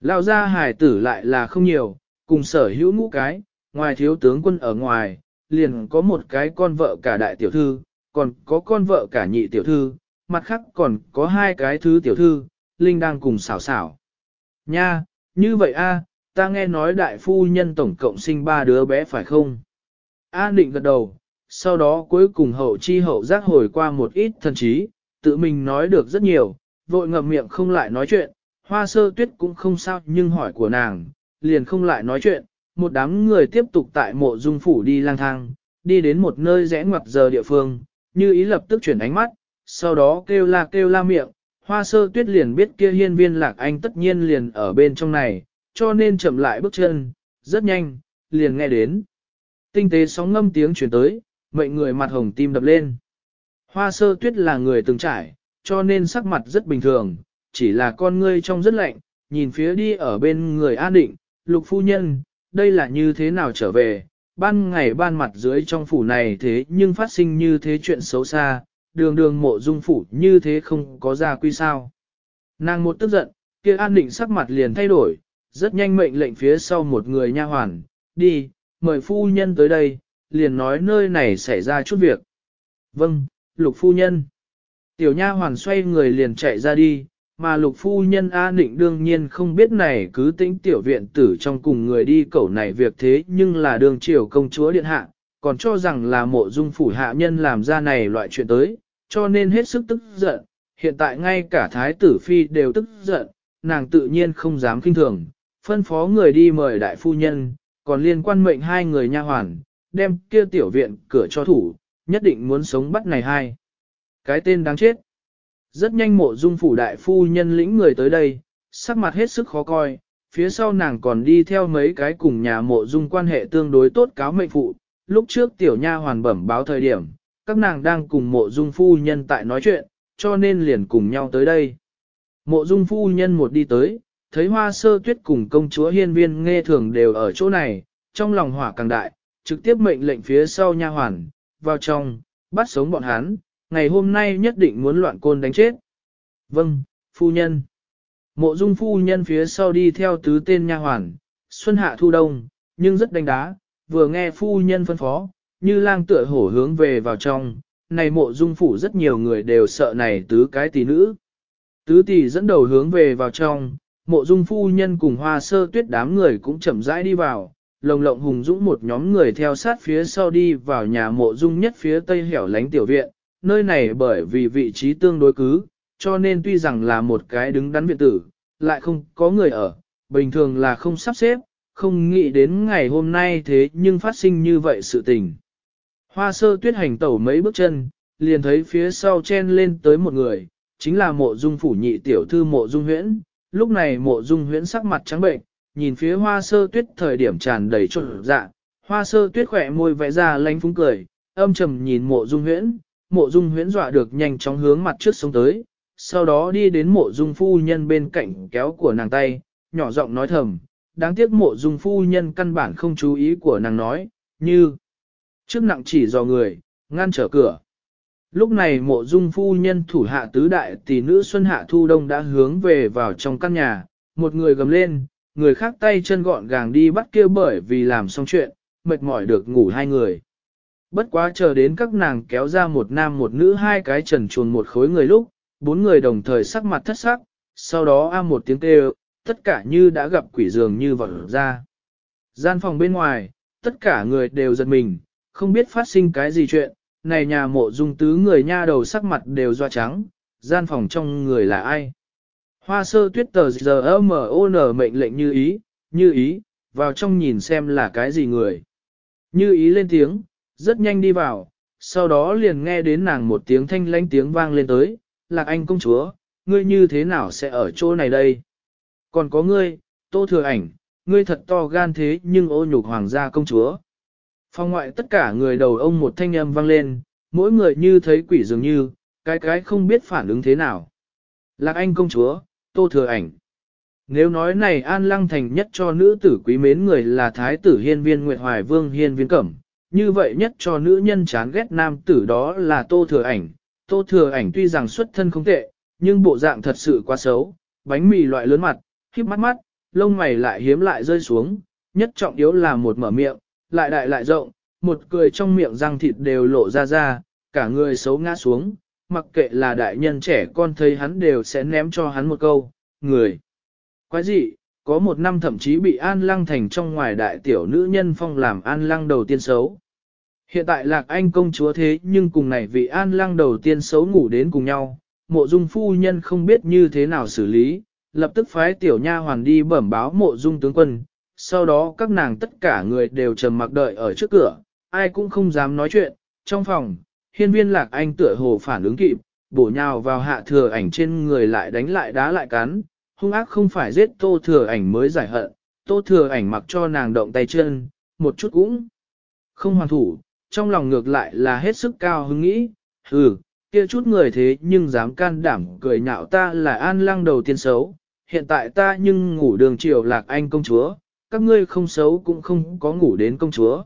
Lao ra hải tử lại là không nhiều, cùng sở hữu ngũ cái, ngoài thiếu tướng quân ở ngoài, liền có một cái con vợ cả đại tiểu thư, còn có con vợ cả nhị tiểu thư, mặt khác còn có hai cái thứ tiểu thư, Linh đang cùng xảo xảo. Nha, như vậy a, ta nghe nói đại phu nhân tổng cộng sinh ba đứa bé phải không? A định gật đầu, sau đó cuối cùng hậu chi hậu giác hồi qua một ít thần trí, tự mình nói được rất nhiều, vội ngậm miệng không lại nói chuyện, hoa sơ tuyết cũng không sao nhưng hỏi của nàng, liền không lại nói chuyện, một đám người tiếp tục tại mộ dung phủ đi lang thang, đi đến một nơi rẽ ngoặt giờ địa phương, như ý lập tức chuyển ánh mắt, sau đó kêu la kêu la miệng, hoa sơ tuyết liền biết kia hiên viên lạc anh tất nhiên liền ở bên trong này, cho nên chậm lại bước chân, rất nhanh, liền nghe đến. Tinh tế sóng ngâm tiếng chuyển tới, mệnh người mặt hồng tim đập lên. Hoa sơ tuyết là người từng trải, cho nên sắc mặt rất bình thường, chỉ là con ngươi trong rất lạnh, nhìn phía đi ở bên người an định, lục phu nhân, đây là như thế nào trở về, ban ngày ban mặt dưới trong phủ này thế nhưng phát sinh như thế chuyện xấu xa, đường đường mộ dung phủ như thế không có ra quy sao. Nàng một tức giận, kia an định sắc mặt liền thay đổi, rất nhanh mệnh lệnh phía sau một người nha hoàn, đi, mời phu nhân tới đây, liền nói nơi này xảy ra chút việc. Vâng, lục phu nhân. Tiểu nha hoàn xoay người liền chạy ra đi, mà lục phu nhân A Nịnh đương nhiên không biết này cứ tĩnh tiểu viện tử trong cùng người đi cẩu này việc thế nhưng là đường triều công chúa điện hạ, còn cho rằng là mộ dung phủ hạ nhân làm ra này loại chuyện tới, cho nên hết sức tức giận, hiện tại ngay cả thái tử phi đều tức giận, nàng tự nhiên không dám kinh thường, phân phó người đi mời đại phu nhân, còn liên quan mệnh hai người nha hoàn, đem kia tiểu viện cửa cho thủ, nhất định muốn sống bắt này hai. Cái tên đáng chết. Rất nhanh mộ dung phủ đại phu nhân lĩnh người tới đây, sắc mặt hết sức khó coi, phía sau nàng còn đi theo mấy cái cùng nhà mộ dung quan hệ tương đối tốt cáo mệnh phụ. Lúc trước tiểu nha hoàn bẩm báo thời điểm, các nàng đang cùng mộ dung phu nhân tại nói chuyện, cho nên liền cùng nhau tới đây. Mộ dung phu nhân một đi tới, thấy hoa sơ tuyết cùng công chúa hiên viên nghe thường đều ở chỗ này, trong lòng hỏa càng đại, trực tiếp mệnh lệnh phía sau nha hoàn, vào trong, bắt sống bọn hắn, ngày hôm nay nhất định muốn loạn côn đánh chết. Vâng, phu nhân. Mộ dung phu nhân phía sau đi theo tứ tên nha hoàn, xuân hạ thu đông, nhưng rất đánh đá, vừa nghe phu nhân phân phó, như lang tựa hổ hướng về vào trong, này mộ dung phủ rất nhiều người đều sợ này tứ cái tỷ nữ. Tứ tỷ dẫn đầu hướng về vào trong, mộ dung phu nhân cùng hoa sơ tuyết đám người cũng chậm rãi đi vào, lồng lộng hùng dũng một nhóm người theo sát phía sau đi vào nhà mộ dung nhất phía tây hẻo lánh tiểu viện, nơi này bởi vì vị trí tương đối cứ, cho nên tuy rằng là một cái đứng đắn viện tử, lại không có người ở, bình thường là không sắp xếp, không nghĩ đến ngày hôm nay thế nhưng phát sinh như vậy sự tình. Hoa sơ tuyết hành tẩu mấy bước chân, liền thấy phía sau chen lên tới một người, chính là mộ dung phủ nhị tiểu thư mộ dung huyễn. Lúc này mộ dung huyễn sắc mặt trắng bệnh, nhìn phía hoa sơ tuyết thời điểm tràn đầy trộn dạ, hoa sơ tuyết khỏe môi vẽ ra lánh phúng cười, âm trầm nhìn mộ dung huyễn, mộ dung huyễn dọa được nhanh chóng hướng mặt trước sống tới, sau đó đi đến mộ dung phu nhân bên cạnh kéo của nàng tay, nhỏ giọng nói thầm, đáng tiếc mộ dung phu nhân căn bản không chú ý của nàng nói, như trước nặng chỉ dò người, ngăn trở cửa. Lúc này mộ dung phu nhân thủ hạ tứ đại tỷ nữ Xuân Hạ Thu Đông đã hướng về vào trong căn nhà, một người gầm lên, người khác tay chân gọn gàng đi bắt kia bởi vì làm xong chuyện, mệt mỏi được ngủ hai người. Bất quá chờ đến các nàng kéo ra một nam một nữ hai cái trần chuồn một khối người lúc, bốn người đồng thời sắc mặt thất sắc, sau đó a một tiếng kêu, tất cả như đã gặp quỷ dường như vọt ra. Gian phòng bên ngoài, tất cả người đều giật mình, không biết phát sinh cái gì chuyện, này nhà mộ dung tứ người nha đầu sắc mặt đều doa trắng, gian phòng trong người là ai. Hoa sơ tuyết tờ giờ M.O.N mệnh lệnh như ý, như ý, vào trong nhìn xem là cái gì người. Như ý lên tiếng, rất nhanh đi vào, sau đó liền nghe đến nàng một tiếng thanh lãnh tiếng vang lên tới, lạc anh công chúa, ngươi như thế nào sẽ ở chỗ này đây? Còn có ngươi, tô thừa ảnh, ngươi thật to gan thế nhưng ô nhục hoàng gia công chúa. Phong ngoại tất cả người đầu ông một thanh âm vang lên, mỗi người như thấy quỷ dường như, cái cái không biết phản ứng thế nào. Lạc anh công chúa, tô thừa ảnh. Nếu nói này an lăng thành nhất cho nữ tử quý mến người là thái tử hiên viên Nguyệt Hoài Vương hiên viên cẩm, như vậy nhất cho nữ nhân chán ghét nam tử đó là tô thừa ảnh. Tô thừa ảnh tuy rằng xuất thân không tệ, nhưng bộ dạng thật sự quá xấu, bánh mì loại lớn mặt, khiếp mắt mắt, lông mày lại hiếm lại rơi xuống, nhất trọng yếu là một mở miệng, lại đại lại rộng, một cười trong miệng răng thịt đều lộ ra ra, cả người xấu ngã xuống, mặc kệ là đại nhân trẻ con thấy hắn đều sẽ ném cho hắn một câu, người. Quái gì, có một năm thậm chí bị an lăng thành trong ngoài đại tiểu nữ nhân phong làm an lăng đầu tiên xấu. Hiện tại lạc anh công chúa thế nhưng cùng này vị an lăng đầu tiên xấu ngủ đến cùng nhau, mộ dung phu nhân không biết như thế nào xử lý, lập tức phái tiểu nha hoàn đi bẩm báo mộ dung tướng quân, sau đó các nàng tất cả người đều trầm mặc đợi ở trước cửa, ai cũng không dám nói chuyện, trong phòng, hiên viên lạc anh tựa hồ phản ứng kịp, bổ nhào vào hạ thừa ảnh trên người lại đánh lại đá lại cắn, hung ác không phải giết tô thừa ảnh mới giải hận, tô thừa ảnh mặc cho nàng động tay chân, một chút cũng không hoàn thủ, trong lòng ngược lại là hết sức cao hứng nghĩ, ừ, kia chút người thế nhưng dám can đảm cười nhạo ta là an lăng đầu tiên xấu, hiện tại ta nhưng ngủ đường triều lạc anh công chúa, các ngươi không xấu cũng không có ngủ đến công chúa.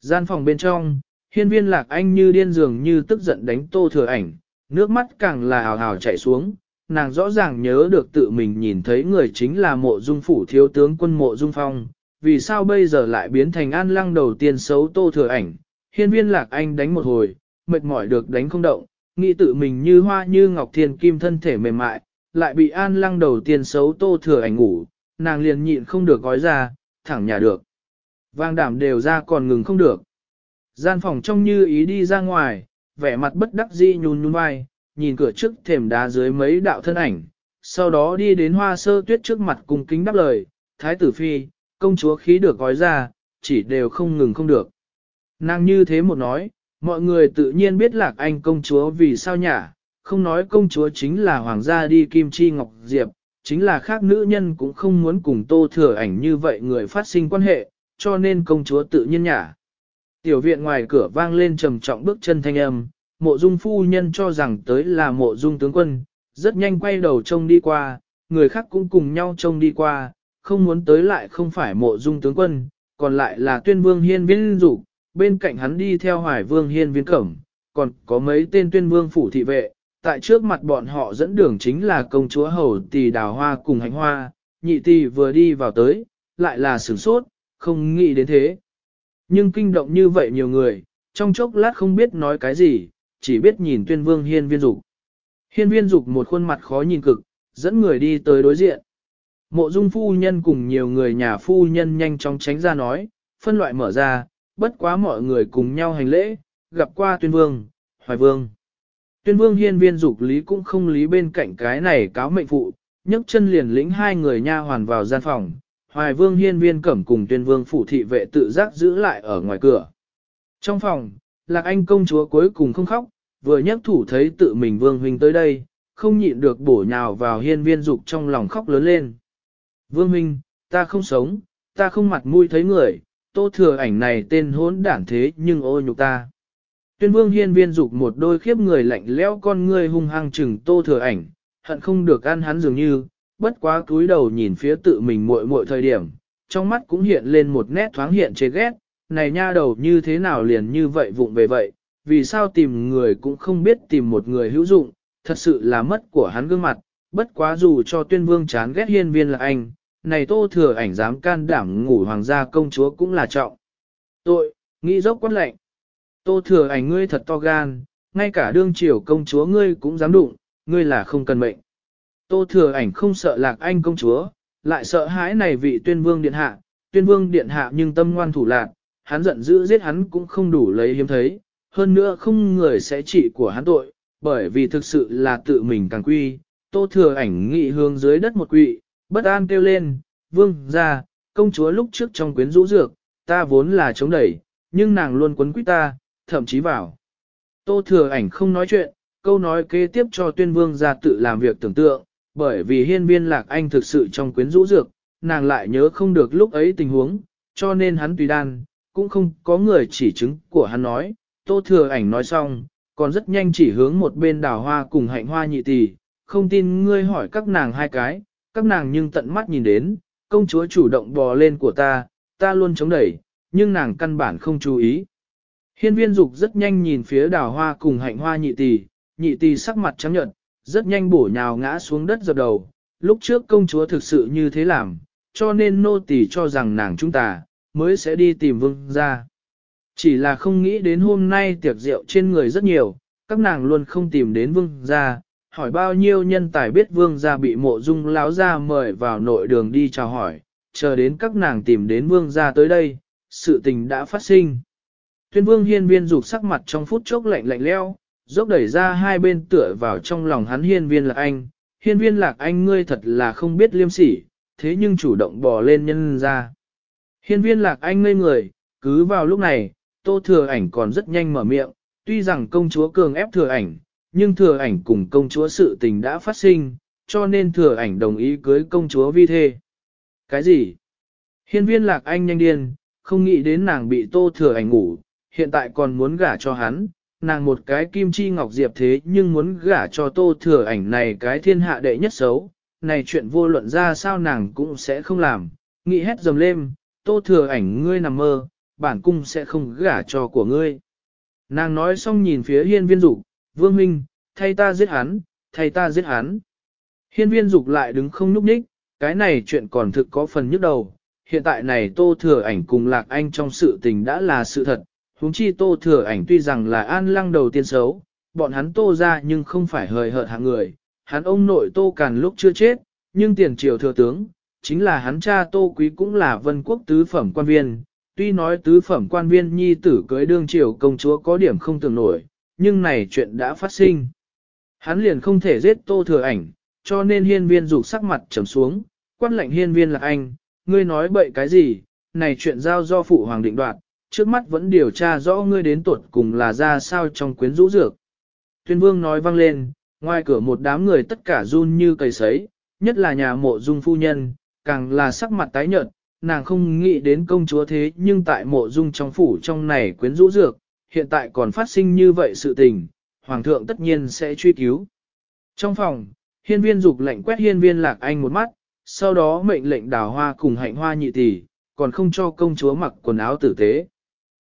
Gian phòng bên trong, hiên viên lạc anh như điên dường như tức giận đánh tô thừa ảnh, nước mắt càng là hào hào chảy xuống, nàng rõ ràng nhớ được tự mình nhìn thấy người chính là mộ dung phủ thiếu tướng quân mộ dung phong, vì sao bây giờ lại biến thành an lăng đầu tiên xấu tô thừa ảnh, hiên viên lạc anh đánh một hồi, mệt mỏi được đánh không động, nghĩ tự mình như hoa như ngọc thiên kim thân thể mềm mại, lại bị an lăng đầu tiên xấu tô thừa ảnh ngủ, nàng liền nhịn không được gói ra, thẳng nhà được. Vang đảm đều ra còn ngừng không được. Gian phòng trong như ý đi ra ngoài, vẻ mặt bất đắc dĩ nhún nhún vai, nhìn cửa trước thềm đá dưới mấy đạo thân ảnh, sau đó đi đến hoa sơ tuyết trước mặt cùng kính đáp lời, thái tử phi, công chúa khí được gói ra, chỉ đều không ngừng không được. Nàng như thế một nói, mọi người tự nhiên biết lạc anh công chúa vì sao nhả, không nói công chúa chính là hoàng gia đi kim chi ngọc diệp, chính là khác nữ nhân cũng không muốn cùng tô thừa ảnh như vậy người phát sinh quan hệ, cho nên công chúa tự nhiên nhả. Tiểu viện ngoài cửa vang lên trầm trọng bước chân thanh âm, mộ dung phu nhân cho rằng tới là mộ dung tướng quân, rất nhanh quay đầu trông đi qua, người khác cũng cùng nhau trông đi qua, không muốn tới lại không phải mộ dung tướng quân, còn lại là tuyên vương hiên viên dục bên cạnh hắn đi theo hoài vương hiên viên cẩm, còn có mấy tên tuyên vương phủ thị vệ, tại trước mặt bọn họ dẫn đường chính là công chúa hầu tỷ đào hoa cùng hạnh hoa, nhị tỷ vừa đi vào tới, lại là sửng sốt, không nghĩ đến thế. Nhưng kinh động như vậy nhiều người, trong chốc lát không biết nói cái gì, chỉ biết nhìn tuyên vương hiên viên dục. Hiên viên dục một khuôn mặt khó nhìn cực, dẫn người đi tới đối diện. Mộ dung phu nhân cùng nhiều người nhà phu nhân nhanh chóng tránh ra nói, phân loại mở ra, bất quá mọi người cùng nhau hành lễ, gặp qua tuyên vương, hoài vương. Tuyên vương hiên viên dục lý cũng không lý bên cạnh cái này cáo mệnh phụ, nhấc chân liền lĩnh hai người nha hoàn vào gian phòng, hoài vương hiên viên cẩm cùng tuyên vương phủ thị vệ tự giác giữ lại ở ngoài cửa. Trong phòng, lạc anh công chúa cuối cùng không khóc, vừa nhấc thủ thấy tự mình vương huynh tới đây, không nhịn được bổ nhào vào hiên viên dục trong lòng khóc lớn lên. Vương huynh, ta không sống, ta không mặt mũi thấy người, tô thừa ảnh này tên hỗn đản thế nhưng ô nhục ta. Tuyên vương hiên viên dục một đôi khiếp người lạnh lẽo con ngươi hung hăng chừng tô thừa ảnh, hận không được ăn hắn dường như, bất quá cúi đầu nhìn phía tự mình muội muội thời điểm, trong mắt cũng hiện lên một nét thoáng hiện chế ghét, này nha đầu như thế nào liền như vậy vụng về vậy, vì sao tìm người cũng không biết tìm một người hữu dụng, thật sự là mất của hắn gương mặt, bất quá dù cho tuyên vương chán ghét hiên viên là anh, này tô thừa ảnh dám can đảm ngủ hoàng gia công chúa cũng là trọng. Tội, nghĩ dốc quát lệnh. Tô thừa ảnh ngươi thật to gan, ngay cả đương triều công chúa ngươi cũng dám đụng, ngươi là không cần mệnh. Tô thừa ảnh không sợ lạc anh công chúa, lại sợ hãi này vị tuyên vương điện hạ, tuyên vương điện hạ nhưng tâm ngoan thủ lạc, hắn giận dữ giết hắn cũng không đủ lấy hiếm thấy, hơn nữa không người sẽ trị của hắn tội, bởi vì thực sự là tự mình càng quy, tô thừa ảnh nghị hướng dưới đất một quỵ, bất an kêu lên, vương ra, công chúa lúc trước trong quyến rũ dược, ta vốn là chống đẩy, nhưng nàng luôn quấn quýt ta, thậm chí vào. Tô thừa ảnh không nói chuyện, câu nói kế tiếp cho tuyên vương ra tự làm việc tưởng tượng, bởi vì hiên viên lạc anh thực sự trong quyến rũ dược, nàng lại nhớ không được lúc ấy tình huống, cho nên hắn tùy đan, cũng không có người chỉ chứng của hắn nói, tô thừa ảnh nói xong, còn rất nhanh chỉ hướng một bên đào hoa cùng hạnh hoa nhị tỷ, không tin ngươi hỏi các nàng hai cái, các nàng nhưng tận mắt nhìn đến, công chúa chủ động bò lên của ta, ta luôn chống đẩy, nhưng nàng căn bản không chú ý. Hiên viên dục rất nhanh nhìn phía đào hoa cùng hạnh hoa nhị tỷ, nhị tỷ sắc mặt trắng nhợt, rất nhanh bổ nhào ngã xuống đất dập đầu. Lúc trước công chúa thực sự như thế làm, cho nên nô tỳ cho rằng nàng chúng ta, mới sẽ đi tìm vương ra. Chỉ là không nghĩ đến hôm nay tiệc rượu trên người rất nhiều, các nàng luôn không tìm đến vương ra, hỏi bao nhiêu nhân tài biết vương gia bị mộ dung lão gia mời vào nội đường đi chào hỏi, chờ đến các nàng tìm đến vương gia tới đây, sự tình đã phát sinh. Tuyên vương hiên viên rụt sắc mặt trong phút chốc lạnh lạnh leo, dốc đẩy ra hai bên tựa vào trong lòng hắn hiên viên lạc anh, hiên viên lạc anh ngươi thật là không biết liêm sỉ, thế nhưng chủ động bò lên nhân ra. Hiên viên lạc anh ngây người, cứ vào lúc này, tô thừa ảnh còn rất nhanh mở miệng, tuy rằng công chúa cường ép thừa ảnh, nhưng thừa ảnh cùng công chúa sự tình đã phát sinh, cho nên thừa ảnh đồng ý cưới công chúa vi thê. Cái gì? Hiên viên lạc anh nhanh điên, không nghĩ đến nàng bị tô thừa ảnh ngủ, hiện tại còn muốn gả cho hắn, nàng một cái kim chi ngọc diệp thế nhưng muốn gả cho tô thừa ảnh này cái thiên hạ đệ nhất xấu, này chuyện vô luận ra sao nàng cũng sẽ không làm, nghĩ hết dầm lên, tô thừa ảnh ngươi nằm mơ, bản cung sẽ không gả cho của ngươi. Nàng nói xong nhìn phía hiên viên dục vương minh, thay ta giết hắn, thay ta giết hắn. Hiên viên dục lại đứng không núp ních, cái này chuyện còn thực có phần nhức đầu. Hiện tại này tô thừa ảnh cùng lạc anh trong sự tình đã là sự thật, huống chi tô thừa ảnh tuy rằng là an lăng đầu tiên xấu, bọn hắn tô ra nhưng không phải hời hợt hạng người, hắn ông nội tô càn lúc chưa chết, nhưng tiền triều thừa tướng, chính là hắn cha tô quý cũng là vân quốc tứ phẩm quan viên, tuy nói tứ phẩm quan viên nhi tử cưới đương triều công chúa có điểm không tưởng nổi, nhưng này chuyện đã phát sinh. Hắn liền không thể giết tô thừa ảnh, cho nên hiên viên rụt sắc mặt trầm xuống, quan lệnh hiên viên là anh, ngươi nói bậy cái gì, này chuyện giao do phụ hoàng định đoạt, trước mắt vẫn điều tra rõ ngươi đến tuột cùng là ra sao trong quyến rũ dược. Tuyên vương nói vang lên, ngoài cửa một đám người tất cả run như cầy sấy, nhất là nhà mộ dung phu nhân, càng là sắc mặt tái nhợt, nàng không nghĩ đến công chúa thế nhưng tại mộ dung trong phủ trong này quyến rũ dược, hiện tại còn phát sinh như vậy sự tình, hoàng thượng tất nhiên sẽ truy cứu. Trong phòng, hiên viên dục lệnh quét hiên viên lạc anh một mắt, sau đó mệnh lệnh đào hoa cùng hạnh hoa nhị tỷ, còn không cho công chúa mặc quần áo tử tế.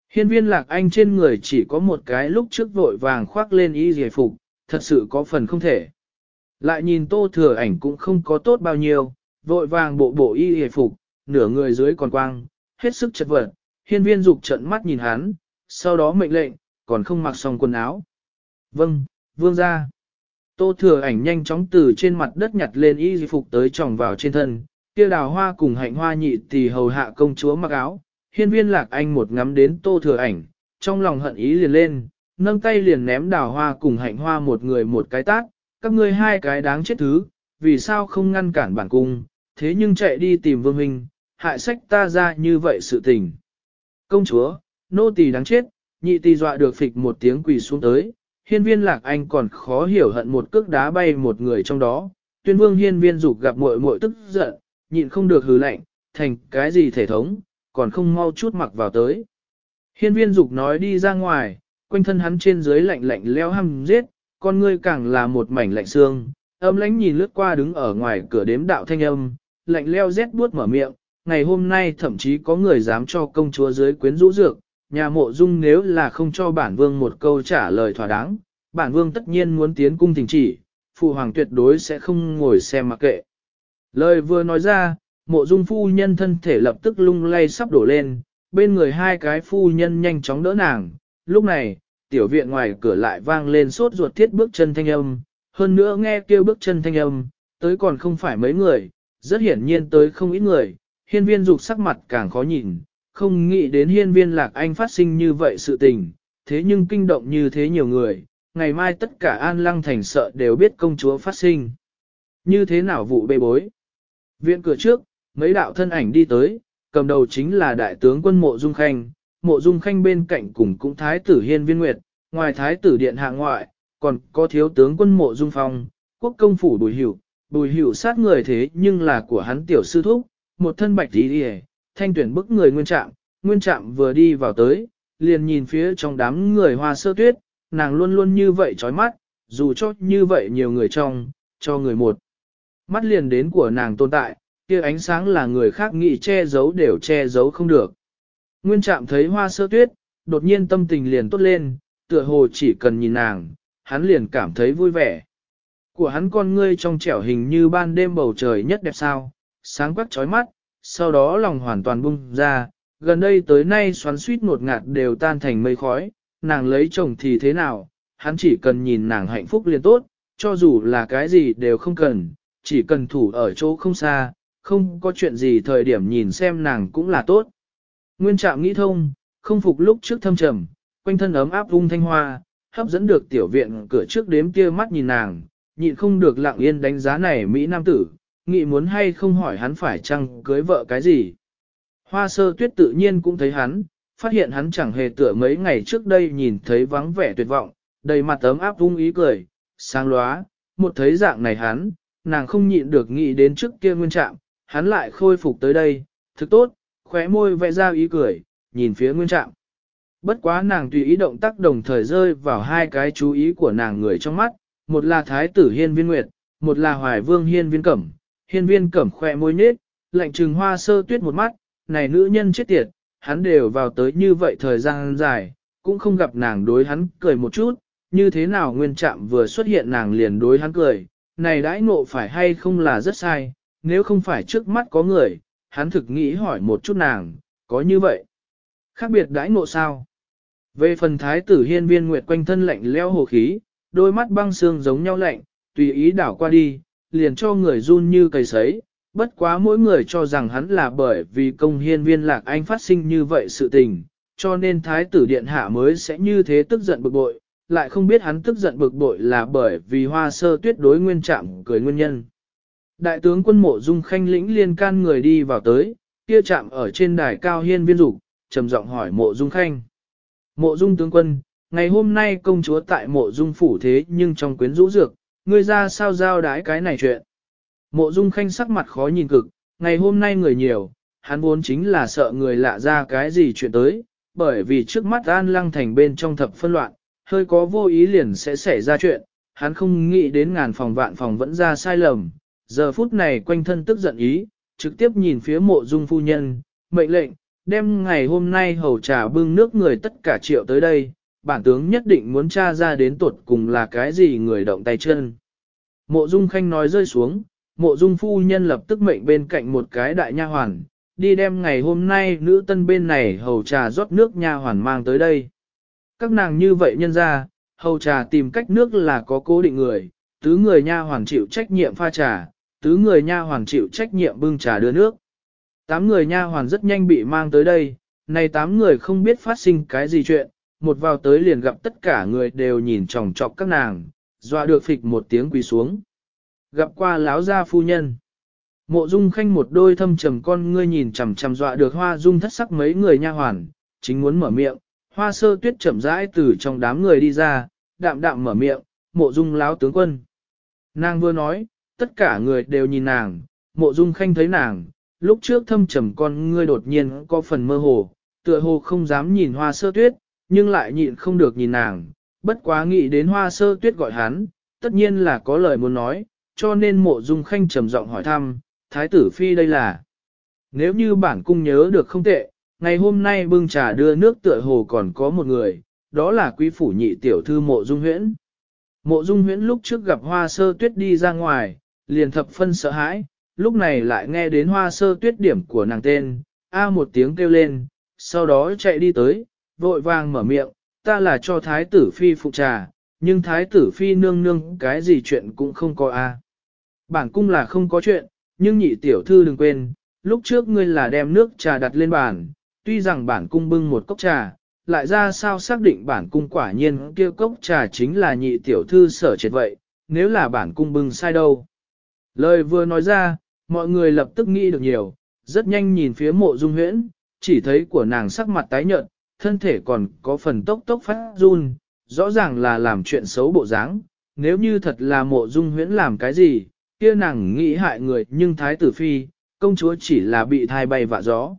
Hiên viên lạc anh trên người chỉ có một cái lúc trước vội vàng khoác lên y giải phục, thật sự có phần không thể. Lại nhìn tô thừa ảnh cũng không có tốt bao nhiêu, vội vàng bộ bộ y hề phục, nửa người dưới còn quang, hết sức chật vật, hiên viên dục trận mắt nhìn hắn, sau đó mệnh lệnh, còn không mặc xong quần áo. Vâng, vương ra. Tô thừa ảnh nhanh chóng từ trên mặt đất nhặt lên y phục tới tròng vào trên thân, kia đào hoa cùng hạnh hoa nhị thì hầu hạ công chúa mặc áo, hiên viên lạc anh một ngắm đến tô thừa ảnh, trong lòng hận ý liền lên, nâng tay liền ném đào hoa cùng hạnh hoa một người một cái tát, các ngươi hai cái đáng chết thứ, vì sao không ngăn cản bản cung, thế nhưng chạy đi tìm vương huynh, hại sách ta ra như vậy sự tình. Công chúa, nô tỳ đáng chết, nhị tỳ dọa được phịch một tiếng quỳ xuống tới, hiên viên lạc anh còn khó hiểu hận một cước đá bay một người trong đó, tuyên vương hiên viên dục gặp muội muội tức giận, nhịn không được hừ lạnh, thành cái gì thể thống, còn không mau chút mặc vào tới. Hiên viên dục nói đi ra ngoài, quanh thân hắn trên dưới lạnh lạnh leo hăm giết, con ngươi càng là một mảnh lạnh xương, âm lãnh nhìn lướt qua đứng ở ngoài cửa đếm đạo thanh âm, lạnh leo rét buốt mở miệng, ngày hôm nay thậm chí có người dám cho công chúa dưới quyến rũ dược, nhà mộ dung nếu là không cho bản vương một câu trả lời thỏa đáng, bản vương tất nhiên muốn tiến cung thỉnh chỉ, phụ hoàng tuyệt đối sẽ không ngồi xem mặc kệ. Lời vừa nói ra, mộ dung phu nhân thân thể lập tức lung lay sắp đổ lên, bên người hai cái phu nhân nhanh chóng đỡ nàng. Lúc này, tiểu viện ngoài cửa lại vang lên sốt ruột thiết bước chân thanh âm, hơn nữa nghe kêu bước chân thanh âm, tới còn không phải mấy người, rất hiển nhiên tới không ít người, hiên viên dục sắc mặt càng khó nhìn, không nghĩ đến hiên viên lạc anh phát sinh như vậy sự tình, thế nhưng kinh động như thế nhiều người, ngày mai tất cả an lăng thành sợ đều biết công chúa phát sinh. Như thế nào vụ bê bối? Viện cửa trước, mấy đạo thân ảnh đi tới, cầm đầu chính là đại tướng quân mộ dung khanh, mộ dung khanh bên cạnh cùng cũng thái tử hiên viên nguyệt, ngoài thái tử điện hạ ngoại, còn có thiếu tướng quân mộ dung phong, quốc công phủ bùi hiểu, bùi hữu sát người thế nhưng là của hắn tiểu sư thúc, một thân bạch tí đi thanh tuyển bức người nguyên trạm, nguyên trạm vừa đi vào tới, liền nhìn phía trong đám người hoa sơ tuyết, nàng luôn luôn như vậy chói mắt, dù cho như vậy nhiều người trong, cho người một. Mắt liền đến của nàng tồn tại, kia ánh sáng là người khác nghĩ che giấu đều che giấu không được. Nguyên trạm thấy hoa sơ tuyết, đột nhiên tâm tình liền tốt lên, tựa hồ chỉ cần nhìn nàng, hắn liền cảm thấy vui vẻ. Của hắn con ngươi trong trẻo hình như ban đêm bầu trời nhất đẹp sao, sáng quắc chói mắt, sau đó lòng hoàn toàn bung ra, gần đây tới nay xoắn suýt một ngạt đều tan thành mây khói, nàng lấy chồng thì thế nào, hắn chỉ cần nhìn nàng hạnh phúc liền tốt, cho dù là cái gì đều không cần, chỉ cần thủ ở chỗ không xa, không có chuyện gì thời điểm nhìn xem nàng cũng là tốt. Nguyên trạm nghĩ thông, không phục lúc trước thâm trầm, quanh thân ấm áp vung thanh hoa, hấp dẫn được tiểu viện cửa trước đếm kia mắt nhìn nàng, nhịn không được lặng yên đánh giá này Mỹ Nam tử, nghĩ muốn hay không hỏi hắn phải chăng cưới vợ cái gì. Hoa sơ tuyết tự nhiên cũng thấy hắn, phát hiện hắn chẳng hề tựa mấy ngày trước đây nhìn thấy vắng vẻ tuyệt vọng, đầy mặt ấm áp vung ý cười, sáng lóa, một thấy dạng này hắn, nàng không nhịn được nghĩ đến trước kia nguyên trạng, hắn lại khôi phục tới đây, thực tốt, khóe môi vẽ ra ý cười, nhìn phía nguyên trạng. Bất quá nàng tùy ý động tác đồng thời rơi vào hai cái chú ý của nàng người trong mắt, một là thái tử hiên viên nguyệt, một là hoài vương hiên viên cẩm, hiên viên cẩm khỏe môi nết, lạnh trừng hoa sơ tuyết một mắt, này nữ nhân chết tiệt, hắn đều vào tới như vậy thời gian dài, cũng không gặp nàng đối hắn cười một chút, như thế nào nguyên trạm vừa xuất hiện nàng liền đối hắn cười, này đãi ngộ phải hay không là rất sai, nếu không phải trước mắt có người, hắn thực nghĩ hỏi một chút nàng, có như vậy? Khác biệt đãi ngộ sao? Về phần thái tử hiên viên nguyệt quanh thân lạnh leo hồ khí, đôi mắt băng xương giống nhau lạnh, tùy ý đảo qua đi, liền cho người run như cầy sấy. Bất quá mỗi người cho rằng hắn là bởi vì công hiên viên lạc anh phát sinh như vậy sự tình, cho nên thái tử điện hạ mới sẽ như thế tức giận bực bội, lại không biết hắn tức giận bực bội là bởi vì hoa sơ tuyết đối nguyên trạm cười nguyên nhân. Đại tướng quân mộ dung khanh lĩnh liên can người đi vào tới, kia chạm ở trên đài cao hiên viên dục trầm giọng hỏi mộ dung khanh. Mộ dung tướng quân, ngày hôm nay công chúa tại mộ dung phủ thế nhưng trong quyến rũ dược, ngươi ra sao giao đái cái này chuyện. Mộ dung khanh sắc mặt khó nhìn cực, ngày hôm nay người nhiều, hắn vốn chính là sợ người lạ ra cái gì chuyện tới, bởi vì trước mắt an lăng thành bên trong thập phân loạn, hơi có vô ý liền sẽ xảy ra chuyện, hắn không nghĩ đến ngàn phòng vạn phòng vẫn ra sai lầm, giờ phút này quanh thân tức giận ý, trực tiếp nhìn phía mộ dung phu nhân, mệnh lệnh, đem ngày hôm nay hầu trà bưng nước người tất cả triệu tới đây, bản tướng nhất định muốn tra ra đến tuột cùng là cái gì người động tay chân. Mộ dung khanh nói rơi xuống, mộ dung phu nhân lập tức mệnh bên cạnh một cái đại nha hoàn, đi đem ngày hôm nay nữ tân bên này hầu trà rót nước nha hoàn mang tới đây. Các nàng như vậy nhân ra, hầu trà tìm cách nước là có cố định người, tứ người nha hoàn chịu trách nhiệm pha trà, tứ người nha hoàn chịu trách nhiệm bưng trà đưa nước. Tám người nha hoàn rất nhanh bị mang tới đây, này tám người không biết phát sinh cái gì chuyện, một vào tới liền gặp tất cả người đều nhìn chòng chọc các nàng, dọa được phịch một tiếng quỳ xuống. Gặp qua láo gia phu nhân. Mộ dung khanh một đôi thâm trầm con ngươi nhìn chằm chằm dọa được hoa dung thất sắc mấy người nha hoàn, chính muốn mở miệng, hoa sơ tuyết chậm rãi từ trong đám người đi ra, đạm đạm mở miệng, mộ dung láo tướng quân. Nàng vừa nói, tất cả người đều nhìn nàng, mộ dung khanh thấy nàng, lúc trước thâm trầm con ngươi đột nhiên có phần mơ hồ, tựa hồ không dám nhìn hoa sơ tuyết, nhưng lại nhịn không được nhìn nàng, bất quá nghĩ đến hoa sơ tuyết gọi hắn, tất nhiên là có lời muốn nói, cho nên mộ dung khanh trầm giọng hỏi thăm, thái tử phi đây là. Nếu như bản cung nhớ được không tệ, ngày hôm nay bưng trà đưa nước tựa hồ còn có một người, đó là quý phủ nhị tiểu thư mộ dung huyễn. Mộ dung huyễn lúc trước gặp hoa sơ tuyết đi ra ngoài, liền thập phân sợ hãi, lúc này lại nghe đến hoa sơ tuyết điểm của nàng tên, a một tiếng kêu lên, sau đó chạy đi tới, vội vàng mở miệng, ta là cho thái tử phi phụ trà, nhưng thái tử phi nương nương cái gì chuyện cũng không có a. Bản cung là không có chuyện, nhưng nhị tiểu thư đừng quên, lúc trước ngươi là đem nước trà đặt lên bàn, tuy rằng bản cung bưng một cốc trà, lại ra sao xác định bản cung quả nhiên kia cốc trà chính là nhị tiểu thư sở triệt vậy, nếu là bản cung bưng sai đâu. Lời vừa nói ra, mọi người lập tức nghĩ được nhiều, rất nhanh nhìn phía mộ dung huyễn, chỉ thấy của nàng sắc mặt tái nhợt, thân thể còn có phần tốc tốc phát run, rõ ràng là làm chuyện xấu bộ dáng. nếu như thật là mộ dung huyễn làm cái gì, kia nàng nghĩ hại người nhưng thái tử phi, công chúa chỉ là bị thai bay vạ gió.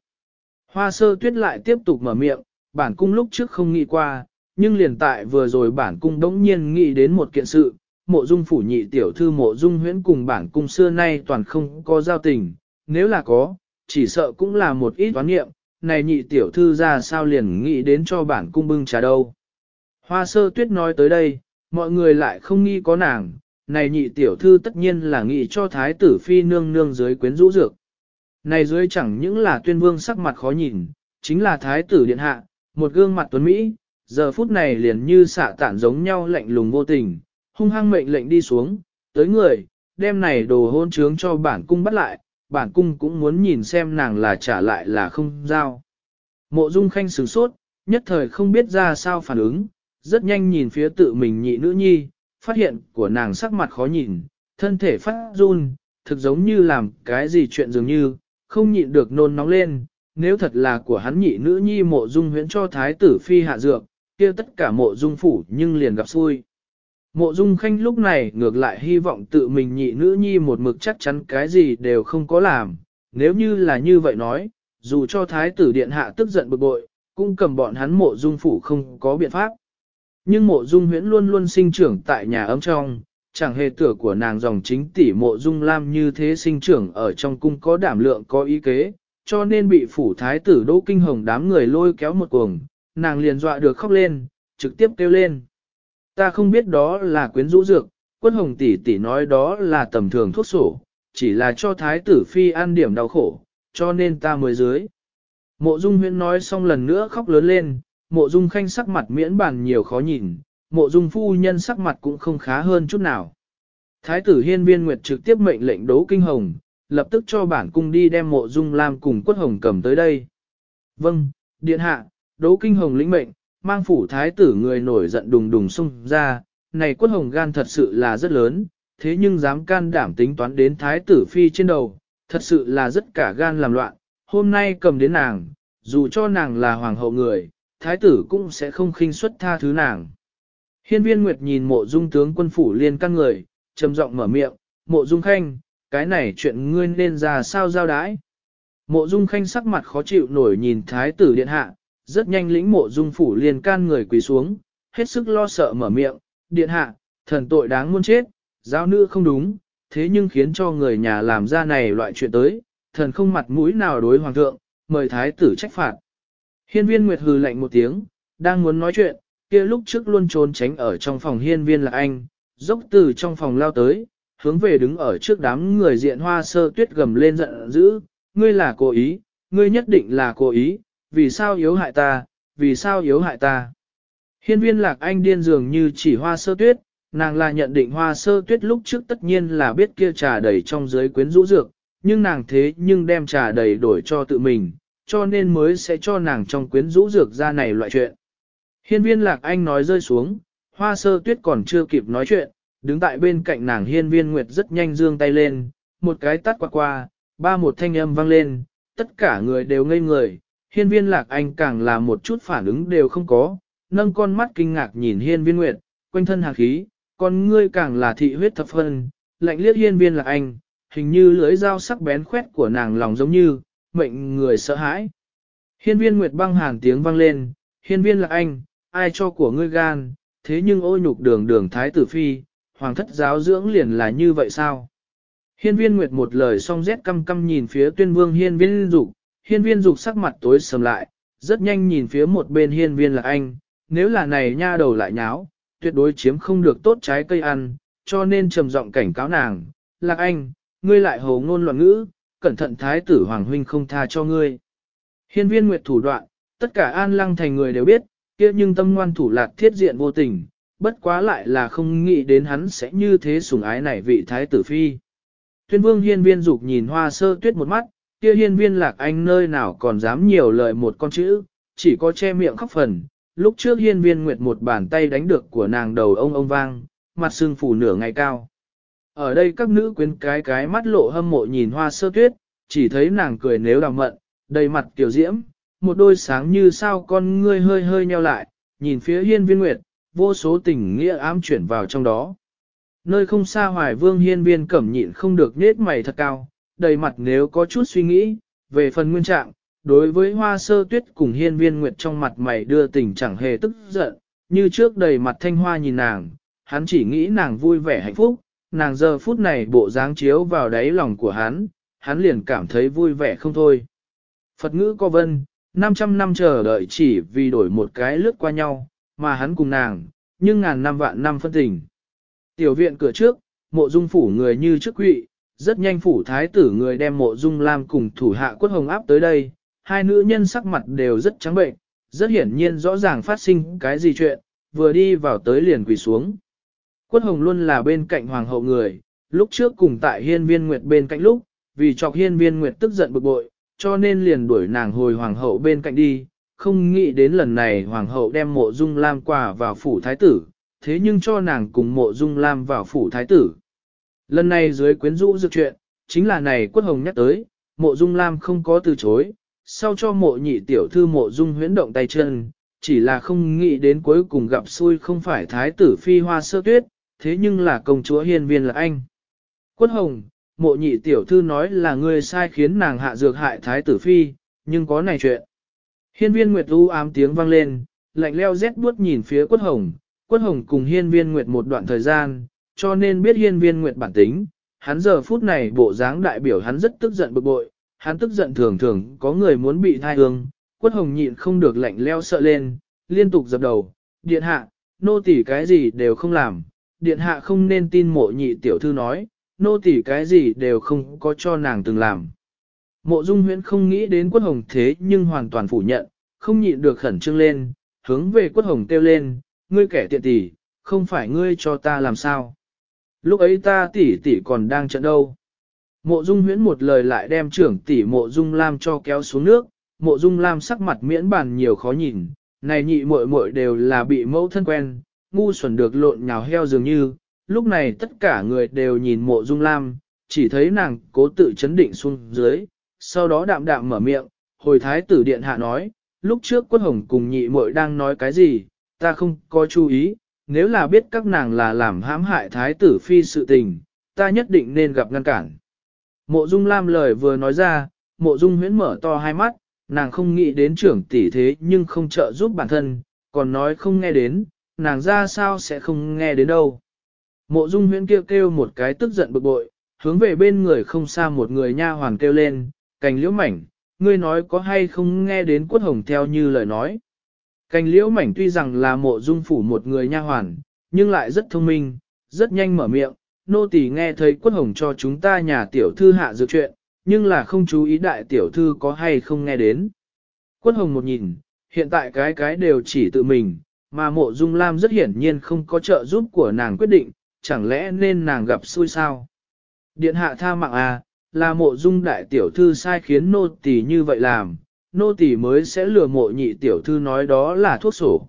Hoa sơ tuyết lại tiếp tục mở miệng, bản cung lúc trước không nghĩ qua, nhưng liền tại vừa rồi bản cung đống nhiên nghĩ đến một kiện sự, mộ dung phủ nhị tiểu thư mộ dung huyễn cùng bản cung xưa nay toàn không có giao tình, nếu là có, chỉ sợ cũng là một ít toán nghiệm, này nhị tiểu thư ra sao liền nghĩ đến cho bản cung bưng trà đâu. Hoa sơ tuyết nói tới đây, mọi người lại không nghi có nàng, này nhị tiểu thư tất nhiên là nghĩ cho thái tử phi nương nương dưới quyến rũ dược. Này dưới chẳng những là tuyên vương sắc mặt khó nhìn, chính là thái tử điện hạ, một gương mặt tuấn Mỹ, giờ phút này liền như xạ tản giống nhau lạnh lùng vô tình, hung hăng mệnh lệnh đi xuống, tới người, đem này đồ hôn trướng cho bản cung bắt lại, bản cung cũng muốn nhìn xem nàng là trả lại là không giao. Mộ dung khanh sửng sốt, nhất thời không biết ra sao phản ứng, rất nhanh nhìn phía tự mình nhị nữ nhi, phát hiện của nàng sắc mặt khó nhìn, thân thể phát run, thực giống như làm cái gì chuyện dường như, không nhịn được nôn nóng lên, nếu thật là của hắn nhị nữ nhi mộ dung huyễn cho thái tử phi hạ dược, kia tất cả mộ dung phủ nhưng liền gặp xui. Mộ dung khanh lúc này ngược lại hy vọng tự mình nhị nữ nhi một mực chắc chắn cái gì đều không có làm, nếu như là như vậy nói, dù cho thái tử điện hạ tức giận bực bội, cũng cầm bọn hắn mộ dung phủ không có biện pháp. Nhưng mộ dung huyễn luôn luôn sinh trưởng tại nhà ấm trong, chẳng hề tửa của nàng dòng chính tỷ mộ dung lam như thế sinh trưởng ở trong cung có đảm lượng có ý kế, cho nên bị phủ thái tử đỗ kinh hồng đám người lôi kéo một cuồng, nàng liền dọa được khóc lên, trực tiếp kêu lên. Ta không biết đó là quyến rũ dược, quân hồng tỷ tỷ nói đó là tầm thường thuốc sổ, chỉ là cho thái tử phi ăn điểm đau khổ, cho nên ta mới dưới. Mộ dung huyễn nói xong lần nữa khóc lớn lên, mộ dung khanh sắc mặt miễn bàn nhiều khó nhìn, mộ dung phu nhân sắc mặt cũng không khá hơn chút nào. Thái tử hiên viên nguyệt trực tiếp mệnh lệnh đấu kinh hồng, lập tức cho bản cung đi đem mộ dung lam cùng quất hồng cầm tới đây. Vâng, điện hạ, đấu kinh hồng lĩnh mệnh, mang phủ thái tử người nổi giận đùng đùng xung ra, này quất hồng gan thật sự là rất lớn, thế nhưng dám can đảm tính toán đến thái tử phi trên đầu, thật sự là rất cả gan làm loạn, hôm nay cầm đến nàng, dù cho nàng là hoàng hậu người, thái tử cũng sẽ không khinh suất tha thứ nàng. Hiên viên Nguyệt nhìn mộ dung tướng quân phủ liên căn người, trầm giọng mở miệng, mộ dung khanh, cái này chuyện ngươi nên ra sao giao đái. Mộ dung khanh sắc mặt khó chịu nổi nhìn thái tử điện hạ, rất nhanh lĩnh mộ dung phủ liền can người quỳ xuống, hết sức lo sợ mở miệng, điện hạ, thần tội đáng muôn chết, giáo nữ không đúng, thế nhưng khiến cho người nhà làm ra này loại chuyện tới, thần không mặt mũi nào đối hoàng thượng, mời thái tử trách phạt. Hiên viên Nguyệt hừ lạnh một tiếng, đang muốn nói chuyện, kia lúc trước luôn trốn tránh ở trong phòng hiên viên là anh, dốc từ trong phòng lao tới, hướng về đứng ở trước đám người diện hoa sơ tuyết gầm lên giận dữ, ngươi là cố ý, ngươi nhất định là cố ý, vì sao yếu hại ta, vì sao yếu hại ta. Hiên viên lạc anh điên dường như chỉ hoa sơ tuyết, nàng là nhận định hoa sơ tuyết lúc trước tất nhiên là biết kia trà đầy trong giới quyến rũ dược, nhưng nàng thế nhưng đem trà đầy đổi cho tự mình, cho nên mới sẽ cho nàng trong quyến rũ dược ra này loại chuyện. Hiên viên lạc anh nói rơi xuống, hoa sơ tuyết còn chưa kịp nói chuyện, đứng tại bên cạnh nàng hiên viên nguyệt rất nhanh dương tay lên, một cái tắt qua qua, ba một thanh âm vang lên, tất cả người đều ngây người, hiên viên lạc anh càng là một chút phản ứng đều không có, nâng con mắt kinh ngạc nhìn hiên viên nguyệt, quanh thân hạt khí, con ngươi càng là thị huyết thập phân, lạnh liếc hiên viên lạc anh, hình như lưỡi dao sắc bén khoét của nàng lòng giống như, mệnh người sợ hãi. Hiên viên nguyệt băng hàn tiếng vang lên, hiên viên lạc anh, ai cho của ngươi gan, thế nhưng ô nhục đường đường thái tử phi, hoàng thất giáo dưỡng liền là như vậy sao? Hiên viên nguyệt một lời song rét căm căm nhìn phía tuyên vương hiên viên dục, hiên viên dục sắc mặt tối sầm lại, rất nhanh nhìn phía một bên hiên viên là anh, nếu là này nha đầu lại nháo, tuyệt đối chiếm không được tốt trái cây ăn, cho nên trầm giọng cảnh cáo nàng, lạc anh, ngươi lại hồ ngôn loạn ngữ, cẩn thận thái tử hoàng huynh không tha cho ngươi. Hiên viên nguyệt thủ đoạn, tất cả an lăng thành người đều biết, kia nhưng tâm ngoan thủ lạc thiết diện vô tình, bất quá lại là không nghĩ đến hắn sẽ như thế sủng ái này vị thái tử phi. Tuyên vương hiên viên dục nhìn hoa sơ tuyết một mắt, kia hiên viên lạc anh nơi nào còn dám nhiều lời một con chữ, chỉ có che miệng khóc phần. Lúc trước hiên viên nguyệt một bàn tay đánh được của nàng đầu ông ông vang, mặt sưng phủ nửa ngày cao. Ở đây các nữ quyến cái cái mắt lộ hâm mộ nhìn hoa sơ tuyết, chỉ thấy nàng cười nếu đào mận, đầy mặt tiểu diễm, một đôi sáng như sao con ngươi hơi hơi nheo lại, nhìn phía hiên viên nguyệt, vô số tình nghĩa ám chuyển vào trong đó. Nơi không xa hoài vương hiên viên cẩm nhịn không được nết mày thật cao, đầy mặt nếu có chút suy nghĩ, về phần nguyên trạng, đối với hoa sơ tuyết cùng hiên viên nguyệt trong mặt mày đưa tình chẳng hề tức giận, như trước đầy mặt thanh hoa nhìn nàng, hắn chỉ nghĩ nàng vui vẻ hạnh phúc, nàng giờ phút này bộ dáng chiếu vào đáy lòng của hắn, hắn liền cảm thấy vui vẻ không thôi. Phật ngữ có vân, 500 năm chờ đợi chỉ vì đổi một cái lướt qua nhau, mà hắn cùng nàng, nhưng ngàn năm vạn năm phân tình. Tiểu viện cửa trước, mộ dung phủ người như trước quỵ, rất nhanh phủ thái tử người đem mộ dung lam cùng thủ hạ quất hồng áp tới đây, hai nữ nhân sắc mặt đều rất trắng bệnh, rất hiển nhiên rõ ràng phát sinh cái gì chuyện, vừa đi vào tới liền quỳ xuống. Quất hồng luôn là bên cạnh hoàng hậu người, lúc trước cùng tại hiên viên nguyệt bên cạnh lúc, vì chọc hiên viên nguyệt tức giận bực bội, cho nên liền đuổi nàng hồi hoàng hậu bên cạnh đi, không nghĩ đến lần này hoàng hậu đem mộ dung lam quà vào phủ thái tử, thế nhưng cho nàng cùng mộ dung lam vào phủ thái tử. Lần này dưới quyến rũ dược chuyện, chính là này quất hồng nhắc tới, mộ dung lam không có từ chối, sau cho mộ nhị tiểu thư mộ dung huyễn động tay chân, chỉ là không nghĩ đến cuối cùng gặp xui không phải thái tử phi hoa sơ tuyết, thế nhưng là công chúa hiên viên là anh. Quất hồng, mộ nhị tiểu thư nói là ngươi sai khiến nàng hạ dược hại thái tử phi, nhưng có này chuyện. Hiên viên Nguyệt u ám tiếng vang lên, lạnh leo rét buốt nhìn phía quất hồng, quất hồng cùng hiên viên Nguyệt một đoạn thời gian, cho nên biết hiên viên Nguyệt bản tính, hắn giờ phút này bộ dáng đại biểu hắn rất tức giận bực bội, hắn tức giận thường thường có người muốn bị thai hương, quất hồng nhịn không được lạnh leo sợ lên, liên tục dập đầu, điện hạ, nô tỳ cái gì đều không làm, điện hạ không nên tin mộ nhị tiểu thư nói, nô tỳ cái gì đều không có cho nàng từng làm. Mộ dung huyễn không nghĩ đến quất hồng thế nhưng hoàn toàn phủ nhận, không nhịn được khẩn trương lên, hướng về quất hồng kêu lên, ngươi kẻ tiện tỷ, không phải ngươi cho ta làm sao. Lúc ấy ta tỷ tỷ còn đang trận đâu. Mộ dung huyễn một lời lại đem trưởng tỷ mộ dung lam cho kéo xuống nước, mộ dung lam sắc mặt miễn bàn nhiều khó nhìn, này nhị muội muội đều là bị mẫu thân quen, ngu xuẩn được lộn nhào heo dường như, lúc này tất cả người đều nhìn mộ dung lam, chỉ thấy nàng cố tự chấn định xuống dưới, sau đó đạm đạm mở miệng, hồi thái tử điện hạ nói, lúc trước quân hồng cùng nhị muội đang nói cái gì, ta không có chú ý, nếu là biết các nàng là làm hãm hại thái tử phi sự tình, ta nhất định nên gặp ngăn cản. Mộ dung lam lời vừa nói ra, mộ dung huyễn mở to hai mắt, nàng không nghĩ đến trưởng tỷ thế nhưng không trợ giúp bản thân, còn nói không nghe đến, nàng ra sao sẽ không nghe đến đâu. Mộ dung huyễn kêu kêu một cái tức giận bực bội, hướng về bên người không xa một người nha hoàn kêu lên, cành liễu mảnh, ngươi nói có hay không nghe đến quất hồng theo như lời nói. Cành liễu mảnh tuy rằng là mộ dung phủ một người nha hoàn, nhưng lại rất thông minh, rất nhanh mở miệng, nô tỳ nghe thấy quất hồng cho chúng ta nhà tiểu thư hạ dược chuyện, nhưng là không chú ý đại tiểu thư có hay không nghe đến. Quất hồng một nhìn, hiện tại cái cái đều chỉ tự mình, mà mộ dung lam rất hiển nhiên không có trợ giúp của nàng quyết định, chẳng lẽ nên nàng gặp xui sao? Điện hạ tha mạng à, là mộ dung đại tiểu thư sai khiến nô tỳ như vậy làm, nô tỳ mới sẽ lừa mộ nhị tiểu thư nói đó là thuốc sổ.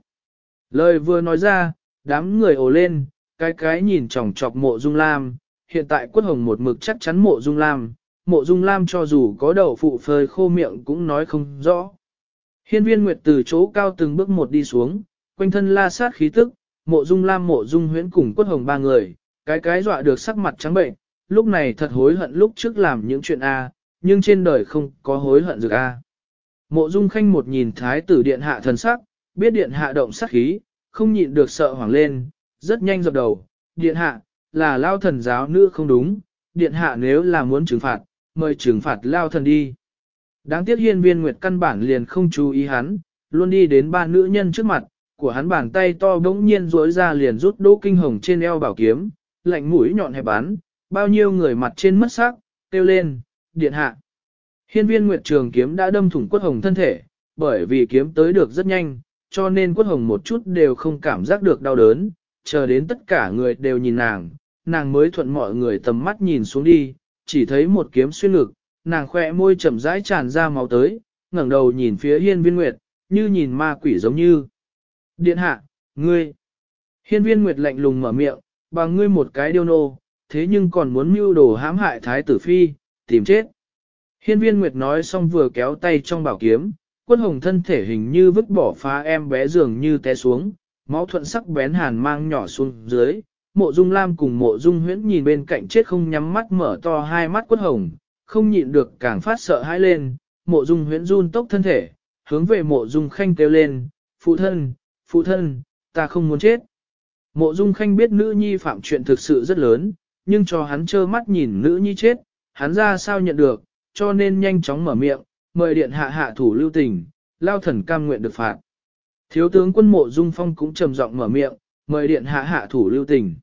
Lời vừa nói ra, đám người ồ lên, cái cái nhìn chòng chọc mộ dung lam, hiện tại quất hồng một mực chắc chắn mộ dung lam, mộ dung lam cho dù có đầu phụ phơi khô miệng cũng nói không rõ. Hiên viên Nguyệt từ chỗ cao từng bước một đi xuống, quanh thân la sát khí tức, mộ dung lam mộ dung huyễn cùng quất hồng ba người, cái cái dọa được sắc mặt trắng bệnh, lúc này thật hối hận lúc trước làm những chuyện A, nhưng trên đời không có hối hận được A. Mộ dung khanh một nhìn thái tử điện hạ thần sắc, biết điện hạ động sát khí, không nhịn được sợ hoảng lên, rất nhanh dập đầu, điện hạ, là lao thần giáo nữ không đúng, điện hạ nếu là muốn trừng phạt, mời trừng phạt lao thần đi. Đáng tiếc hiên viên nguyệt căn bản liền không chú ý hắn, luôn đi đến ba nữ nhân trước mặt, của hắn bàn tay to bỗng nhiên rối ra liền rút đỗ kinh hồng trên eo bảo kiếm, lạnh mũi nhọn hẹp bắn, bao nhiêu người mặt trên mất sắc, kêu lên, điện hạ. Hiên viên nguyệt trường kiếm đã đâm thủng quất hồng thân thể, bởi vì kiếm tới được rất nhanh, cho nên quất hồng một chút đều không cảm giác được đau đớn, chờ đến tất cả người đều nhìn nàng, nàng mới thuận mọi người tầm mắt nhìn xuống đi, chỉ thấy một kiếm xuyên ngực, nàng khỏe môi chậm rãi tràn ra máu tới, ngẩng đầu nhìn phía hiên viên nguyệt, như nhìn ma quỷ giống như. Điện hạ, ngươi. Hiên viên nguyệt lạnh lùng mở miệng, bằng ngươi một cái điêu nô, thế nhưng còn muốn mưu đồ hãm hại thái tử phi, tìm chết. Hiên viên nguyệt nói xong vừa kéo tay trong bảo kiếm, quân hồng thân thể hình như vứt bỏ phá em bé dường như té xuống, máu thuận sắc bén hàn mang nhỏ xuống dưới. Mộ Dung Lam cùng Mộ Dung Huyễn nhìn bên cạnh chết không nhắm mắt mở to hai mắt quất hồng, không nhịn được càng phát sợ hãi lên, Mộ Dung Huyễn run tốc thân thể, hướng về Mộ Dung Khanh kêu lên, "Phụ thân, phụ thân, ta không muốn chết." Mộ Dung Khanh biết nữ nhi phạm chuyện thực sự rất lớn, nhưng cho hắn trơ mắt nhìn nữ nhi chết, hắn ra sao nhận được, cho nên nhanh chóng mở miệng, mời điện hạ hạ thủ lưu tình, lao thần cam nguyện được phạt. Thiếu tướng quân mộ Dung Phong cũng trầm giọng mở miệng, mời điện hạ hạ thủ lưu tình.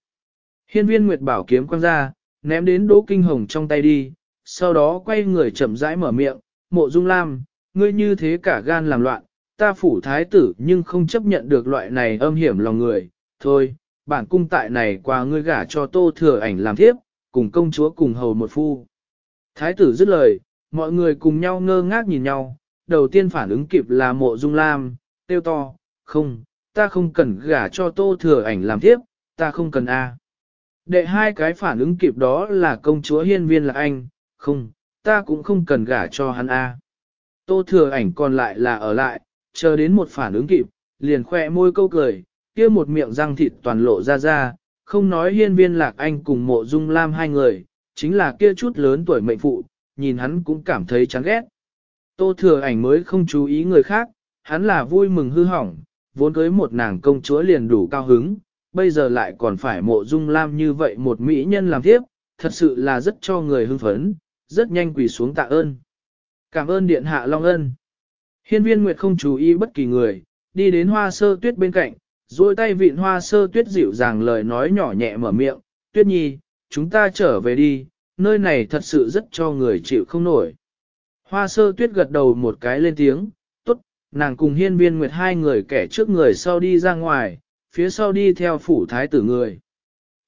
Hiên viên Nguyệt bảo kiếm quăng ra, ném đến Đỗ Kinh Hồng trong tay đi, sau đó quay người chậm rãi mở miệng, mộ dung lam, ngươi như thế cả gan làm loạn, ta phủ thái tử nhưng không chấp nhận được loại này âm hiểm lòng người, thôi, bản cung tại này qua ngươi gả cho tô thừa ảnh làm thiếp, cùng công chúa cùng hầu một phu. Thái tử dứt lời, mọi người cùng nhau ngơ ngác nhìn nhau, đầu tiên phản ứng kịp là mộ dung lam, tiêu to, không, ta không cần gả cho tô thừa ảnh làm tiếp, ta không cần A. Đệ hai cái phản ứng kịp đó là công chúa hiên viên là anh, không, ta cũng không cần gả cho hắn A. Tô thừa ảnh còn lại là ở lại, chờ đến một phản ứng kịp, liền khoe môi câu cười, kia một miệng răng thịt toàn lộ ra ra, không nói hiên viên lạc anh cùng mộ dung lam hai người, chính là kia chút lớn tuổi mệnh phụ, nhìn hắn cũng cảm thấy chán ghét. Tô thừa ảnh mới không chú ý người khác, hắn là vui mừng hư hỏng, vốn cưới một nàng công chúa liền đủ cao hứng, bây giờ lại còn phải mộ dung lam như vậy một mỹ nhân làm tiếp, thật sự là rất cho người hưng phấn, rất nhanh quỳ xuống tạ ơn. Cảm ơn điện hạ Long Ân. Hiên viên Nguyệt không chú ý bất kỳ người, đi đến hoa sơ tuyết bên cạnh, duỗi tay vịn hoa sơ tuyết dịu dàng lời nói nhỏ nhẹ mở miệng, tuyết nhi, chúng ta trở về đi, nơi này thật sự rất cho người chịu không nổi. Hoa sơ tuyết gật đầu một cái lên tiếng, tốt, nàng cùng hiên viên nguyệt hai người kẻ trước người sau đi ra ngoài, phía sau đi theo phủ thái tử người.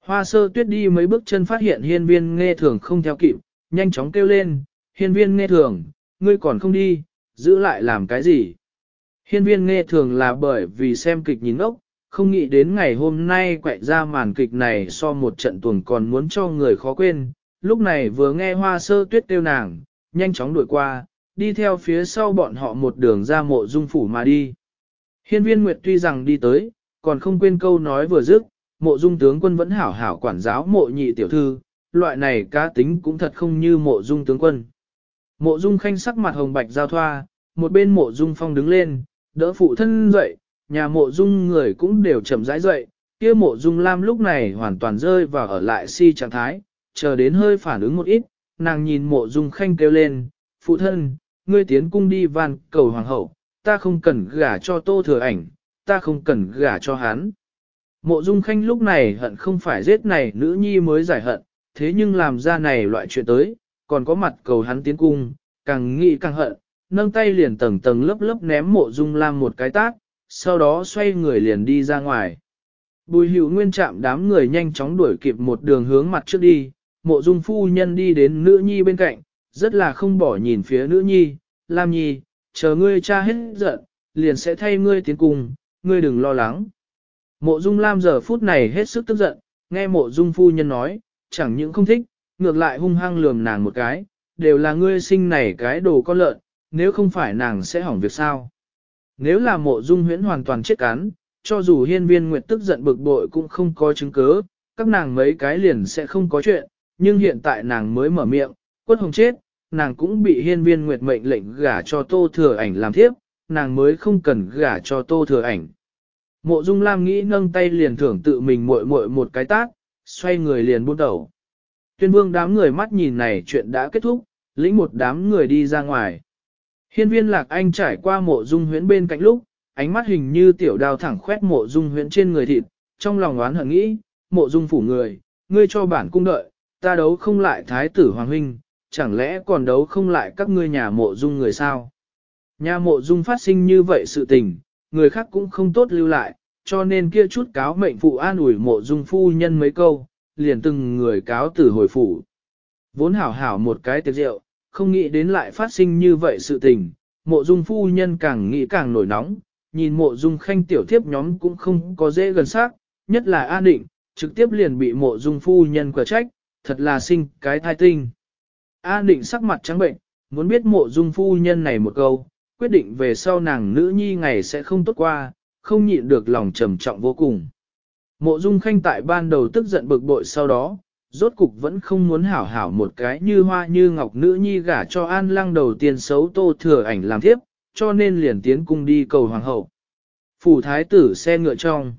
Hoa sơ tuyết đi mấy bước chân phát hiện hiên viên nghe thường không theo kịp, nhanh chóng kêu lên, hiên viên nghe thường, ngươi còn không đi, giữ lại làm cái gì? Hiên viên nghe thường là bởi vì xem kịch nhìn ốc, không nghĩ đến ngày hôm nay quậy ra màn kịch này so một trận tuần còn muốn cho người khó quên. Lúc này vừa nghe hoa sơ tuyết tiêu nàng, nhanh chóng đuổi qua, đi theo phía sau bọn họ một đường ra mộ dung phủ mà đi. Hiên viên Nguyệt tuy rằng đi tới, còn không quên câu nói vừa dứt, mộ dung tướng quân vẫn hảo hảo quản giáo mộ nhị tiểu thư, loại này cá tính cũng thật không như mộ dung tướng quân. Mộ dung khanh sắc mặt hồng bạch giao thoa, một bên mộ dung phong đứng lên, đỡ phụ thân dậy, nhà mộ dung người cũng đều chậm rãi dậy, kia mộ dung lam lúc này hoàn toàn rơi vào ở lại si trạng thái, chờ đến hơi phản ứng một ít, nàng nhìn mộ dung khanh kêu lên, phụ thân, ngươi tiến cung đi van cầu hoàng hậu, ta không cần gả cho tô thừa ảnh, ta không cần gả cho hắn. Mộ dung khanh lúc này hận không phải giết này nữ nhi mới giải hận, thế nhưng làm ra này loại chuyện tới, còn có mặt cầu hắn tiến cung, càng nghĩ càng hận, nâng tay liền tầng tầng lớp lớp ném mộ dung lam một cái tát, sau đó xoay người liền đi ra ngoài. Bùi hữu nguyên chạm đám người nhanh chóng đuổi kịp một đường hướng mặt trước đi, mộ dung phu nhân đi đến nữ nhi bên cạnh, rất là không bỏ nhìn phía nữ nhi, Lam nhi, chờ ngươi cha hết giận, liền sẽ thay ngươi tiến cùng, ngươi đừng lo lắng. Mộ dung Lam giờ phút này hết sức tức giận, nghe mộ dung phu nhân nói, chẳng những không thích, ngược lại hung hăng lườm nàng một cái, đều là ngươi sinh này cái đồ con lợn, nếu không phải nàng sẽ hỏng việc sao. Nếu là mộ dung huyễn hoàn toàn chết cán, cho dù hiên viên nguyệt tức giận bực bội cũng không có chứng cứ, các nàng mấy cái liền sẽ không có chuyện, nhưng hiện tại nàng mới mở miệng, quất hồng chết, nàng cũng bị hiên viên nguyệt mệnh lệnh gả cho tô thừa ảnh làm thiếp, nàng mới không cần gả cho tô thừa ảnh. Mộ dung lam nghĩ nâng tay liền thưởng tự mình muội muội một cái tác, xoay người liền buôn đầu. Tuyên vương đám người mắt nhìn này chuyện đã kết thúc, lĩnh một đám người đi ra ngoài. Hiên viên lạc anh trải qua mộ dung huyễn bên cạnh lúc, ánh mắt hình như tiểu đao thẳng khoét mộ dung huyễn trên người thịt, trong lòng oán hận nghĩ, mộ dung phủ người, ngươi cho bản cung đợi, ta đấu không lại thái tử hoàng huynh, chẳng lẽ còn đấu không lại các ngươi nhà mộ dung người sao? Nhà mộ dung phát sinh như vậy sự tình, người khác cũng không tốt lưu lại, cho nên kia chút cáo mệnh phụ an ủi mộ dung phu nhân mấy câu, liền từng người cáo tử hồi phủ. Vốn hảo hảo một cái tiệc rượu, không nghĩ đến lại phát sinh như vậy sự tình, mộ dung phu nhân càng nghĩ càng nổi nóng, nhìn mộ dung khanh tiểu thiếp nhóm cũng không có dễ gần sát, nhất là an định, trực tiếp liền bị mộ dung phu nhân quả trách, thật là sinh cái thai tinh. An định sắc mặt trắng bệnh, muốn biết mộ dung phu nhân này một câu, quyết định về sau nàng nữ nhi ngày sẽ không tốt qua, không nhịn được lòng trầm trọng vô cùng. Mộ dung khanh tại ban đầu tức giận bực bội sau đó, rốt cục vẫn không muốn hảo hảo một cái như hoa như ngọc nữ nhi gả cho an lăng đầu tiên xấu tô thừa ảnh làm thiếp, cho nên liền tiến cung đi cầu hoàng hậu. Phủ thái tử xe ngựa trong.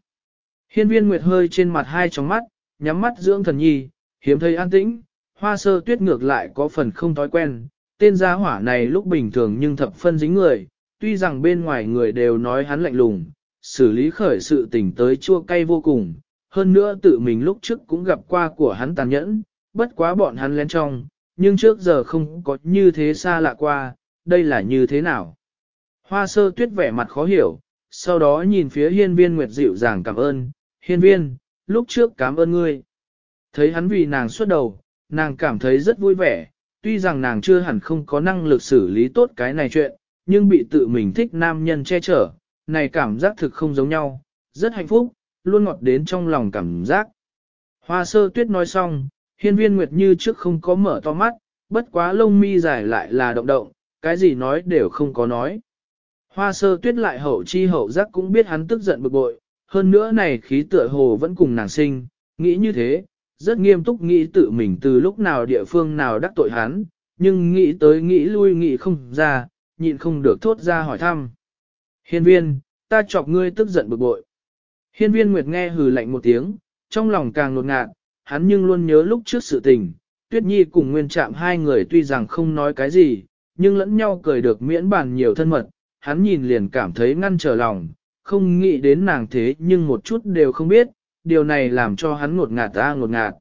Hiên viên nguyệt hơi trên mặt hai tròng mắt, nhắm mắt dưỡng thần nhi, hiếm thấy an tĩnh, hoa sơ tuyết ngược lại có phần không thói quen, tên gia hỏa này lúc bình thường nhưng thập phân dính người, tuy rằng bên ngoài người đều nói hắn lạnh lùng, xử lý khởi sự tình tới chua cay vô cùng, hơn nữa tự mình lúc trước cũng gặp qua của hắn tàn nhẫn, bất quá bọn hắn lén trong, nhưng trước giờ không có như thế xa lạ qua, đây là như thế nào. Hoa sơ tuyết vẻ mặt khó hiểu, sau đó nhìn phía hiên viên nguyệt dịu dàng cảm ơn, hiên viên, lúc trước cảm ơn ngươi. Thấy hắn vì nàng xuất đầu, nàng cảm thấy rất vui vẻ, tuy rằng nàng chưa hẳn không có năng lực xử lý tốt cái này chuyện, nhưng bị tự mình thích nam nhân che chở, này cảm giác thực không giống nhau, rất hạnh phúc, luôn ngọt đến trong lòng cảm giác. Hoa sơ tuyết nói xong, hiên viên nguyệt như trước không có mở to mắt, bất quá lông mi dài lại là động động, cái gì nói đều không có nói. Hoa sơ tuyết lại hậu chi hậu giác cũng biết hắn tức giận bực bội, hơn nữa này khí tựa hồ vẫn cùng nàng sinh, nghĩ như thế, rất nghiêm túc nghĩ tự mình từ lúc nào địa phương nào đắc tội hắn, nhưng nghĩ tới nghĩ lui nghĩ không ra, nhịn không được thốt ra hỏi thăm. Hiên viên, ta chọc ngươi tức giận bực bội. Hiên viên Nguyệt nghe hừ lạnh một tiếng, trong lòng càng nột ngạt, hắn nhưng luôn nhớ lúc trước sự tình, Tuyết Nhi cùng Nguyên Trạm hai người tuy rằng không nói cái gì, nhưng lẫn nhau cười được miễn bàn nhiều thân mật, hắn nhìn liền cảm thấy ngăn trở lòng, không nghĩ đến nàng thế nhưng một chút đều không biết, điều này làm cho hắn ngột ngạt ta ngột ngạt.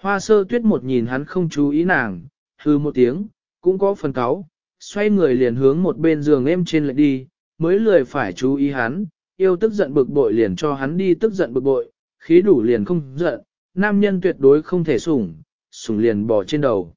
Hoa sơ tuyết một nhìn hắn không chú ý nàng, hư một tiếng, cũng có phần cáo, xoay người liền hướng một bên giường em trên lại đi, mới lười phải chú ý hắn, yêu tức giận bực bội liền cho hắn đi tức giận bực bội, khí đủ liền không giận, nam nhân tuyệt đối không thể sủng, sủng liền bỏ trên đầu.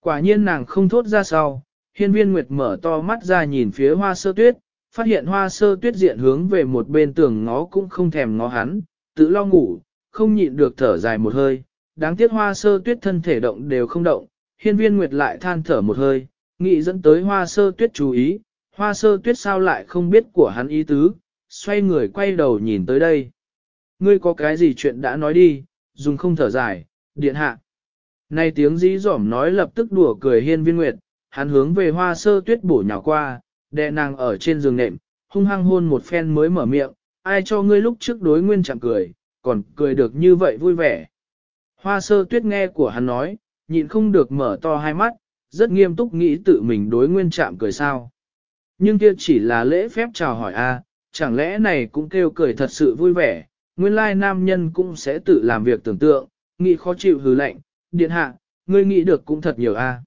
Quả nhiên nàng không thốt ra sau, hiên viên nguyệt mở to mắt ra nhìn phía hoa sơ tuyết, phát hiện hoa sơ tuyết diện hướng về một bên tường ngó cũng không thèm ngó hắn, tự lo ngủ, không nhịn được thở dài một hơi, đáng tiếc hoa sơ tuyết thân thể động đều không động, hiên viên nguyệt lại than thở một hơi, nghĩ dẫn tới hoa sơ tuyết chú ý, hoa sơ tuyết sao lại không biết của hắn ý tứ, xoay người quay đầu nhìn tới đây. Ngươi có cái gì chuyện đã nói đi, dùng không thở dài, điện hạ. nay tiếng dí dỏm nói lập tức đùa cười hiên viên nguyệt, hắn hướng về hoa sơ tuyết bổ nhào qua, đè nàng ở trên giường nệm, hung hăng hôn một phen mới mở miệng, ai cho ngươi lúc trước đối nguyên chẳng cười, còn cười được như vậy vui vẻ. Hoa sơ tuyết nghe của hắn nói, nhịn không được mở to hai mắt, rất nghiêm túc nghĩ tự mình đối nguyên chạm cười sao. Nhưng kia chỉ là lễ phép chào hỏi a, chẳng lẽ này cũng kêu cười thật sự vui vẻ, nguyên lai nam nhân cũng sẽ tự làm việc tưởng tượng, nghĩ khó chịu hứ lạnh, điện hạ, ngươi nghĩ được cũng thật nhiều a.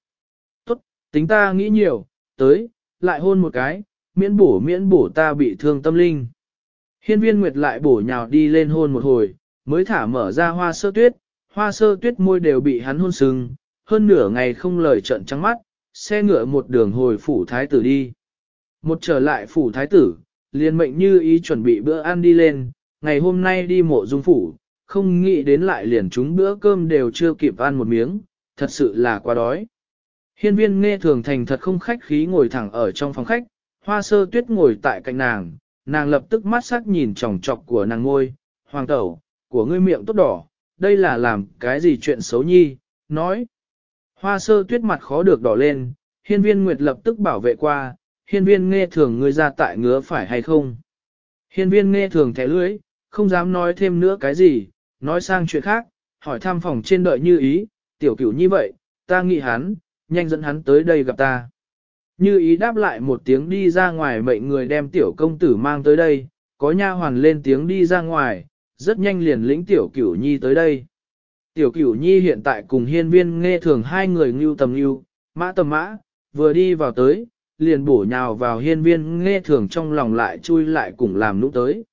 Tốt, tính ta nghĩ nhiều, tới, lại hôn một cái, miễn bổ miễn bổ ta bị thương tâm linh. Hiên viên nguyệt lại bổ nhào đi lên hôn một hồi, mới thả mở ra hoa sơ tuyết, hoa sơ tuyết môi đều bị hắn hôn sưng, hơn nửa ngày không lời trận trắng mắt, xe ngựa một đường hồi phủ thái tử đi. Một trở lại phủ thái tử, liền mệnh như ý chuẩn bị bữa ăn đi lên, ngày hôm nay đi mộ dung phủ, không nghĩ đến lại liền chúng bữa cơm đều chưa kịp ăn một miếng, thật sự là quá đói. Hiên viên nghe thường thành thật không khách khí ngồi thẳng ở trong phòng khách, hoa sơ tuyết ngồi tại cạnh nàng, nàng lập tức mắt sắc nhìn tròng trọc của nàng ngôi, hoàng tẩu, của ngươi miệng tốt đỏ, đây là làm cái gì chuyện xấu nhi, nói. Hoa sơ tuyết mặt khó được đỏ lên, hiên viên nguyệt lập tức bảo vệ qua, hiên viên nghe thường ngươi ra tại ngứa phải hay không. Hiên viên nghe thường thẻ lưỡi, không dám nói thêm nữa cái gì, nói sang chuyện khác, hỏi thăm phòng trên đợi như ý, tiểu cửu như vậy, ta nghĩ hắn, nhanh dẫn hắn tới đây gặp ta. Như ý đáp lại một tiếng đi ra ngoài mệnh người đem tiểu công tử mang tới đây, có nha hoàn lên tiếng đi ra ngoài, rất nhanh liền lĩnh tiểu cửu nhi tới đây. Tiểu cửu nhi hiện tại cùng hiên viên nghe thường hai người ngưu tầm ngưu, mã tầm mã, vừa đi vào tới, liền bổ nhào vào hiên viên nghe thường trong lòng lại chui lại cùng làm nụ tới.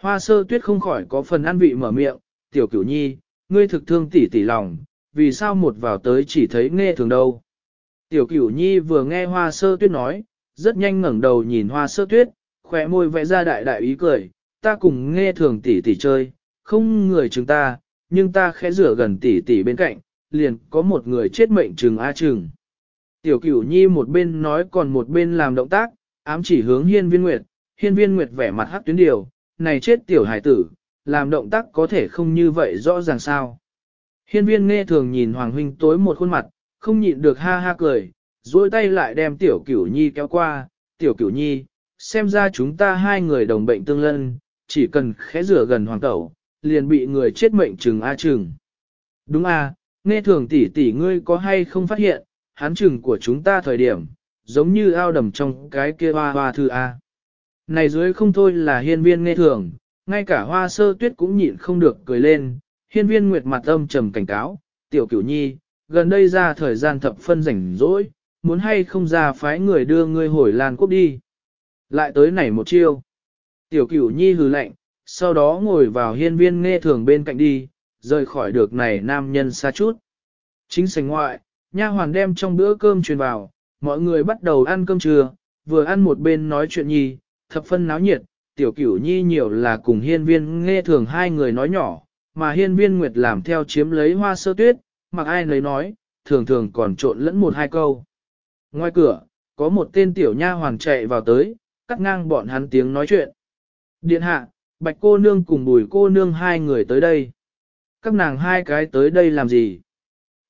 Hoa sơ tuyết không khỏi có phần ăn vị mở miệng, tiểu cửu nhi, ngươi thực thương tỷ tỷ lòng, vì sao một vào tới chỉ thấy nghe thường đâu. Tiểu cửu nhi vừa nghe hoa sơ tuyết nói, rất nhanh ngẩng đầu nhìn hoa sơ tuyết, khỏe môi vẽ ra đại đại ý cười, ta cùng nghe thường tỷ tỷ chơi, không người chúng ta, nhưng ta khẽ rửa gần tỷ tỷ bên cạnh, liền có một người chết mệnh trừng a trừng. Tiểu cửu nhi một bên nói còn một bên làm động tác, ám chỉ hướng hiên viên nguyệt, hiên viên nguyệt vẻ mặt hắc tuyến điều, này chết tiểu hải tử, làm động tác có thể không như vậy rõ ràng sao. Hiên viên nghe thường nhìn Hoàng Huynh tối một khuôn mặt, không nhịn được ha ha cười, duỗi tay lại đem tiểu cửu nhi kéo qua, tiểu cửu nhi, xem ra chúng ta hai người đồng bệnh tương lân, chỉ cần khẽ rửa gần hoàng tẩu, liền bị người chết mệnh trừng a trừng. Đúng a, nghe thường tỷ tỷ ngươi có hay không phát hiện, hắn chừng của chúng ta thời điểm, giống như ao đầm trong cái kia hoa hoa thư a. Này dưới không thôi là hiên viên nghe thường, ngay cả hoa sơ tuyết cũng nhịn không được cười lên, hiên viên nguyệt mặt âm trầm cảnh cáo, tiểu cửu nhi, gần đây ra thời gian thập phân rảnh rỗi, muốn hay không ra phái người đưa ngươi hồi Lan Quốc đi. Lại tới này một chiêu. Tiểu cửu nhi hừ lạnh, sau đó ngồi vào hiên viên nghe thường bên cạnh đi, rời khỏi được này nam nhân xa chút. Chính sành ngoại, nha hoàn đem trong bữa cơm truyền vào, mọi người bắt đầu ăn cơm trưa, vừa ăn một bên nói chuyện nhi, thập phân náo nhiệt, tiểu cửu nhi nhiều là cùng hiên viên nghe thường hai người nói nhỏ, mà hiên viên nguyệt làm theo chiếm lấy hoa sơ tuyết, mặc ai lấy nói, thường thường còn trộn lẫn một hai câu. Ngoài cửa, có một tên tiểu nha hoàn chạy vào tới, cắt ngang bọn hắn tiếng nói chuyện. Điện hạ, bạch cô nương cùng bùi cô nương hai người tới đây. Các nàng hai cái tới đây làm gì?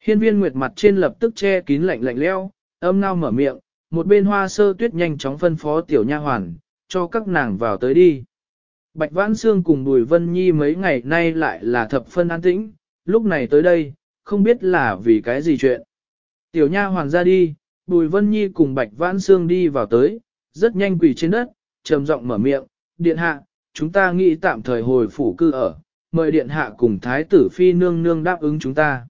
Hiên viên nguyệt mặt trên lập tức che kín lạnh lạnh leo, âm ngao mở miệng, một bên hoa sơ tuyết nhanh chóng phân phó tiểu nha hoàn, cho các nàng vào tới đi. Bạch Vãn Sương cùng Bùi Vân Nhi mấy ngày nay lại là thập phân an tĩnh, lúc này tới đây, không biết là vì cái gì chuyện. Tiểu nha hoàn ra đi, Bùi Vân Nhi cùng Bạch Vãn Sương đi vào tới, rất nhanh quỳ trên đất, trầm giọng mở miệng, điện hạ, chúng ta nghĩ tạm thời hồi phủ cư ở, mời điện hạ cùng thái tử phi nương nương đáp ứng chúng ta.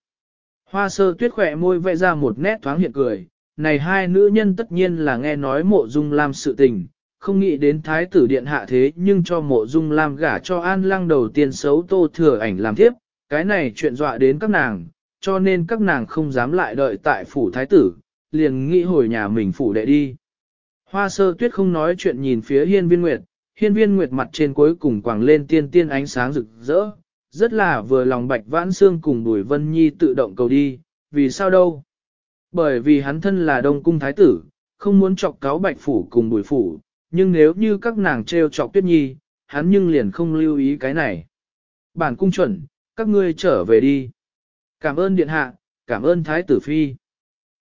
Hoa sơ tuyết khỏe môi vẽ ra một nét thoáng hiện cười, này hai nữ nhân tất nhiên là nghe nói mộ dung Lam sự tình, không nghĩ đến thái tử điện hạ thế nhưng cho mộ dung Lam gả cho an lăng đầu tiên xấu tô thừa ảnh làm tiếp, cái này chuyện dọa đến các nàng, cho nên các nàng không dám lại đợi tại phủ thái tử, liền nghĩ hồi nhà mình phủ đệ đi. Hoa sơ tuyết không nói chuyện nhìn phía hiên viên nguyệt, hiên viên nguyệt mặt trên cuối cùng quàng lên tiên tiên ánh sáng rực rỡ, rất là vừa lòng bạch vãn xương cùng bùi vân nhi tự động cầu đi, vì sao đâu? Bởi vì hắn thân là đông cung thái tử, không muốn chọc cáo bạch phủ cùng bùi phủ, nhưng nếu như các nàng treo chọc tuyết nhi, hắn nhưng liền không lưu ý cái này. Bản cung chuẩn, các ngươi trở về đi. Cảm ơn điện hạ, cảm ơn thái tử phi.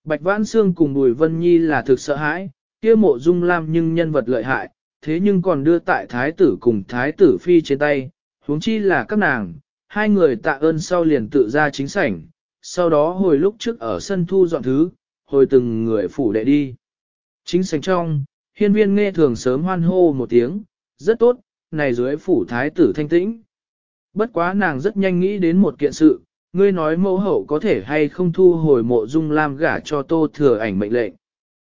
Bạch Vãn Sương cùng Bùi Vân Nhi là thực sợ hãi, kia mộ dung lam nhưng nhân vật lợi hại, thế nhưng còn đưa tại thái tử cùng thái tử phi trên tay, huống chi là các nàng, hai người tạ ơn sau liền tự ra chính sảnh, sau đó hồi lúc trước ở sân thu dọn thứ, hồi từng người phủ đệ đi. Chính sảnh trong, hiên viên nghe thường sớm hoan hô một tiếng, rất tốt, này dưới phủ thái tử thanh tĩnh. Bất quá nàng rất nhanh nghĩ đến một kiện sự, ngươi nói mẫu hậu có thể hay không thu hồi mộ dung lam gả cho tô thừa ảnh mệnh lệnh.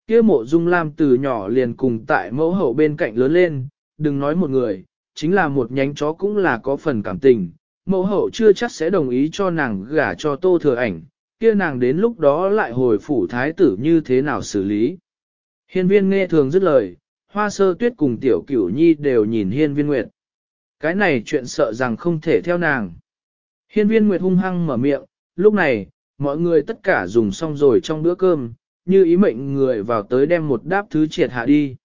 kia mộ dung lam từ nhỏ liền cùng tại mẫu hậu bên cạnh lớn lên, đừng nói một người, chính là một nhánh chó cũng là có phần cảm tình. Mẫu hậu chưa chắc sẽ đồng ý cho nàng gả cho tô thừa ảnh, kia nàng đến lúc đó lại hồi phủ thái tử như thế nào xử lý. Hiên viên nghe thường dứt lời, hoa sơ tuyết cùng tiểu cửu nhi đều nhìn hiên viên nguyệt. Cái này chuyện sợ rằng không thể theo nàng. Hiên viên nguyệt hung hăng mở miệng, lúc này, mọi người tất cả dùng xong rồi trong bữa cơm, như ý mệnh người vào tới đem một đáp thứ triệt hạ đi.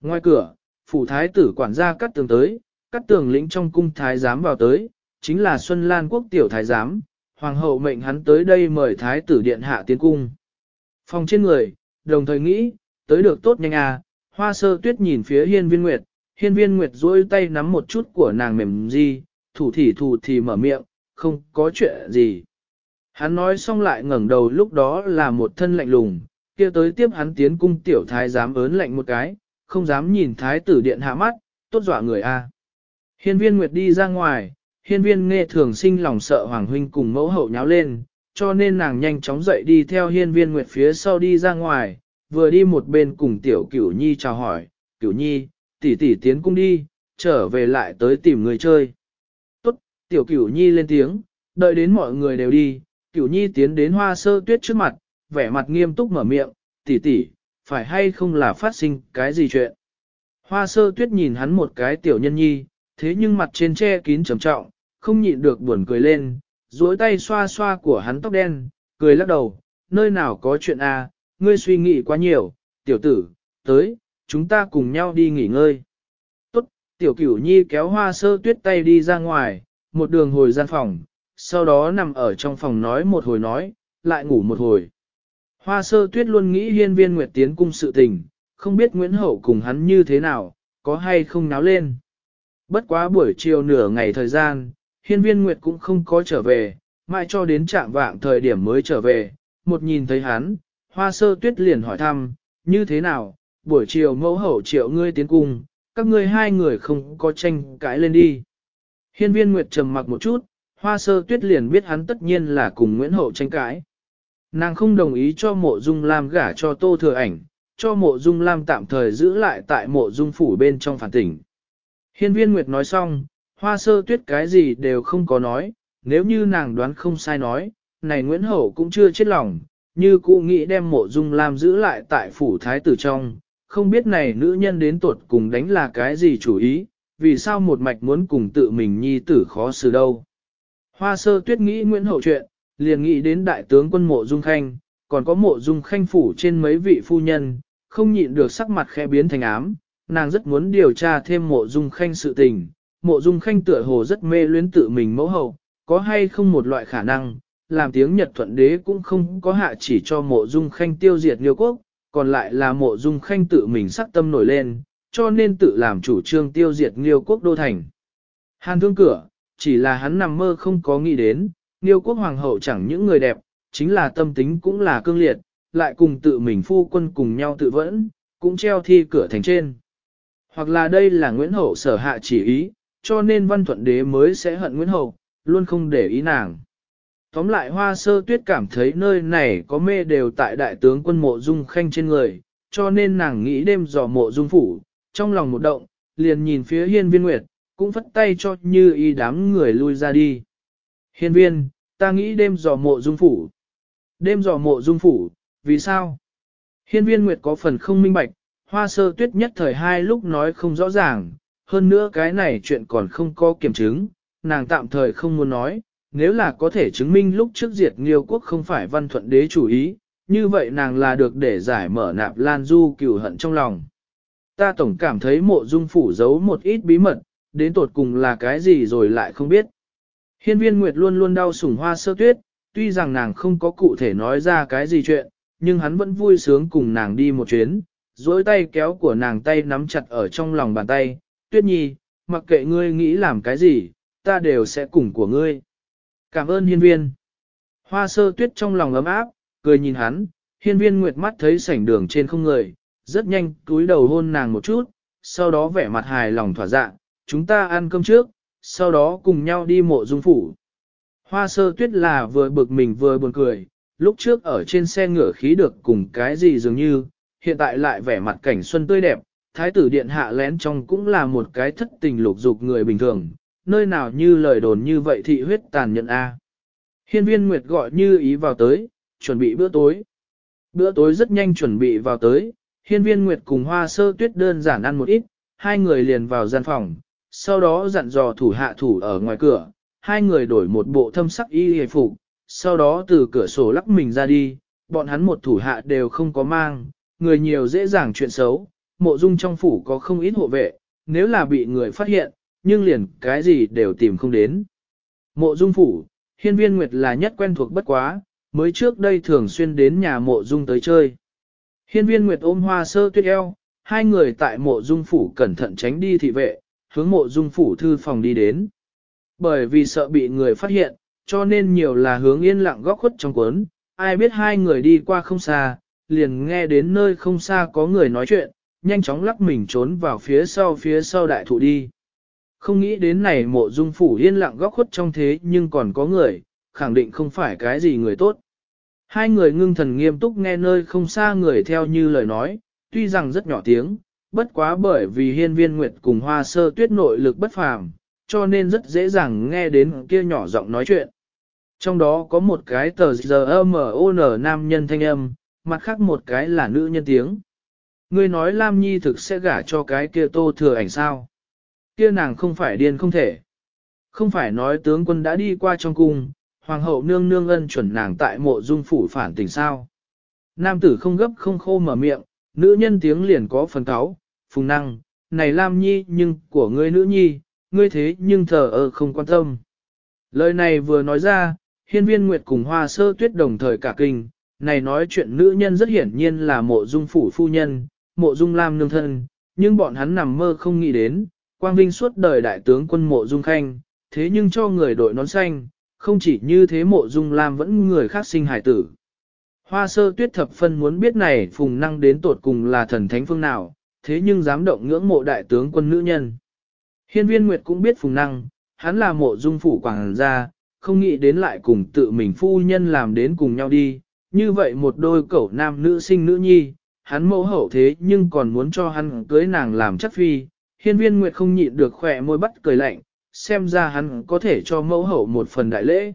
Ngoài cửa, phủ thái tử quản gia cắt tường tới, cắt tường lĩnh trong cung thái giám vào tới, chính là Xuân Lan quốc tiểu thái giám, hoàng hậu mệnh hắn tới đây mời thái tử điện hạ tiến cung. Phòng trên người, đồng thời nghĩ, tới được tốt nhanh à, hoa sơ tuyết nhìn phía hiên viên nguyệt, hiên viên nguyệt duỗi tay nắm một chút của nàng mềm di, thủ thỉ thủ thì mở miệng, không có chuyện gì. Hắn nói xong lại ngẩng đầu lúc đó là một thân lạnh lùng, kia tới tiếp hắn tiến cung tiểu thái dám ớn lạnh một cái, không dám nhìn thái tử điện hạ mắt, tốt dọa người a. Hiên viên nguyệt đi ra ngoài, hiên viên nghe thường sinh lòng sợ hoàng huynh cùng mẫu hậu nháo lên, cho nên nàng nhanh chóng dậy đi theo hiên viên nguyệt phía sau đi ra ngoài, vừa đi một bên cùng tiểu cửu nhi chào hỏi, cửu nhi, tỷ tỷ tiến cung đi, trở về lại tới tìm người chơi. Tốt, tiểu cửu nhi lên tiếng, đợi đến mọi người đều đi, cửu nhi tiến đến hoa sơ tuyết trước mặt, vẻ mặt nghiêm túc mở miệng, tỷ tỷ, phải hay không là phát sinh cái gì chuyện. Hoa sơ tuyết nhìn hắn một cái tiểu nhân nhi, thế nhưng mặt trên che kín trầm trọng, không nhịn được buồn cười lên, duỗi tay xoa xoa của hắn tóc đen, cười lắc đầu, nơi nào có chuyện à, ngươi suy nghĩ quá nhiều, tiểu tử, tới, chúng ta cùng nhau đi nghỉ ngơi. Tốt, tiểu cửu nhi kéo hoa sơ tuyết tay đi ra ngoài, một đường hồi gian phòng, sau đó nằm ở trong phòng nói một hồi nói, lại ngủ một hồi. Hoa sơ tuyết luôn nghĩ hiên viên nguyệt tiến cung sự tình, không biết Nguyễn Hậu cùng hắn như thế nào, có hay không náo lên. Bất quá buổi chiều nửa ngày thời gian, hiên viên nguyệt cũng không có trở về, mãi cho đến trạng vạng thời điểm mới trở về, một nhìn thấy hắn, hoa sơ tuyết liền hỏi thăm, như thế nào, buổi chiều mẫu hậu triệu ngươi tiến cung, các ngươi hai người không có tranh cãi lên đi. Hiên viên Nguyệt trầm mặc một chút, hoa sơ tuyết liền biết hắn tất nhiên là cùng Nguyễn Hậu tranh cãi. Nàng không đồng ý cho mộ dung lam gả cho tô thừa ảnh, cho mộ dung lam tạm thời giữ lại tại mộ dung phủ bên trong phản tỉnh. Hiên viên Nguyệt nói xong, hoa sơ tuyết cái gì đều không có nói, nếu như nàng đoán không sai nói, này Nguyễn Hậu cũng chưa chết lòng, như cụ nghĩ đem mộ dung lam giữ lại tại phủ thái tử trong, không biết này nữ nhân đến tuột cùng đánh là cái gì chủ ý, vì sao một mạch muốn cùng tự mình nhi tử khó xử đâu. Hoa sơ tuyết nghĩ Nguyễn Hậu chuyện, liền nghĩ đến đại tướng quân mộ dung khanh, còn có mộ dung khanh phủ trên mấy vị phu nhân, không nhịn được sắc mặt khẽ biến thành ám, nàng rất muốn điều tra thêm mộ dung khanh sự tình. Mộ dung khanh tựa hồ rất mê luyến tự mình mẫu hậu, có hay không một loại khả năng, làm tiếng Nhật thuận đế cũng không có hạ chỉ cho mộ dung khanh tiêu diệt liêu quốc, còn lại là mộ dung khanh tự mình sắc tâm nổi lên, cho nên tự làm chủ trương tiêu diệt liêu quốc đô thành. Hàn thương cửa, chỉ là hắn nằm mơ không có nghĩ đến, liêu quốc hoàng hậu chẳng những người đẹp, chính là tâm tính cũng là cương liệt, lại cùng tự mình phu quân cùng nhau tự vẫn, cũng treo thi cửa thành trên. Hoặc là đây là Nguyễn Hậu sở hạ chỉ ý, cho nên văn thuận đế mới sẽ hận Nguyễn Hậu, luôn không để ý nàng. Tóm lại hoa sơ tuyết cảm thấy nơi này có mê đều tại đại tướng quân mộ dung khanh trên người, cho nên nàng nghĩ đêm dò mộ dung phủ, trong lòng một động, liền nhìn phía hiên viên nguyệt, cũng phất tay cho như y đám người lui ra đi. Hiên viên, ta nghĩ đêm dò mộ dung phủ. Đêm dò mộ dung phủ, vì sao? Hiên viên nguyệt có phần không minh bạch, hoa sơ tuyết nhất thời hai lúc nói không rõ ràng, hơn nữa cái này chuyện còn không có kiểm chứng, nàng tạm thời không muốn nói, nếu là có thể chứng minh lúc trước diệt nghiêu quốc không phải văn thuận đế chủ ý, như vậy nàng là được để giải mở nạp lan du cửu hận trong lòng. Ta tổng cảm thấy mộ dung phủ giấu một ít bí mật, đến tột cùng là cái gì rồi lại không biết. Hiên viên Nguyệt luôn luôn đau sủng hoa sơ tuyết, tuy rằng nàng không có cụ thể nói ra cái gì chuyện, nhưng hắn vẫn vui sướng cùng nàng đi một chuyến, dối tay kéo của nàng tay nắm chặt ở trong lòng bàn tay, tuyết nhi, mặc kệ ngươi nghĩ làm cái gì, ta đều sẽ cùng của ngươi. Cảm ơn hiên viên. Hoa sơ tuyết trong lòng ấm áp, cười nhìn hắn, hiên viên nguyệt mắt thấy sảnh đường trên không người, rất nhanh túi đầu hôn nàng một chút, sau đó vẻ mặt hài lòng thỏa dạ, chúng ta ăn cơm trước, sau đó cùng nhau đi mộ dung phủ. Hoa sơ tuyết là vừa bực mình vừa buồn cười, lúc trước ở trên xe ngựa khí được cùng cái gì dường như, hiện tại lại vẻ mặt cảnh xuân tươi đẹp, thái tử điện hạ lén trong cũng là một cái thất tình lục dục người bình thường, nơi nào như lời đồn như vậy thị huyết tàn nhẫn a. Hiên viên Nguyệt gọi như ý vào tới, chuẩn bị bữa tối. Bữa tối rất nhanh chuẩn bị vào tới, hiên viên Nguyệt cùng hoa sơ tuyết đơn giản ăn một ít, hai người liền vào gian phòng, sau đó dặn dò thủ hạ thủ ở ngoài cửa, hai người đổi một bộ thâm sắc y hề phục, sau đó từ cửa sổ lắc mình ra đi, bọn hắn một thủ hạ đều không có mang, người nhiều dễ dàng chuyện xấu, mộ dung trong phủ có không ít hộ vệ, nếu là bị người phát hiện, nhưng liền cái gì đều tìm không đến. Mộ dung phủ, hiên viên nguyệt là nhất quen thuộc bất quá, mới trước đây thường xuyên đến nhà mộ dung tới chơi. Hiên viên nguyệt ôm hoa sơ tuyết eo, hai người tại mộ dung phủ cẩn thận tránh đi thị vệ, hướng mộ dung phủ thư phòng đi đến. Bởi vì sợ bị người phát hiện, cho nên nhiều là hướng yên lặng góc khuất trong cuốn, ai biết hai người đi qua không xa, liền nghe đến nơi không xa có người nói chuyện, nhanh chóng lắc mình trốn vào phía sau phía sau đại thụ đi. Không nghĩ đến này mộ dung phủ yên lặng góc khuất trong thế nhưng còn có người, khẳng định không phải cái gì người tốt. Hai người ngưng thần nghiêm túc nghe nơi không xa người theo như lời nói, tuy rằng rất nhỏ tiếng, bất quá bởi vì hiên viên nguyệt cùng hoa sơ tuyết nội lực bất phàm, cho nên rất dễ dàng nghe đến kia nhỏ giọng nói chuyện. Trong đó có một cái tờ giờ M.O.N. nam nhân thanh âm, mặt khác một cái là nữ nhân tiếng. Ngươi nói Lam Nhi thực sẽ gả cho cái kia tô thừa ảnh sao? Kia nàng không phải điên không thể. Không phải nói tướng quân đã đi qua trong cung, hoàng hậu nương nương ân chuẩn nàng tại mộ dung phủ phản tình sao. Nam tử không gấp không khô mở miệng, nữ nhân tiếng liền có phần cáo, phùng năng, này Lam Nhi nhưng của ngươi nữ nhi, ngươi thế nhưng thờ ơ không quan tâm. Lời này vừa nói ra, hiên viên nguyệt cùng hoa sơ tuyết đồng thời cả kinh, này nói chuyện nữ nhân rất hiển nhiên là mộ dung phủ phu nhân, mộ dung lam nương thân, nhưng bọn hắn nằm mơ không nghĩ đến, quang vinh suốt đời đại tướng quân mộ dung khanh, thế nhưng cho người đội nón xanh, không chỉ như thế mộ dung lam vẫn người khác sinh hải tử. Hoa sơ tuyết thập phân muốn biết này phùng năng đến tột cùng là thần thánh phương nào, thế nhưng dám động ngưỡng mộ đại tướng quân nữ nhân. Hiên viên Nguyệt cũng biết phùng năng, hắn là mộ dung phủ quảng gia, không nghĩ đến lại cùng tự mình phu nhân làm đến cùng nhau đi, như vậy một đôi cẩu nam nữ sinh nữ nhi, hắn mẫu hậu thế nhưng còn muốn cho hắn cưới nàng làm chất phi, hiên viên nguyệt không nhịn được khỏe môi bắt cười lạnh, xem ra hắn có thể cho mẫu hậu một phần đại lễ.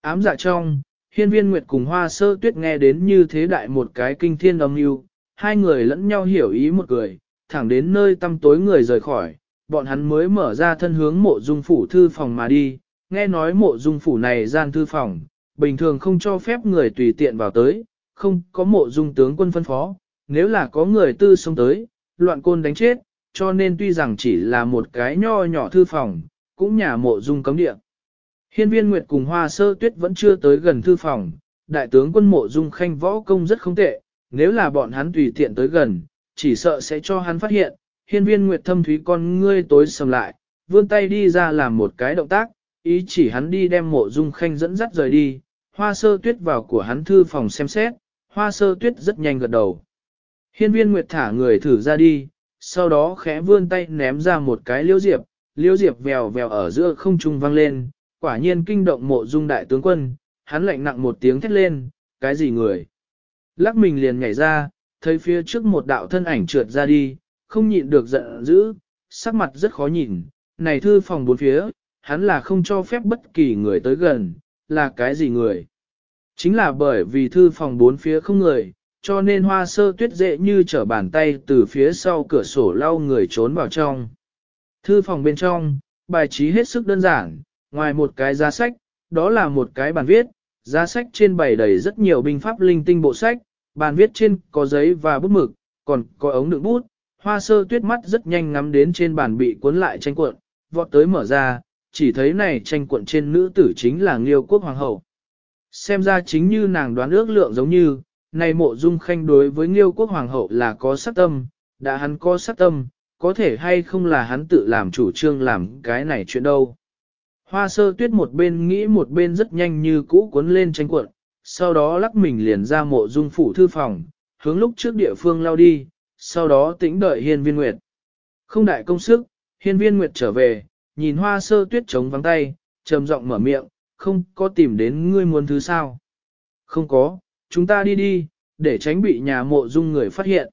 Ám dạ trong, hiên viên nguyệt cùng hoa sơ tuyết nghe đến như thế đại một cái kinh thiên âm mưu hai người lẫn nhau hiểu ý một cười, thẳng đến nơi tăm tối người rời khỏi, bọn hắn mới mở ra thân hướng mộ dung phủ thư phòng mà đi, nghe nói mộ dung phủ này gian thư phòng, bình thường không cho phép người tùy tiện vào tới, không có mộ dung tướng quân phân phó, nếu là có người tư sống tới, loạn côn đánh chết, cho nên tuy rằng chỉ là một cái nho nhỏ thư phòng, cũng nhà mộ dung cấm địa. Hiên viên Nguyệt cùng Hoa Sơ Tuyết vẫn chưa tới gần thư phòng, đại tướng quân mộ dung khanh võ công rất không tệ, nếu là bọn hắn tùy tiện tới gần, chỉ sợ sẽ cho hắn phát hiện, hiên viên Nguyệt thâm thúy con ngươi tối sầm lại, vươn tay đi ra làm một cái động tác, ý chỉ hắn đi đem mộ dung khanh dẫn dắt rời đi, hoa sơ tuyết vào của hắn thư phòng xem xét, hoa sơ tuyết rất nhanh gật đầu. Hiên viên Nguyệt thả người thử ra đi, sau đó khẽ vươn tay ném ra một cái liễu diệp, liễu diệp vèo vèo ở giữa không trung vang lên, quả nhiên kinh động mộ dung đại tướng quân, hắn lạnh nặng một tiếng thét lên, cái gì người? Lắc mình liền nhảy ra, thấy phía trước một đạo thân ảnh trượt ra đi, không nhịn được giận dữ, sắc mặt rất khó nhìn, này thư phòng bốn phía, hắn là không cho phép bất kỳ người tới gần, là cái gì người? Chính là bởi vì thư phòng bốn phía không người, cho nên hoa sơ tuyết dễ như trở bàn tay từ phía sau cửa sổ lau người trốn vào trong. Thư phòng bên trong, bài trí hết sức đơn giản, ngoài một cái giá sách, đó là một cái bàn viết, giá sách trên bày đầy rất nhiều binh pháp linh tinh bộ sách, bàn viết trên có giấy và bút mực, còn có ống đựng bút, hoa sơ tuyết mắt rất nhanh ngắm đến trên bàn bị cuốn lại tranh cuộn, vọt tới mở ra, chỉ thấy này tranh cuộn trên nữ tử chính là Nghiêu quốc hoàng hậu. Xem ra chính như nàng đoán ước lượng giống như, này mộ dung khanh đối với Nghiêu quốc hoàng hậu là có sát tâm, đã hắn có sát tâm, có thể hay không là hắn tự làm chủ trương làm cái này chuyện đâu. Hoa sơ tuyết một bên nghĩ một bên rất nhanh như cũ cuốn lên tranh cuộn, sau đó lắc mình liền ra mộ dung phủ thư phòng, hướng lúc trước địa phương lao đi, sau đó tĩnh đợi hiên viên nguyệt. Không đại công sức, hiên viên nguyệt trở về, nhìn hoa sơ tuyết trống vắng tay, trầm giọng mở miệng, không có tìm đến ngươi muốn thứ sao. Không có, chúng ta đi đi, để tránh bị nhà mộ dung người phát hiện.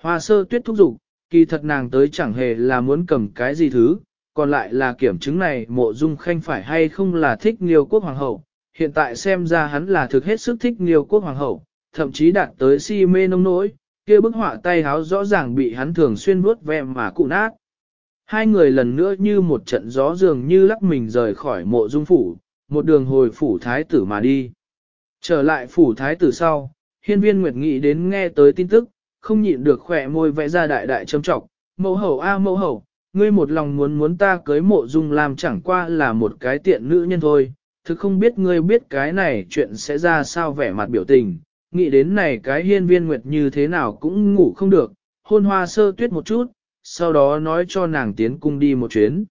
Hoa sơ tuyết thúc giục, kỳ thật nàng tới chẳng hề là muốn cầm cái gì thứ, còn lại là kiểm chứng này mộ dung khanh phải hay không là thích nghiêu quốc hoàng hậu. Hiện tại xem ra hắn là thực hết sức thích nghiêu quốc hoàng hậu, thậm chí đạt tới si mê nông nỗi, kia bức họa tay háo rõ ràng bị hắn thường xuyên vuốt ve mà cụ nát. Hai người lần nữa như một trận gió dường như lắc mình rời khỏi mộ dung phủ, một đường hồi phủ thái tử mà đi. Trở lại phủ thái tử sau, hiên viên nguyệt nghĩ đến nghe tới tin tức, không nhịn được khỏe môi vẽ ra đại đại châm trọng. Mẫu hậu a mẫu hậu, ngươi một lòng muốn muốn ta cưới mộ dung làm chẳng qua là một cái tiện nữ nhân thôi, thực không biết ngươi biết cái này chuyện sẽ ra sao vẻ mặt biểu tình, nghĩ đến này cái hiên viên nguyệt như thế nào cũng ngủ không được, hôn hoa sơ tuyết một chút, sau đó nói cho nàng tiến cung đi một chuyến.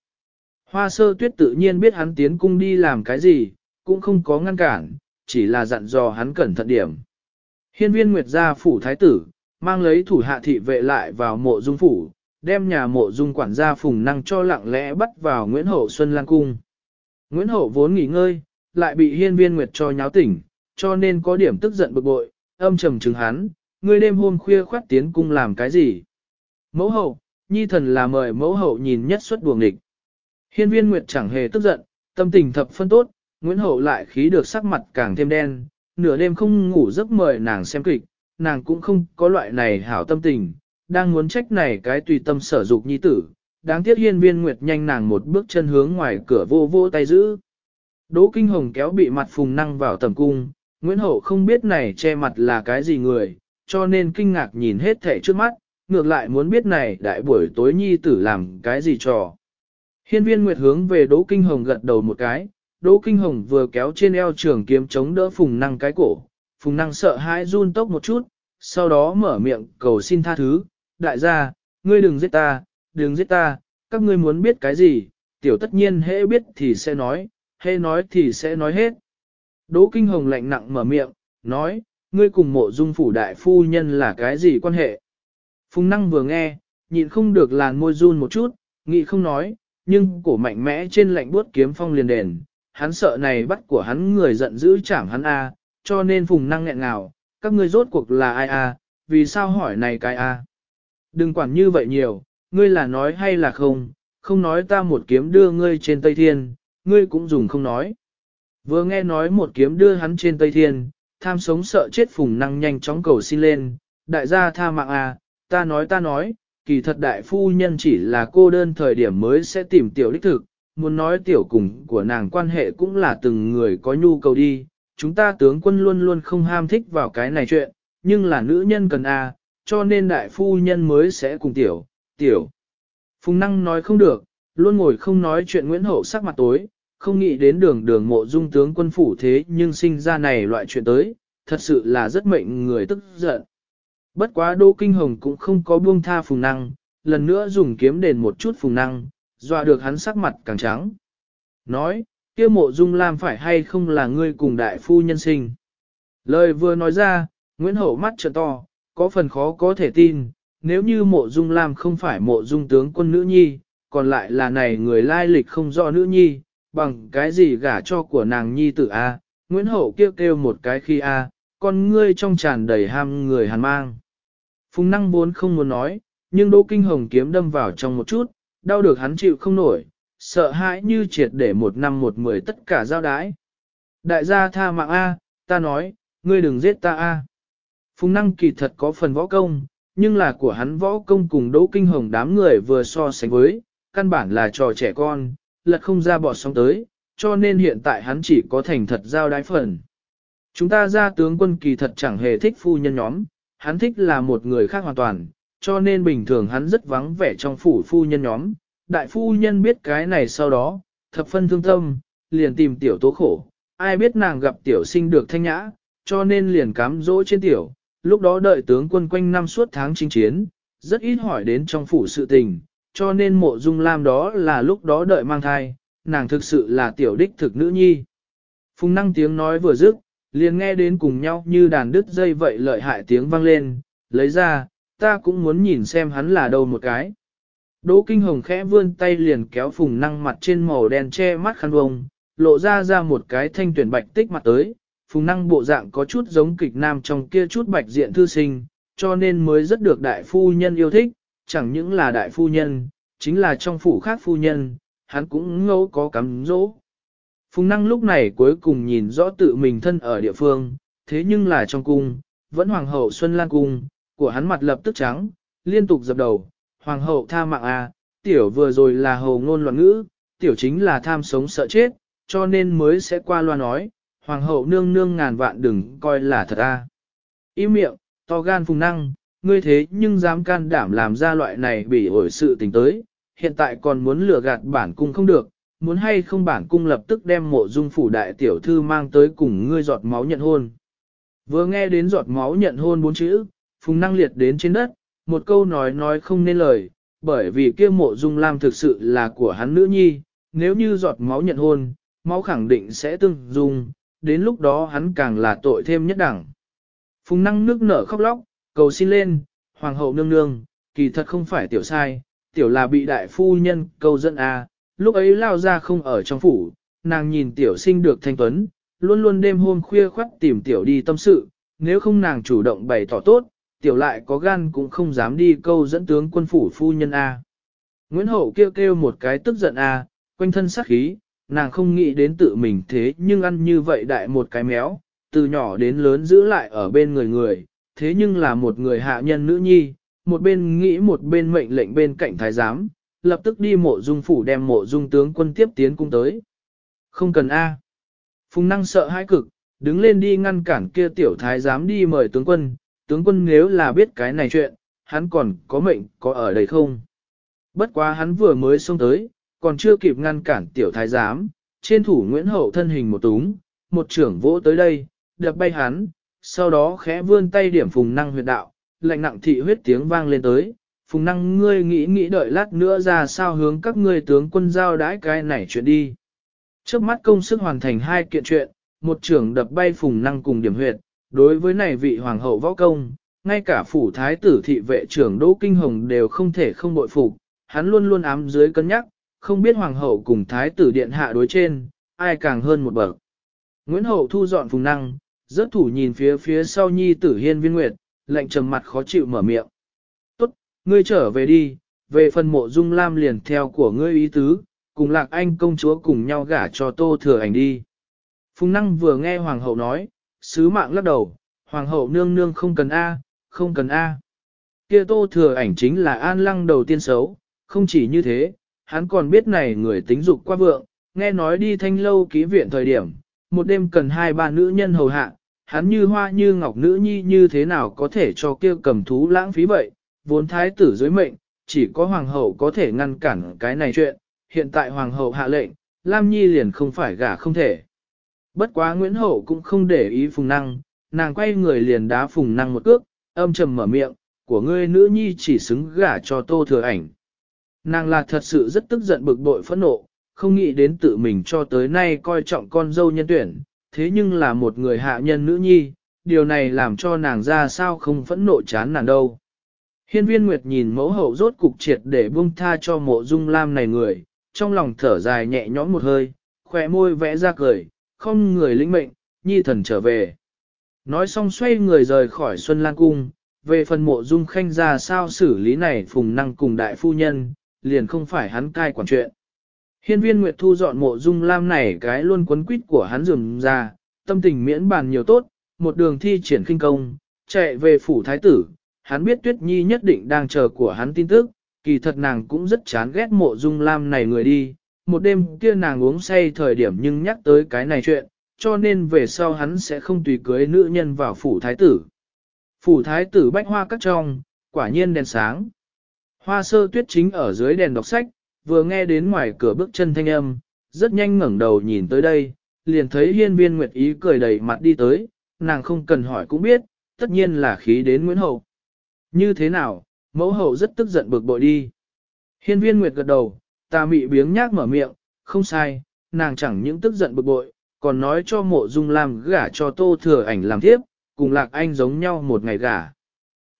Hoa sơ tuyết tự nhiên biết hắn tiến cung đi làm cái gì, cũng không có ngăn cản, chỉ là dặn dò hắn cẩn thận điểm. Hiên viên nguyệt gia phủ thái tử, mang lấy thủ hạ thị vệ lại vào mộ dung phủ, đem nhà mộ dung quản gia phùng năng cho lặng lẽ bắt vào Nguyễn Hậu Xuân Lan Cung. Nguyễn Hậu vốn nghỉ ngơi, lại bị hiên viên nguyệt cho nháo tỉnh, cho nên có điểm tức giận bực bội, âm trầm chứng hắn, ngươi đêm hôm khuya khoát tiến cung làm cái gì? Mẫu hậu, nhi thần là mời mẫu hậu nhìn nhất suất buồng địch. Hiên viên Nguyệt chẳng hề tức giận, tâm tình thập phân tốt, Nguyễn Hậu lại khí được sắc mặt càng thêm đen, nửa đêm không ngủ giấc mời nàng xem kịch, nàng cũng không có loại này hảo tâm tình, đang muốn trách này cái tùy tâm sở dục nhi tử, đáng tiếc hiên viên Nguyệt nhanh nàng một bước chân hướng ngoài cửa vô vô tay giữ. Đỗ Kinh Hồng kéo bị mặt phùng năng vào tầm cung, Nguyễn Hậu không biết này che mặt là cái gì người, cho nên kinh ngạc nhìn hết thẻ trước mắt, ngược lại muốn biết này đại buổi tối nhi tử làm cái gì trò. Hiên viên Nguyệt hướng về Đỗ Kinh Hồng gật đầu một cái, Đỗ Kinh Hồng vừa kéo trên eo trường kiếm chống đỡ Phùng Năng cái cổ, Phùng Năng sợ hãi run tốc một chút, sau đó mở miệng cầu xin tha thứ, đại gia, ngươi đừng giết ta, đừng giết ta, các ngươi muốn biết cái gì, tiểu tất nhiên hễ biết thì sẽ nói, hễ nói thì sẽ nói hết. Đỗ Kinh Hồng lạnh nặng mở miệng, nói, ngươi cùng mộ dung phủ đại phu nhân là cái gì quan hệ? Phùng năng vừa nghe, nhịn không được làn môi run một chút, nghĩ không nói, nhưng cổ mạnh mẽ trên lạnh buốt kiếm phong liền đền, hắn sợ này bắt của hắn người giận dữ chảm hắn a, cho nên phùng năng nghẹn ngào, các ngươi rốt cuộc là ai a, vì sao hỏi này cái a? Đừng quản như vậy nhiều, ngươi là nói hay là không, không nói ta một kiếm đưa ngươi trên Tây Thiên, ngươi cũng dùng không nói. Vừa nghe nói một kiếm đưa hắn trên Tây Thiên, tham sống sợ chết phùng năng nhanh chóng cầu xin lên, đại gia tha mạng a, ta nói ta nói, kỳ thật đại phu nhân chỉ là cô đơn thời điểm mới sẽ tìm tiểu đích thực, muốn nói tiểu cùng của nàng quan hệ cũng là từng người có nhu cầu đi, chúng ta tướng quân luôn luôn không ham thích vào cái này chuyện, nhưng là nữ nhân cần a, cho nên đại phu nhân mới sẽ cùng tiểu, tiểu. Phùng năng nói không được, luôn ngồi không nói chuyện Nguyễn Hậu sắc mặt tối, không nghĩ đến đường đường mộ dung tướng quân phủ thế nhưng sinh ra này loại chuyện tới, thật sự là rất mệnh người tức giận. Bất quá Đỗ Kinh Hồng cũng không có buông tha phùng năng, lần nữa dùng kiếm đền một chút phùng năng, dọa được hắn sắc mặt càng trắng. Nói, kia mộ dung lam phải hay không là ngươi cùng đại phu nhân sinh. Lời vừa nói ra, Nguyễn Hậu mắt trợn to, có phần khó có thể tin, nếu như mộ dung lam không phải mộ dung tướng quân nữ nhi, còn lại là này người lai lịch không rõ nữ nhi, bằng cái gì gả cho của nàng nhi tử A, Nguyễn Hậu kêu kêu một cái khi A, con ngươi trong tràn đầy ham người hàn mang. Phùng năng vốn không muốn nói, nhưng Đỗ Kinh Hồng kiếm đâm vào trong một chút, đau được hắn chịu không nổi, sợ hãi như triệt để một năm một mười tất cả giao đái. Đại gia tha mạng A, ta nói, ngươi đừng giết ta A. Phùng năng kỳ thật có phần võ công, nhưng là của hắn võ công cùng Đỗ Kinh Hồng đám người vừa so sánh với, căn bản là trò trẻ con, lật không ra bỏ sóng tới, cho nên hiện tại hắn chỉ có thành thật giao đái phần. Chúng ta ra tướng quân kỳ thật chẳng hề thích phu nhân nhóm, hắn thích là một người khác hoàn toàn, cho nên bình thường hắn rất vắng vẻ trong phủ phu nhân nhóm. Đại phu nhân biết cái này sau đó, thập phân thương tâm, liền tìm tiểu tố khổ, ai biết nàng gặp tiểu sinh được thanh nhã, cho nên liền cám dỗ trên tiểu, lúc đó đợi tướng quân quanh năm suốt tháng chinh chiến, rất ít hỏi đến trong phủ sự tình, cho nên mộ dung lam đó là lúc đó đợi mang thai, nàng thực sự là tiểu đích thực nữ nhi. Phùng năng tiếng nói vừa dứt, liền nghe đến cùng nhau như đàn đứt dây vậy lợi hại tiếng vang lên, lấy ra, ta cũng muốn nhìn xem hắn là đâu một cái. Đỗ Kinh Hồng khẽ vươn tay liền kéo phùng năng mặt trên màu đen che mắt khăn vông, lộ ra ra một cái thanh tuyển bạch tích mặt tới, phùng năng bộ dạng có chút giống kịch nam trong kia chút bạch diện thư sinh, cho nên mới rất được đại phu nhân yêu thích, chẳng những là đại phu nhân, chính là trong phủ khác phu nhân, hắn cũng ngẫu có cắm dỗ. Phùng năng lúc này cuối cùng nhìn rõ tự mình thân ở địa phương, thế nhưng là trong cung, vẫn hoàng hậu Xuân Lan Cung, của hắn mặt lập tức trắng, liên tục dập đầu, hoàng hậu tha mạng à, tiểu vừa rồi là hầu ngôn loạn ngữ, tiểu chính là tham sống sợ chết, cho nên mới sẽ qua loa nói, hoàng hậu nương nương ngàn vạn đừng coi là thật a. À. Im miệng, to gan phùng năng, ngươi thế nhưng dám can đảm làm ra loại này bị ổi sự tình tới, hiện tại còn muốn lừa gạt bản cung không được, muốn hay không bản cung lập tức đem mộ dung phủ đại tiểu thư mang tới cùng ngươi giọt máu nhận hôn. Vừa nghe đến giọt máu nhận hôn bốn chữ, phùng năng liệt đến trên đất, một câu nói nói không nên lời, bởi vì kia mộ dung lam thực sự là của hắn nữ nhi, nếu như giọt máu nhận hôn, máu khẳng định sẽ tương dung, đến lúc đó hắn càng là tội thêm nhất đẳng. Phùng năng nước nở khóc lóc, cầu xin lên, hoàng hậu nương nương, kỳ thật không phải tiểu sai, tiểu là bị đại phu nhân câu dẫn à, lúc ấy lao ra không ở trong phủ, nàng nhìn tiểu sinh được thanh tuấn, luôn luôn đêm hôm khuya khoắt tìm tiểu đi tâm sự, nếu không nàng chủ động bày tỏ tốt, tiểu lại có gan cũng không dám đi câu dẫn tướng quân phủ phu nhân A. Nguyễn Hậu kêu kêu một cái tức giận A, quanh thân sát khí, nàng không nghĩ đến tự mình thế nhưng ăn như vậy đại một cái méo, từ nhỏ đến lớn giữ lại ở bên người người, thế nhưng là một người hạ nhân nữ nhi, một bên nghĩ một bên mệnh lệnh bên cạnh thái giám, lập tức đi mộ dung phủ đem mộ dung tướng quân tiếp tiến cung tới. Không cần A. Phùng năng sợ hãi cực, đứng lên đi ngăn cản kia tiểu thái giám đi mời tướng quân, tướng quân nếu là biết cái này chuyện, hắn còn có mệnh có ở đây không? Bất quá hắn vừa mới xông tới, còn chưa kịp ngăn cản tiểu thái giám, trên thủ Nguyễn Hậu thân hình một túng, một trưởng vỗ tới đây, đập bay hắn, sau đó khẽ vươn tay điểm phùng năng huyệt đạo, lạnh nặng thị huyết tiếng vang lên tới, phùng năng ngươi nghĩ nghĩ đợi lát nữa ra sao hướng các ngươi tướng quân giao đãi cái này chuyện đi. Trước mắt công sức hoàn thành hai kiện chuyện, một trưởng đập bay phùng năng cùng điểm huyệt, đối với này vị hoàng hậu võ công, ngay cả phủ thái tử thị vệ trưởng Đỗ Kinh Hồng đều không thể không bội phục, hắn luôn luôn ám dưới cân nhắc, không biết hoàng hậu cùng thái tử điện hạ đối trên, ai càng hơn một bậc. Nguyễn Hậu thu dọn phùng năng, rớt thủ nhìn phía phía sau nhi tử hiên viên nguyệt, lạnh trầm mặt khó chịu mở miệng. Tốt, ngươi trở về đi, về phần mộ dung lam liền theo của ngươi ý tứ, cùng lạc anh công chúa cùng nhau gả cho tô thừa ảnh đi. Phùng năng vừa nghe hoàng hậu nói, sứ mạng lắc đầu, hoàng hậu nương nương không cần A, không cần A. Kia tô thừa ảnh chính là an lăng đầu tiên xấu, không chỉ như thế, hắn còn biết này người tính dục qua vượng, nghe nói đi thanh lâu ký viện thời điểm, một đêm cần hai ba nữ nhân hầu hạ, hắn như hoa như ngọc nữ nhi như thế nào có thể cho kia cầm thú lãng phí vậy, vốn thái tử dưới mệnh, chỉ có hoàng hậu có thể ngăn cản cái này chuyện, hiện tại hoàng hậu hạ lệnh, Lam Nhi liền không phải gả không thể. Bất quá Nguyễn Hậu cũng không để ý Phùng Năng, nàng quay người liền đá Phùng Năng một cước, âm trầm mở miệng, của ngươi nữ nhi chỉ xứng gả cho tô thừa ảnh. Nàng là thật sự rất tức giận bực bội phẫn nộ, không nghĩ đến tự mình cho tới nay coi trọng con dâu nhân tuyển, thế nhưng là một người hạ nhân nữ nhi, điều này làm cho nàng ra sao không phẫn nộ chán nàng đâu. Hiên viên Nguyệt nhìn mẫu hậu rốt cục triệt để buông tha cho mộ dung lam này người, trong lòng thở dài nhẹ nhõm một hơi, khỏe môi vẽ ra cười, không người lĩnh mệnh, nhi thần trở về. Nói xong xoay người rời khỏi Xuân Lan Cung, về phần mộ dung khanh ra sao xử lý này phùng năng cùng đại phu nhân, liền không phải hắn cai quản chuyện. Hiên viên Nguyệt thu dọn mộ dung lam này cái luôn quấn quýt của hắn dường ra, tâm tình miễn bàn nhiều tốt, một đường thi triển kinh công, chạy về phủ thái tử, hắn biết tuyết nhi nhất định đang chờ của hắn tin tức, kỳ thật nàng cũng rất chán ghét mộ dung lam này người đi, một đêm kia nàng uống say thời điểm nhưng nhắc tới cái này chuyện, cho nên về sau hắn sẽ không tùy cưới nữ nhân vào phủ thái tử. Phủ thái tử bách hoa cắt trong, quả nhiên đèn sáng. Hoa sơ tuyết chính ở dưới đèn đọc sách, vừa nghe đến ngoài cửa bước chân thanh âm, rất nhanh ngẩng đầu nhìn tới đây, liền thấy hiên viên nguyệt ý cười đầy mặt đi tới, nàng không cần hỏi cũng biết, tất nhiên là khí đến Nguyễn Hậu. Như thế nào, mẫu hậu rất tức giận bực bội đi. Hiên viên nguyệt gật đầu, ta mị biếng nhác mở miệng, không sai, nàng chẳng những tức giận bực bội, còn nói cho mộ dung làm gả cho tô thừa ảnh làm tiếp, cùng lạc anh giống nhau một ngày gả.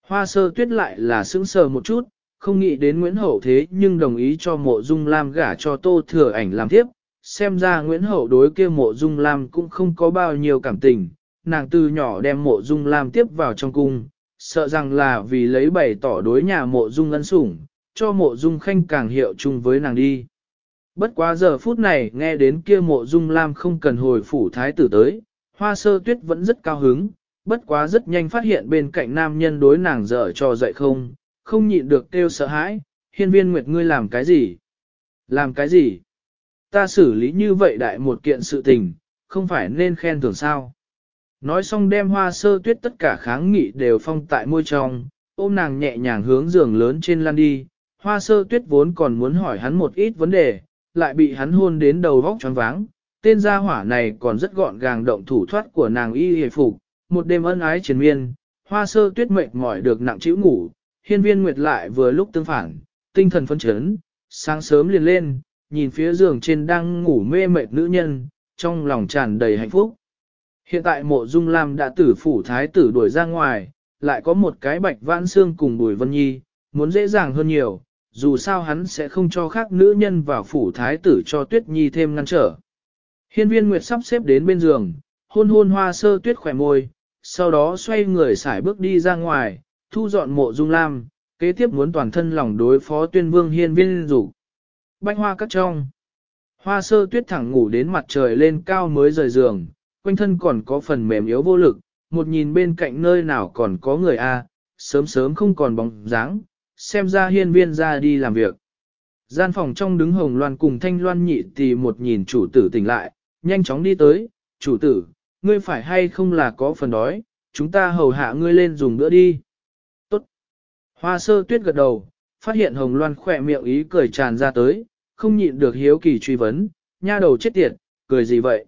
Hoa sơ tuyết lại là sững sờ một chút, không nghĩ đến Nguyễn Hậu thế nhưng đồng ý cho mộ dung lam gả cho tô thừa ảnh làm tiếp, xem ra Nguyễn Hậu đối kia mộ dung lam cũng không có bao nhiêu cảm tình, nàng từ nhỏ đem mộ dung lam tiếp vào trong cung, sợ rằng là vì lấy bày tỏ đối nhà mộ dung ân sủng, cho mộ dung khanh càng hiệu chung với nàng đi. Bất quá giờ phút này nghe đến kia mộ dung lam không cần hồi phủ thái tử tới, hoa sơ tuyết vẫn rất cao hứng, bất quá rất nhanh phát hiện bên cạnh nam nhân đối nàng dở cho dậy không, không nhịn được kêu sợ hãi, hiên viên nguyệt ngươi làm cái gì? Làm cái gì? Ta xử lý như vậy đại một kiện sự tình, không phải nên khen thưởng sao? Nói xong đem hoa sơ tuyết tất cả kháng nghị đều phong tại môi trong, ôm nàng nhẹ nhàng hướng giường lớn trên lăn đi, hoa sơ tuyết vốn còn muốn hỏi hắn một ít vấn đề, lại bị hắn hôn đến đầu vóc tròn váng. Tên gia hỏa này còn rất gọn gàng động thủ thoát của nàng y hề phục, một đêm ân ái triền miên, hoa sơ tuyết mệt mỏi được nặng chịu ngủ, hiên viên nguyệt lại vừa lúc tương phản, tinh thần phân chấn, sáng sớm liền lên, nhìn phía giường trên đang ngủ mê mệt nữ nhân, trong lòng tràn đầy hạnh phúc. Hiện tại mộ dung lam đã tử phủ thái tử đuổi ra ngoài, lại có một cái bạch vãn xương cùng bùi vân nhi, muốn dễ dàng hơn nhiều, dù sao hắn sẽ không cho khác nữ nhân vào phủ thái tử cho tuyết nhi thêm ngăn trở. Hiên viên nguyệt sắp xếp đến bên giường, hôn hôn hoa sơ tuyết khỏe môi, sau đó xoay người xải bước đi ra ngoài, thu dọn mộ dung lam, kế tiếp muốn toàn thân lòng đối phó tuyên vương hiên viên rủ. Bánh hoa cắt trong. Hoa sơ tuyết thẳng ngủ đến mặt trời lên cao mới rời giường, quanh thân còn có phần mềm yếu vô lực, một nhìn bên cạnh nơi nào còn có người a, sớm sớm không còn bóng dáng, xem ra hiên viên ra đi làm việc. Gian phòng trong đứng hồng loan cùng thanh loan nhị thì một nhìn chủ tử tỉnh lại, nhanh chóng đi tới, chủ tử, ngươi phải hay không là có phần đói, chúng ta hầu hạ ngươi lên dùng bữa đi. Tốt. Hoa sơ tuyết gật đầu, phát hiện hồng loan khỏe miệng ý cười tràn ra tới, không nhịn được hiếu kỳ truy vấn, nha đầu chết tiệt, cười gì vậy?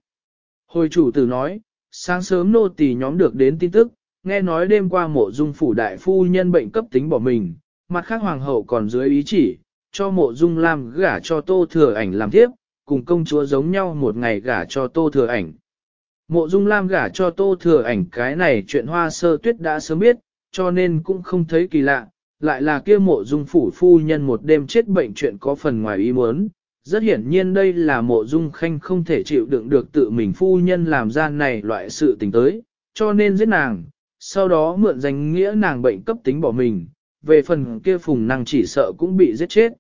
Hồi chủ tử nói, sáng sớm nô tỳ nhóm được đến tin tức, nghe nói đêm qua mộ dung phủ đại phu nhân bệnh cấp tính bỏ mình, mặt khác hoàng hậu còn dưới ý chỉ, cho mộ dung lam gả cho tô thừa ảnh làm tiếp, cùng công chúa giống nhau một ngày gả cho tô thừa ảnh. Mộ dung lam gả cho tô thừa ảnh cái này chuyện hoa sơ tuyết đã sớm biết, cho nên cũng không thấy kỳ lạ, lại là kia mộ dung phủ phu nhân một đêm chết bệnh chuyện có phần ngoài ý muốn, Rất hiển nhiên đây là mộ dung khanh không thể chịu đựng được tự mình phu nhân làm ra này loại sự tình tới, cho nên giết nàng, sau đó mượn danh nghĩa nàng bệnh cấp tính bỏ mình, về phần kia phùng năng chỉ sợ cũng bị giết chết.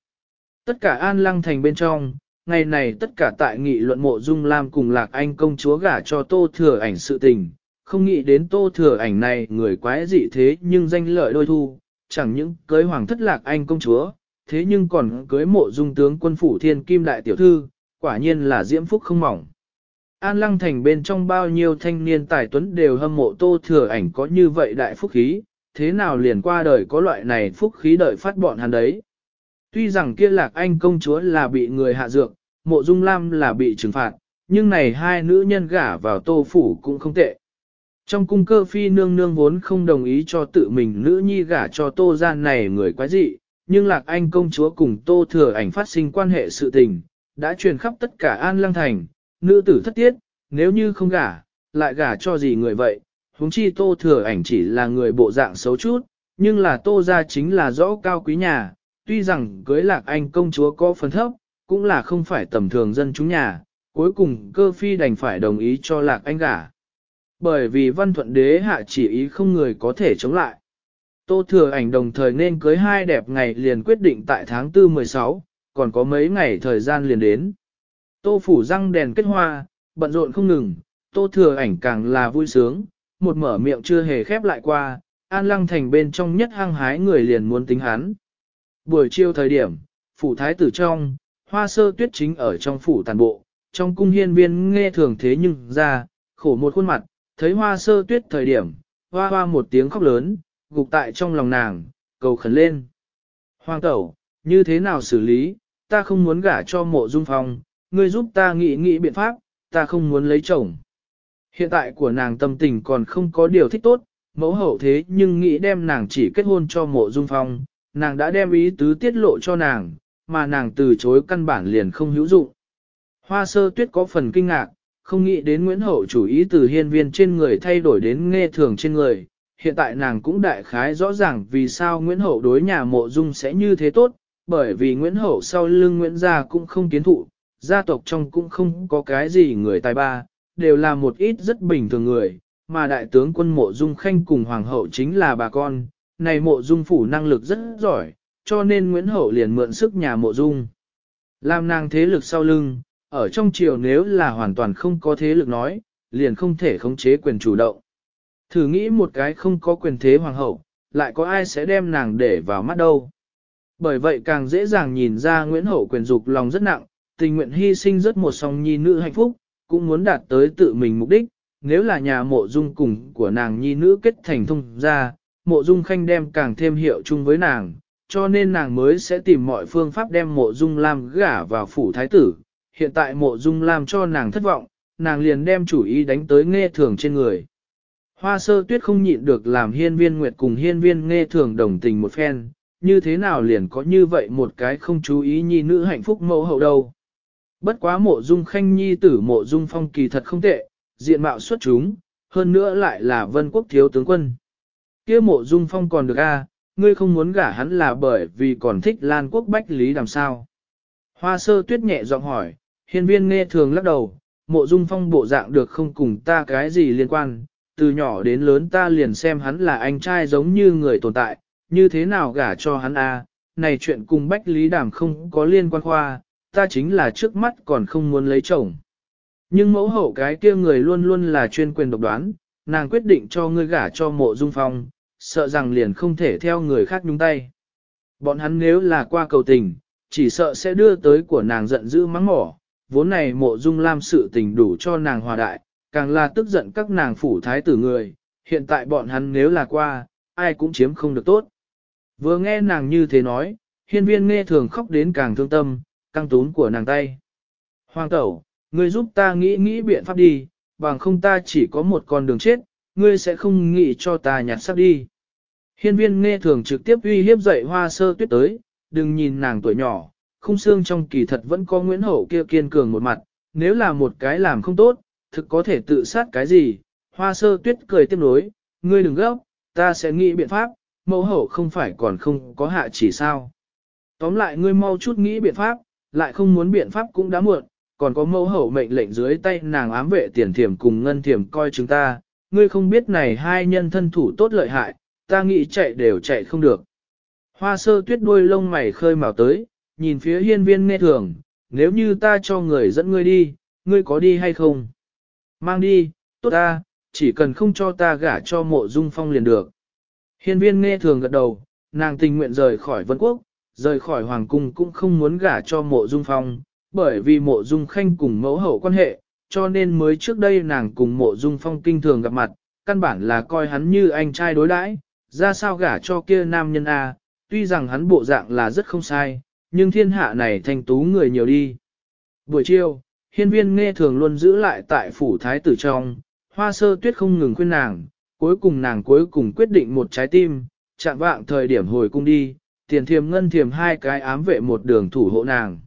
Tất cả an lăng thành bên trong, ngày này tất cả tại nghị luận mộ dung lam cùng lạc anh công chúa gả cho tô thừa ảnh sự tình, không nghĩ đến tô thừa ảnh này người quái dị thế nhưng danh lợi đôi thu, chẳng những cưới hoàng thất lạc anh công chúa, thế nhưng còn cưới mộ dung tướng quân phủ thiên kim đại tiểu thư, quả nhiên là diễm phúc không mỏng. An lăng thành bên trong bao nhiêu thanh niên tài tuấn đều hâm mộ tô thừa ảnh có như vậy đại phúc khí, thế nào liền qua đời có loại này phúc khí đợi phát bọn hắn đấy. Tuy rằng kia lạc anh công chúa là bị người hạ dược, mộ dung lam là bị trừng phạt, nhưng này hai nữ nhân gả vào tô phủ cũng không tệ. Trong cung cơ phi nương nương vốn không đồng ý cho tự mình nữ nhi gả cho tô gian này người quái dị, nhưng lạc anh công chúa cùng tô thừa ảnh phát sinh quan hệ sự tình, đã truyền khắp tất cả an lăng thành, nữ tử thất tiết, nếu như không gả, lại gả cho gì người vậy, huống chi tô thừa ảnh chỉ là người bộ dạng xấu chút, nhưng là tô gia chính là rõ cao quý nhà, tuy rằng cưới lạc anh công chúa có phần thấp, cũng là không phải tầm thường dân chúng nhà, cuối cùng cơ phi đành phải đồng ý cho lạc anh gả. Bởi vì văn thuận đế hạ chỉ ý không người có thể chống lại. Tô thừa ảnh đồng thời nên cưới hai đẹp ngày liền quyết định tại tháng 4 16, còn có mấy ngày thời gian liền đến. Tô phủ răng đèn kết hoa, bận rộn không ngừng, tô thừa ảnh càng là vui sướng, một mở miệng chưa hề khép lại qua, an lăng thành bên trong nhất hăng hái người liền muốn tính hắn. Buổi chiều thời điểm, phủ thái tử trong, hoa sơ tuyết chính ở trong phủ tàn bộ, trong cung hiên viên nghe thường thế nhưng ra, khổ một khuôn mặt, thấy hoa sơ tuyết thời điểm, hoa hoa một tiếng khóc lớn, gục tại trong lòng nàng, cầu khẩn lên. Hoàng tẩu, như thế nào xử lý, ta không muốn gả cho mộ dung phong, ngươi giúp ta nghĩ nghĩ biện pháp, ta không muốn lấy chồng. Hiện tại của nàng tâm tình còn không có điều thích tốt, mẫu hậu thế nhưng nghĩ đem nàng chỉ kết hôn cho mộ dung phong, nàng đã đem ý tứ tiết lộ cho nàng, mà nàng từ chối căn bản liền không hữu dụng. Hoa sơ tuyết có phần kinh ngạc, không nghĩ đến Nguyễn Hậu chủ ý từ hiên viên trên người thay đổi đến nghe thường trên người. Hiện tại nàng cũng đại khái rõ ràng vì sao Nguyễn Hậu đối nhà mộ dung sẽ như thế tốt, bởi vì Nguyễn Hậu sau lưng Nguyễn gia cũng không kiến thụ, gia tộc trong cũng không có cái gì người tài ba, đều là một ít rất bình thường người, mà đại tướng quân mộ dung khanh cùng hoàng hậu chính là bà con, này mộ dung phủ năng lực rất giỏi, cho nên Nguyễn Hậu liền mượn sức nhà mộ dung. Làm nàng thế lực sau lưng, ở trong triều nếu là hoàn toàn không có thế lực nói, liền không thể khống chế quyền chủ động. Thử nghĩ một cái không có quyền thế hoàng hậu, lại có ai sẽ đem nàng để vào mắt đâu. Bởi vậy càng dễ dàng nhìn ra Nguyễn Hậu quyền dục lòng rất nặng, tình nguyện hy sinh rất một song nhi nữ hạnh phúc, cũng muốn đạt tới tự mình mục đích, nếu là nhà mộ dung cùng của nàng nhi nữ kết thành thông ra, mộ dung khanh đem càng thêm hiệu chung với nàng, cho nên nàng mới sẽ tìm mọi phương pháp đem mộ dung lam gả vào phủ thái tử. Hiện tại mộ dung lam cho nàng thất vọng, nàng liền đem chủ ý đánh tới nghe thường trên người. Hoa sơ tuyết không nhịn được làm hiên viên nguyệt cùng hiên viên nghe thường đồng tình một phen, như thế nào liền có như vậy một cái không chú ý nhi nữ hạnh phúc mẫu hậu đâu. Bất quá mộ dung khanh nhi tử mộ dung phong kỳ thật không tệ, diện mạo xuất chúng, hơn nữa lại là vân quốc thiếu tướng quân. kia mộ dung phong còn được a ngươi không muốn gả hắn là bởi vì còn thích lan quốc bách lý làm sao. Hoa sơ tuyết nhẹ giọng hỏi, hiên viên nghe thường lắc đầu, mộ dung phong bộ dạng được không cùng ta cái gì liên quan, từ nhỏ đến lớn ta liền xem hắn là anh trai giống như người tồn tại, như thế nào gả cho hắn a? này chuyện cùng bách lý đàm không có liên quan khoa, ta chính là trước mắt còn không muốn lấy chồng. Nhưng mẫu hậu cái kia người luôn luôn là chuyên quyền độc đoán, nàng quyết định cho ngươi gả cho mộ dung phong, sợ rằng liền không thể theo người khác nhúng tay. Bọn hắn nếu là qua cầu tình, chỉ sợ sẽ đưa tới của nàng giận dữ mắng mỏ, vốn này mộ dung lam sự tình đủ cho nàng hòa đại, càng là tức giận các nàng phủ thái tử người, hiện tại bọn hắn nếu là qua, ai cũng chiếm không được tốt. Vừa nghe nàng như thế nói, hiên viên nghe thường khóc đến càng thương tâm, căng tún của nàng tay. Hoàng tẩu, ngươi giúp ta nghĩ nghĩ biện pháp đi, bằng không ta chỉ có một con đường chết, ngươi sẽ không nghĩ cho ta nhặt sắp đi. Hiên viên nghe thường trực tiếp uy hiếp dậy hoa sơ tuyết tới, đừng nhìn nàng tuổi nhỏ, khung xương trong kỳ thật vẫn có Nguyễn Hậu kia kiên cường một mặt, nếu là một cái làm không tốt, thực có thể tự sát cái gì. Hoa sơ tuyết cười tiếp nối, ngươi đừng gấp, ta sẽ nghĩ biện pháp, mẫu hậu không phải còn không có hạ chỉ sao. Tóm lại ngươi mau chút nghĩ biện pháp, lại không muốn biện pháp cũng đã muộn, còn có mẫu hậu mệnh lệnh dưới tay nàng ám vệ tiền thiểm cùng ngân thiểm coi chúng ta, ngươi không biết này hai nhân thân thủ tốt lợi hại, ta nghĩ chạy đều chạy không được. Hoa sơ tuyết đuôi lông mày khơi màu tới, nhìn phía hiên viên nghe thường, nếu như ta cho người dẫn ngươi đi, ngươi có đi hay không? Mang đi, tốt ta, chỉ cần không cho ta gả cho mộ dung phong liền được. Hiên viên nghe thường gật đầu, nàng tình nguyện rời khỏi vân quốc, rời khỏi hoàng cung cũng không muốn gả cho mộ dung phong, bởi vì mộ dung khanh cùng mẫu hậu quan hệ, cho nên mới trước đây nàng cùng mộ dung phong kinh thường gặp mặt, căn bản là coi hắn như anh trai đối đãi, ra sao gả cho kia nam nhân A, tuy rằng hắn bộ dạng là rất không sai, nhưng thiên hạ này thành tú người nhiều đi. Buổi chiều, hiên viên nghe thường luôn giữ lại tại phủ thái tử trong, hoa sơ tuyết không ngừng khuyên nàng, cuối cùng nàng cuối cùng quyết định một trái tim, chạm vạng thời điểm hồi cung đi, tiền thiềm ngân thiềm hai cái ám vệ một đường thủ hộ nàng.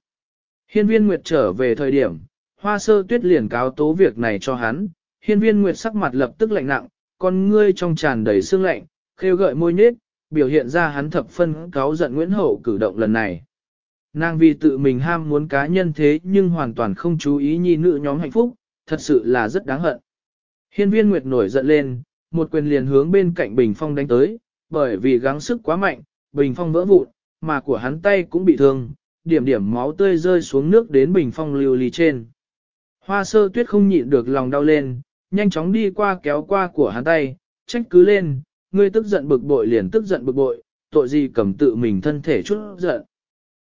Hiên viên Nguyệt trở về thời điểm, hoa sơ tuyết liền cáo tố việc này cho hắn, hiên viên Nguyệt sắc mặt lập tức lạnh nặng, con ngươi trong tràn đầy sương lạnh, khêu gợi môi nết, biểu hiện ra hắn thập phân cáo giận Nguyễn Hậu cử động lần này. Nàng vì tự mình ham muốn cá nhân thế nhưng hoàn toàn không chú ý nhi nữ nhóm hạnh phúc, thật sự là rất đáng hận. Hiên viên Nguyệt nổi giận lên, một quyền liền hướng bên cạnh Bình Phong đánh tới, bởi vì gắng sức quá mạnh, Bình Phong vỡ vụn, mà của hắn tay cũng bị thương, điểm điểm máu tươi rơi xuống nước đến Bình Phong lưu ly trên. Hoa sơ tuyết không nhịn được lòng đau lên, nhanh chóng đi qua kéo qua của hắn tay, trách cứ lên, ngươi tức giận bực bội liền tức giận bực bội, tội gì cầm tự mình thân thể chút giận.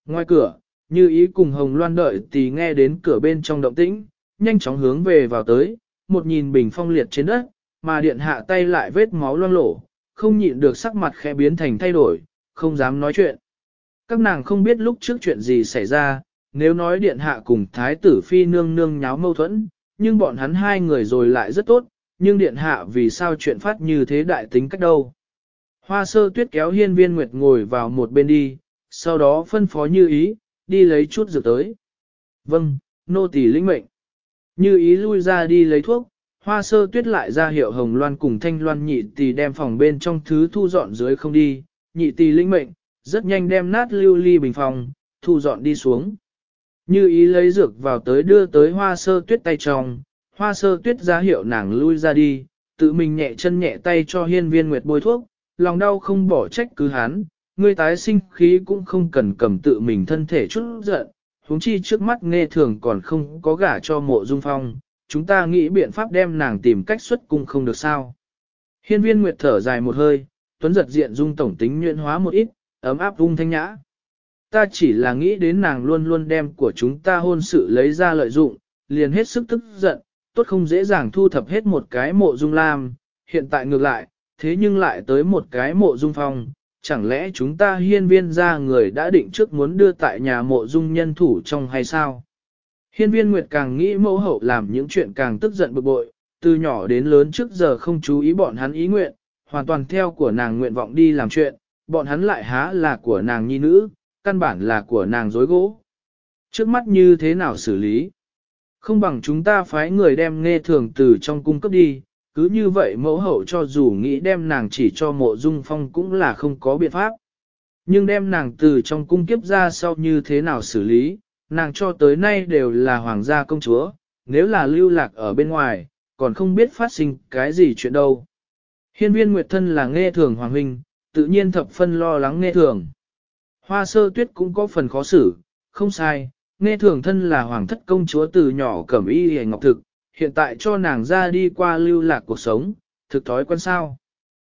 Ngoài cửa, như ý cùng Hồng Loan đợi thì nghe đến cửa bên trong động tĩnh, nhanh chóng hướng về vào tới, một nhìn bình phong liệt trên đất, mà điện hạ tay lại vết máu loang lổ, không nhịn được sắc mặt khẽ biến thành thay đổi, không dám nói chuyện. Các nàng không biết lúc trước chuyện gì xảy ra, nếu nói điện hạ cùng thái tử phi nương nương nháo mâu thuẫn, nhưng bọn hắn hai người rồi lại rất tốt, nhưng điện hạ vì sao chuyện phát như thế đại tính cách đâu. Hoa sơ tuyết kéo hiên viên nguyệt ngồi vào một bên đi, sau đó phân phó như ý, đi lấy chút dược tới. Vâng, nô tỳ linh mệnh. Như ý lui ra đi lấy thuốc, hoa sơ tuyết lại ra hiệu hồng loan cùng thanh loan nhị tỳ đem phòng bên trong thứ thu dọn dưới không đi, nhị tỳ linh mệnh, rất nhanh đem nát lưu ly bình phòng, thu dọn đi xuống. Như ý lấy dược vào tới đưa tới hoa sơ tuyết tay trong, hoa sơ tuyết ra hiệu nàng lui ra đi, tự mình nhẹ chân nhẹ tay cho hiên viên nguyệt bôi thuốc, lòng đau không bỏ trách cứ hắn, ngươi tái sinh khí cũng không cần cầm tự mình thân thể chút giận, huống chi trước mắt nghe thường còn không có gả cho mộ dung phong, chúng ta nghĩ biện pháp đem nàng tìm cách xuất cung không được sao. Hiên viên nguyệt thở dài một hơi, tuấn giật diện dung tổng tính nhuyễn hóa một ít, ấm áp vung thanh nhã. Ta chỉ là nghĩ đến nàng luôn luôn đem của chúng ta hôn sự lấy ra lợi dụng, liền hết sức tức giận, tốt không dễ dàng thu thập hết một cái mộ dung lam, hiện tại ngược lại, thế nhưng lại tới một cái mộ dung phong, chẳng lẽ chúng ta hiên viên ra người đã định trước muốn đưa tại nhà mộ dung nhân thủ trong hay sao? Hiên viên Nguyệt càng nghĩ mẫu hậu làm những chuyện càng tức giận bực bội, từ nhỏ đến lớn trước giờ không chú ý bọn hắn ý nguyện, hoàn toàn theo của nàng nguyện vọng đi làm chuyện, bọn hắn lại há là của nàng nhi nữ, căn bản là của nàng dối gỗ. Trước mắt như thế nào xử lý? Không bằng chúng ta phái người đem nghe thường từ trong cung cấp đi, cứ như vậy mẫu hậu cho dù nghĩ đem nàng chỉ cho mộ dung phong cũng là không có biện pháp. Nhưng đem nàng từ trong cung kiếp ra sau như thế nào xử lý, nàng cho tới nay đều là hoàng gia công chúa, nếu là lưu lạc ở bên ngoài, còn không biết phát sinh cái gì chuyện đâu. Hiên viên Nguyệt Thân là nghe thường hoàng huynh, tự nhiên thập phân lo lắng nghe thường. Hoa sơ tuyết cũng có phần khó xử, không sai, nghe thường thân là hoàng thất công chúa từ nhỏ cẩm y hề ngọc thực, hiện tại cho nàng ra đi qua lưu lạc cuộc sống, thực thói quen sao.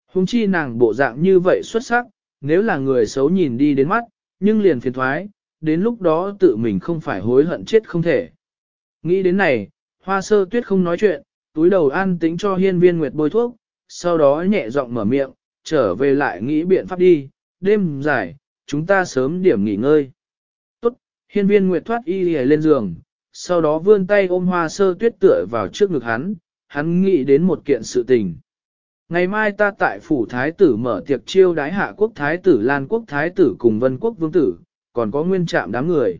Hùng chi nàng bộ dạng như vậy xuất sắc, nếu là người xấu nhìn đi đến mắt, nhưng liền phiền thoái, đến lúc đó tự mình không phải hối hận chết không thể. Nghĩ đến này, hoa sơ tuyết không nói chuyện, túi đầu an tính cho hiên viên nguyệt bôi thuốc, sau đó nhẹ giọng mở miệng, trở về lại nghĩ biện pháp đi, đêm dài, chúng ta sớm điểm nghỉ ngơi. Tốt, hiên viên nguyệt thoát y lên giường, sau đó vươn tay ôm hoa sơ tuyết tựa vào trước ngực hắn, hắn nghĩ đến một kiện sự tình. Ngày mai ta tại phủ thái tử mở tiệc chiêu đái hạ quốc thái tử Lan quốc thái tử cùng vân quốc vương tử, còn có nguyên trạm đám người.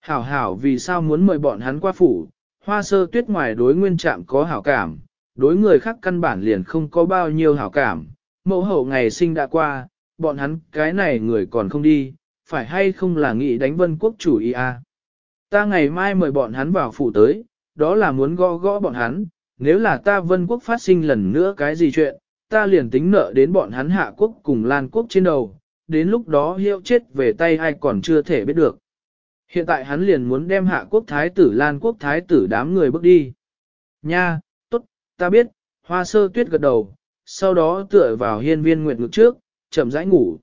Hảo hảo vì sao muốn mời bọn hắn qua phủ, hoa sơ tuyết ngoài đối nguyên trạm có hảo cảm, đối người khác căn bản liền không có bao nhiêu hảo cảm, mẫu hậu ngày sinh đã qua, bọn hắn cái này người còn không đi, phải hay không là nghĩ đánh vân quốc chủ ý à. Ta ngày mai mời bọn hắn vào phủ tới, đó là muốn gõ gõ bọn hắn, nếu là ta vân quốc phát sinh lần nữa cái gì chuyện, ta liền tính nợ đến bọn hắn hạ quốc cùng lan quốc trên đầu, đến lúc đó hiệu chết về tay ai còn chưa thể biết được. Hiện tại hắn liền muốn đem hạ quốc thái tử lan quốc thái tử đám người bước đi. Nha, ta biết, hoa sơ tuyết gật đầu, sau đó tựa vào hiên viên nguyệt ngực trước, chậm rãi ngủ.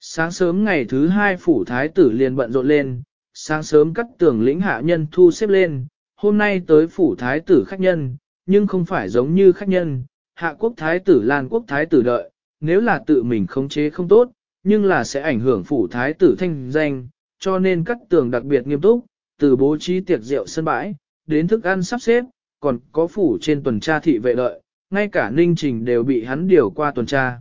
Sáng sớm ngày thứ hai phủ thái tử liền bận rộn lên, sáng sớm cắt tường lĩnh hạ nhân thu xếp lên, hôm nay tới phủ thái tử khách nhân, nhưng không phải giống như khách nhân, hạ quốc thái tử lan quốc thái tử đợi, nếu là tự mình khống chế không tốt, nhưng là sẽ ảnh hưởng phủ thái tử thanh danh, cho nên cắt tường đặc biệt nghiêm túc, từ bố trí tiệc rượu sân bãi, đến thức ăn sắp xếp, còn có phủ trên tuần tra thị vệ lợi, ngay cả ninh trình đều bị hắn điều qua tuần tra.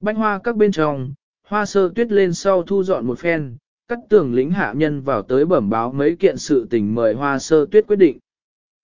Bánh hoa các bên trong, hoa sơ tuyết lên sau thu dọn một phen, cắt tường lính hạ nhân vào tới bẩm báo mấy kiện sự tình mời hoa sơ tuyết quyết định.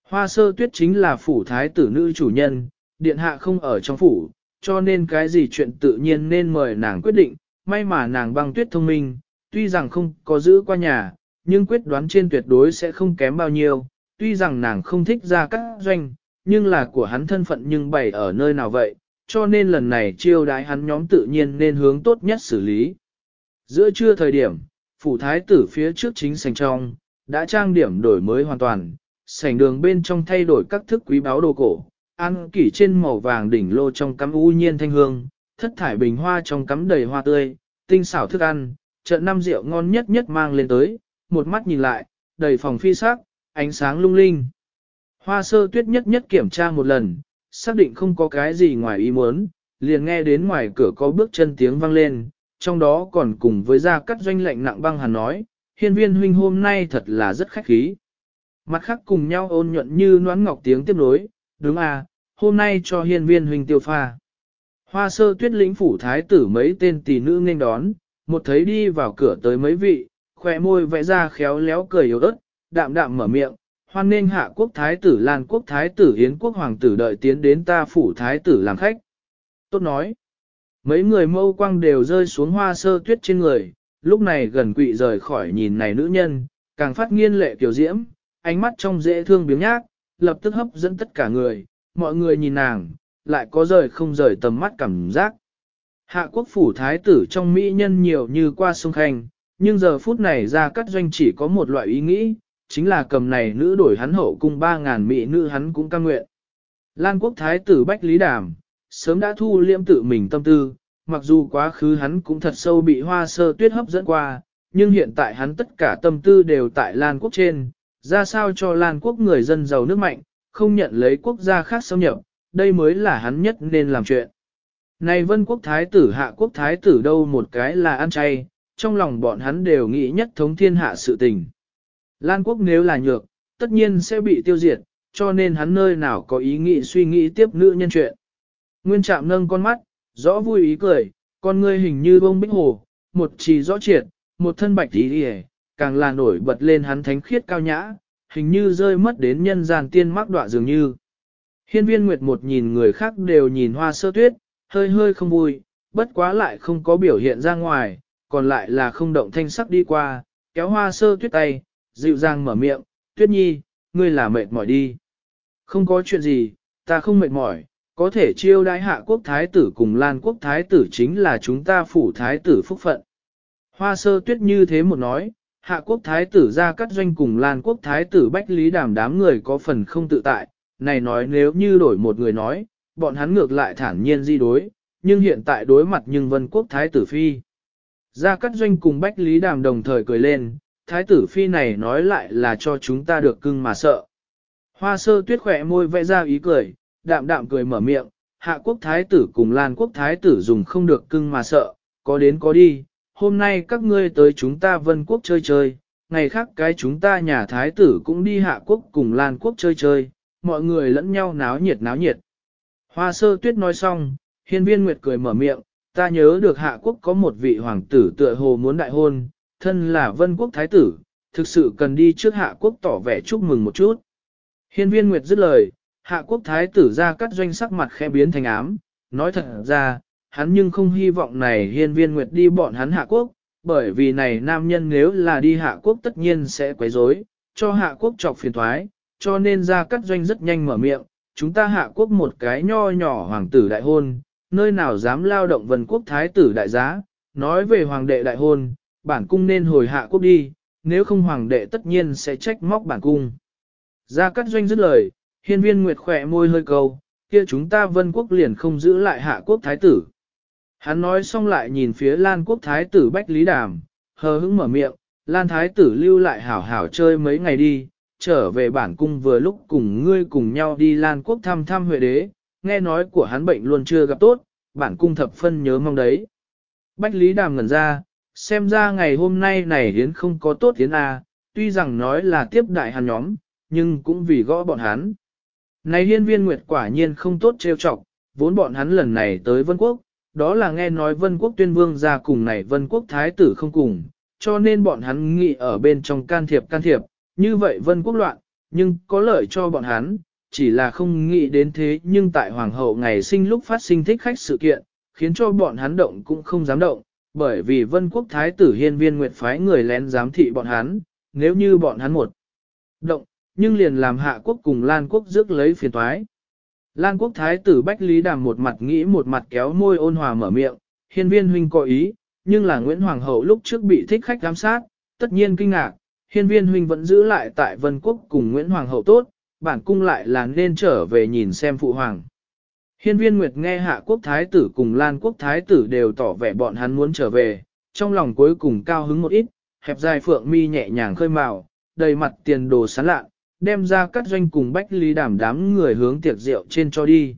Hoa sơ tuyết chính là phủ thái tử nữ chủ nhân, điện hạ không ở trong phủ, cho nên cái gì chuyện tự nhiên nên mời nàng quyết định, may mà nàng băng tuyết thông minh, tuy rằng không có giữ qua nhà, nhưng quyết đoán trên tuyệt đối sẽ không kém bao nhiêu, tuy rằng nàng không thích ra các doanh, nhưng là của hắn thân phận nhưng bày ở nơi nào vậy, cho nên lần này chiêu đái hắn nhóm tự nhiên nên hướng tốt nhất xử lý. Giữa trưa thời điểm, phủ thái tử phía trước chính sành trong, đã trang điểm đổi mới hoàn toàn, sảnh đường bên trong thay đổi các thức quý báo đồ cổ, ăn kỷ trên màu vàng đỉnh lô trong cắm u nhiên thanh hương, thất thải bình hoa trong cắm đầy hoa tươi, tinh xảo thức ăn, trận năm rượu ngon nhất nhất mang lên tới, một mắt nhìn lại, đầy phòng phi sắc, ánh sáng lung linh. Hoa sơ tuyết nhất nhất kiểm tra một lần, xác định không có cái gì ngoài ý muốn, liền nghe đến ngoài cửa có bước chân tiếng vang lên, trong đó còn cùng với gia cắt doanh lệnh nặng băng hàn nói, hiên viên huynh hôm nay thật là rất khách khí. Mặt khác cùng nhau ôn nhuận như noán ngọc tiếng tiếp nối, đúng à, hôm nay cho hiên viên huynh tiêu pha. Hoa sơ tuyết lĩnh phủ thái tử mấy tên tỷ nữ nghênh đón, một thấy đi vào cửa tới mấy vị, khỏe môi vẽ ra khéo léo cười yếu ớt, đạm đạm mở miệng, hoan nên hạ quốc thái tử Lan quốc thái tử Yến quốc hoàng tử đợi tiến đến ta phủ thái tử làm khách. Tốt nói, mấy người mâu quang đều rơi xuống hoa sơ tuyết trên người, lúc này gần quỵ rời khỏi nhìn này nữ nhân, càng phát nghiên lệ tiểu diễm, ánh mắt trong dễ thương biếng nhác, lập tức hấp dẫn tất cả người, mọi người nhìn nàng, lại có rời không rời tầm mắt cảm giác. Hạ quốc phủ thái tử trong mỹ nhân nhiều như qua sông khanh, nhưng giờ phút này ra cắt doanh chỉ có một loại ý nghĩ, chính là cầm này nữ đổi hắn hậu cung 3.000 mỹ nữ hắn cũng cam nguyện. Lan quốc thái tử Bách Lý Đàm, sớm đã thu liễm tự mình tâm tư, mặc dù quá khứ hắn cũng thật sâu bị hoa sơ tuyết hấp dẫn qua, nhưng hiện tại hắn tất cả tâm tư đều tại Lan quốc trên, ra sao cho Lan quốc người dân giàu nước mạnh, không nhận lấy quốc gia khác xâm nhập, đây mới là hắn nhất nên làm chuyện. Này vân quốc thái tử hạ quốc thái tử đâu một cái là ăn chay, trong lòng bọn hắn đều nghĩ nhất thống thiên hạ sự tình. Lan quốc nếu là nhược, tất nhiên sẽ bị tiêu diệt, cho nên hắn nơi nào có ý nghĩ suy nghĩ tiếp nữ nhân chuyện. Nguyên trạm nâng con mắt, rõ vui ý cười, con ngươi hình như bông bích hồ, một trì rõ triệt, một thân bạch tí đi càng là nổi bật lên hắn thánh khiết cao nhã, hình như rơi mất đến nhân gian tiên mắc đọa dường như. Hiên viên Nguyệt một nhìn người khác đều nhìn hoa sơ tuyết, hơi hơi không vui, bất quá lại không có biểu hiện ra ngoài, còn lại là không động thanh sắc đi qua, kéo hoa sơ tuyết tay, dịu dàng mở miệng, tuyết nhi, ngươi là mệt mỏi đi. Không có chuyện gì, ta không mệt mỏi, có thể chiêu đãi hạ quốc thái tử cùng lan quốc thái tử chính là chúng ta phủ thái tử phúc phận. Hoa sơ tuyết như thế một nói, hạ quốc thái tử ra cắt doanh cùng lan quốc thái tử bách lý đàm đám người có phần không tự tại, này nói nếu như đổi một người nói, bọn hắn ngược lại thản nhiên di đối, nhưng hiện tại đối mặt nhưng vân quốc thái tử phi. Gia Cát Doanh cùng Bách Lý Đàm đồng thời cười lên, thái tử phi này nói lại là cho chúng ta được cưng mà sợ. Hoa sơ tuyết khỏe môi vẽ ra ý cười, đạm đạm cười mở miệng, hạ quốc thái tử cùng lan quốc thái tử dùng không được cưng mà sợ, có đến có đi, hôm nay các ngươi tới chúng ta vân quốc chơi chơi, ngày khác cái chúng ta nhà thái tử cũng đi hạ quốc cùng lan quốc chơi chơi, mọi người lẫn nhau náo nhiệt náo nhiệt. Hoa sơ tuyết nói xong, hiên viên nguyệt cười mở miệng, ta nhớ được hạ quốc có một vị hoàng tử tựa hồ muốn đại hôn, thân là vân quốc thái tử, thực sự cần đi trước hạ quốc tỏ vẻ chúc mừng một chút. Hiên viên nguyệt dứt lời, hạ quốc thái tử ra cắt doanh sắc mặt khẽ biến thành ám, nói thật ra, hắn nhưng không hy vọng này hiên viên nguyệt đi bọn hắn hạ quốc, bởi vì này nam nhân nếu là đi hạ quốc tất nhiên sẽ quấy rối, cho hạ quốc trọc phiền thoái, cho nên ra cắt doanh rất nhanh mở miệng, chúng ta hạ quốc một cái nho nhỏ hoàng tử đại hôn, nơi nào dám lao động vân quốc thái tử đại giá, nói về hoàng đệ đại hôn, bản cung nên hồi hạ quốc đi, nếu không hoàng đệ tất nhiên sẽ trách móc bản cung. gia cát doanh dứt lời, hiên viên nguyệt khỏe môi hơi câu, kia chúng ta vân quốc liền không giữ lại hạ quốc thái tử. Hắn nói xong lại nhìn phía Lan quốc thái tử Bách Lý Đàm, hờ hững mở miệng, Lan thái tử lưu lại hảo hảo chơi mấy ngày đi, trở về bản cung vừa lúc cùng ngươi cùng nhau đi Lan quốc thăm thăm huệ đế, nghe nói của hắn bệnh luôn chưa gặp tốt, bản cung thập phân nhớ mong đấy. Bách Lý Đàm ngẩn ra, xem ra ngày hôm nay này hiến không có tốt hiến A, tuy rằng nói là tiếp đại hàn nhóm, nhưng cũng vì gõ bọn hắn. Này hiên viên nguyệt quả nhiên không tốt trêu chọc, vốn bọn hắn lần này tới Vân Quốc, đó là nghe nói Vân Quốc tuyên vương ra cùng này Vân Quốc thái tử không cùng, cho nên bọn hắn nghĩ ở bên trong can thiệp can thiệp, như vậy Vân Quốc loạn, nhưng có lợi cho bọn hắn, chỉ là không nghĩ đến thế nhưng tại Hoàng hậu ngày sinh lúc phát sinh thích khách sự kiện, khiến cho bọn hắn động cũng không dám động, bởi vì Vân Quốc thái tử hiên viên nguyệt phái người lén giám thị bọn hắn, nếu như bọn hắn một động, nhưng liền làm hạ quốc cùng Lan quốc rước lấy phiền toái. Lan quốc thái tử Bách Lý Đàm một mặt nghĩ một mặt kéo môi ôn hòa mở miệng, hiên viên huynh có ý, nhưng là Nguyễn Hoàng hậu lúc trước bị thích khách giám sát, tất nhiên kinh ngạc, hiên viên huynh vẫn giữ lại tại Vân Quốc cùng Nguyễn Hoàng hậu tốt, bản cung lại là nên trở về nhìn xem phụ hoàng. Hiên viên Nguyệt nghe hạ quốc thái tử cùng Lan quốc thái tử đều tỏ vẻ bọn hắn muốn trở về, trong lòng cuối cùng cao hứng một ít, hẹp dài phượng mi nhẹ nhàng khơi màu, đầy mặt tiền đồ sán lạ, đem ra cắt doanh cùng bách lý đảm đám người hướng tiệc rượu trên cho đi.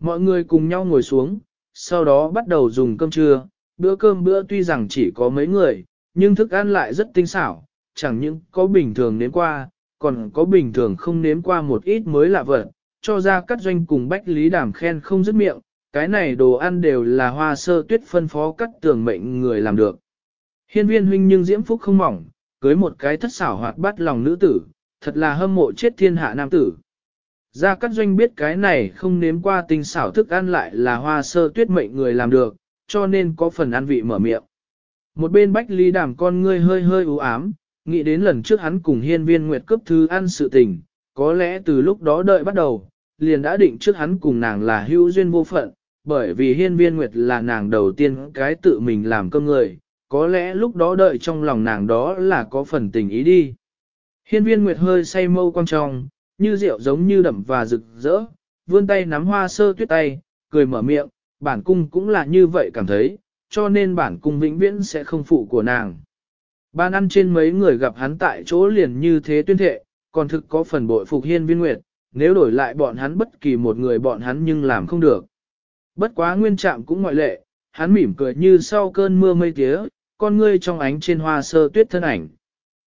Mọi người cùng nhau ngồi xuống, sau đó bắt đầu dùng cơm trưa, bữa cơm bữa tuy rằng chỉ có mấy người, nhưng thức ăn lại rất tinh xảo, chẳng những có bình thường nếm qua, còn có bình thường không nếm qua một ít mới lạ vật, cho ra cắt doanh cùng bách lý đảm khen không dứt miệng, cái này đồ ăn đều là hoa sơ tuyết phân phó cắt tường mệnh người làm được. Hiên viên huynh nhưng diễm phúc không mỏng, cưới một cái thất xảo hoạt bắt lòng nữ tử, thật là hâm mộ chết thiên hạ nam tử. Gia Cát Doanh biết cái này không nếm qua tinh xảo thức ăn lại là hoa sơ tuyết mệnh người làm được, cho nên có phần ăn vị mở miệng. Một bên bách lý đàm con ngươi hơi hơi u ám, nghĩ đến lần trước hắn cùng hiên viên nguyệt cấp thứ ăn sự tình, có lẽ từ lúc đó đợi bắt đầu, liền đã định trước hắn cùng nàng là hữu duyên vô phận, bởi vì hiên viên nguyệt là nàng đầu tiên cái tự mình làm cơm người, có lẽ lúc đó đợi trong lòng nàng đó là có phần tình ý đi. Hiên viên nguyệt hơi say mâu quang trong, như rượu giống như đậm và rực rỡ, vươn tay nắm hoa sơ tuyết tay, cười mở miệng, bản cung cũng là như vậy cảm thấy, cho nên bản cung vĩnh viễn sẽ không phụ của nàng. Ban ăn trên mấy người gặp hắn tại chỗ liền như thế tuyên thệ, còn thực có phần bội phục hiên viên nguyệt, nếu đổi lại bọn hắn bất kỳ một người bọn hắn nhưng làm không được. Bất quá nguyên trạm cũng ngoại lệ, hắn mỉm cười như sau cơn mưa mây tía, con ngươi trong ánh trên hoa sơ tuyết thân ảnh.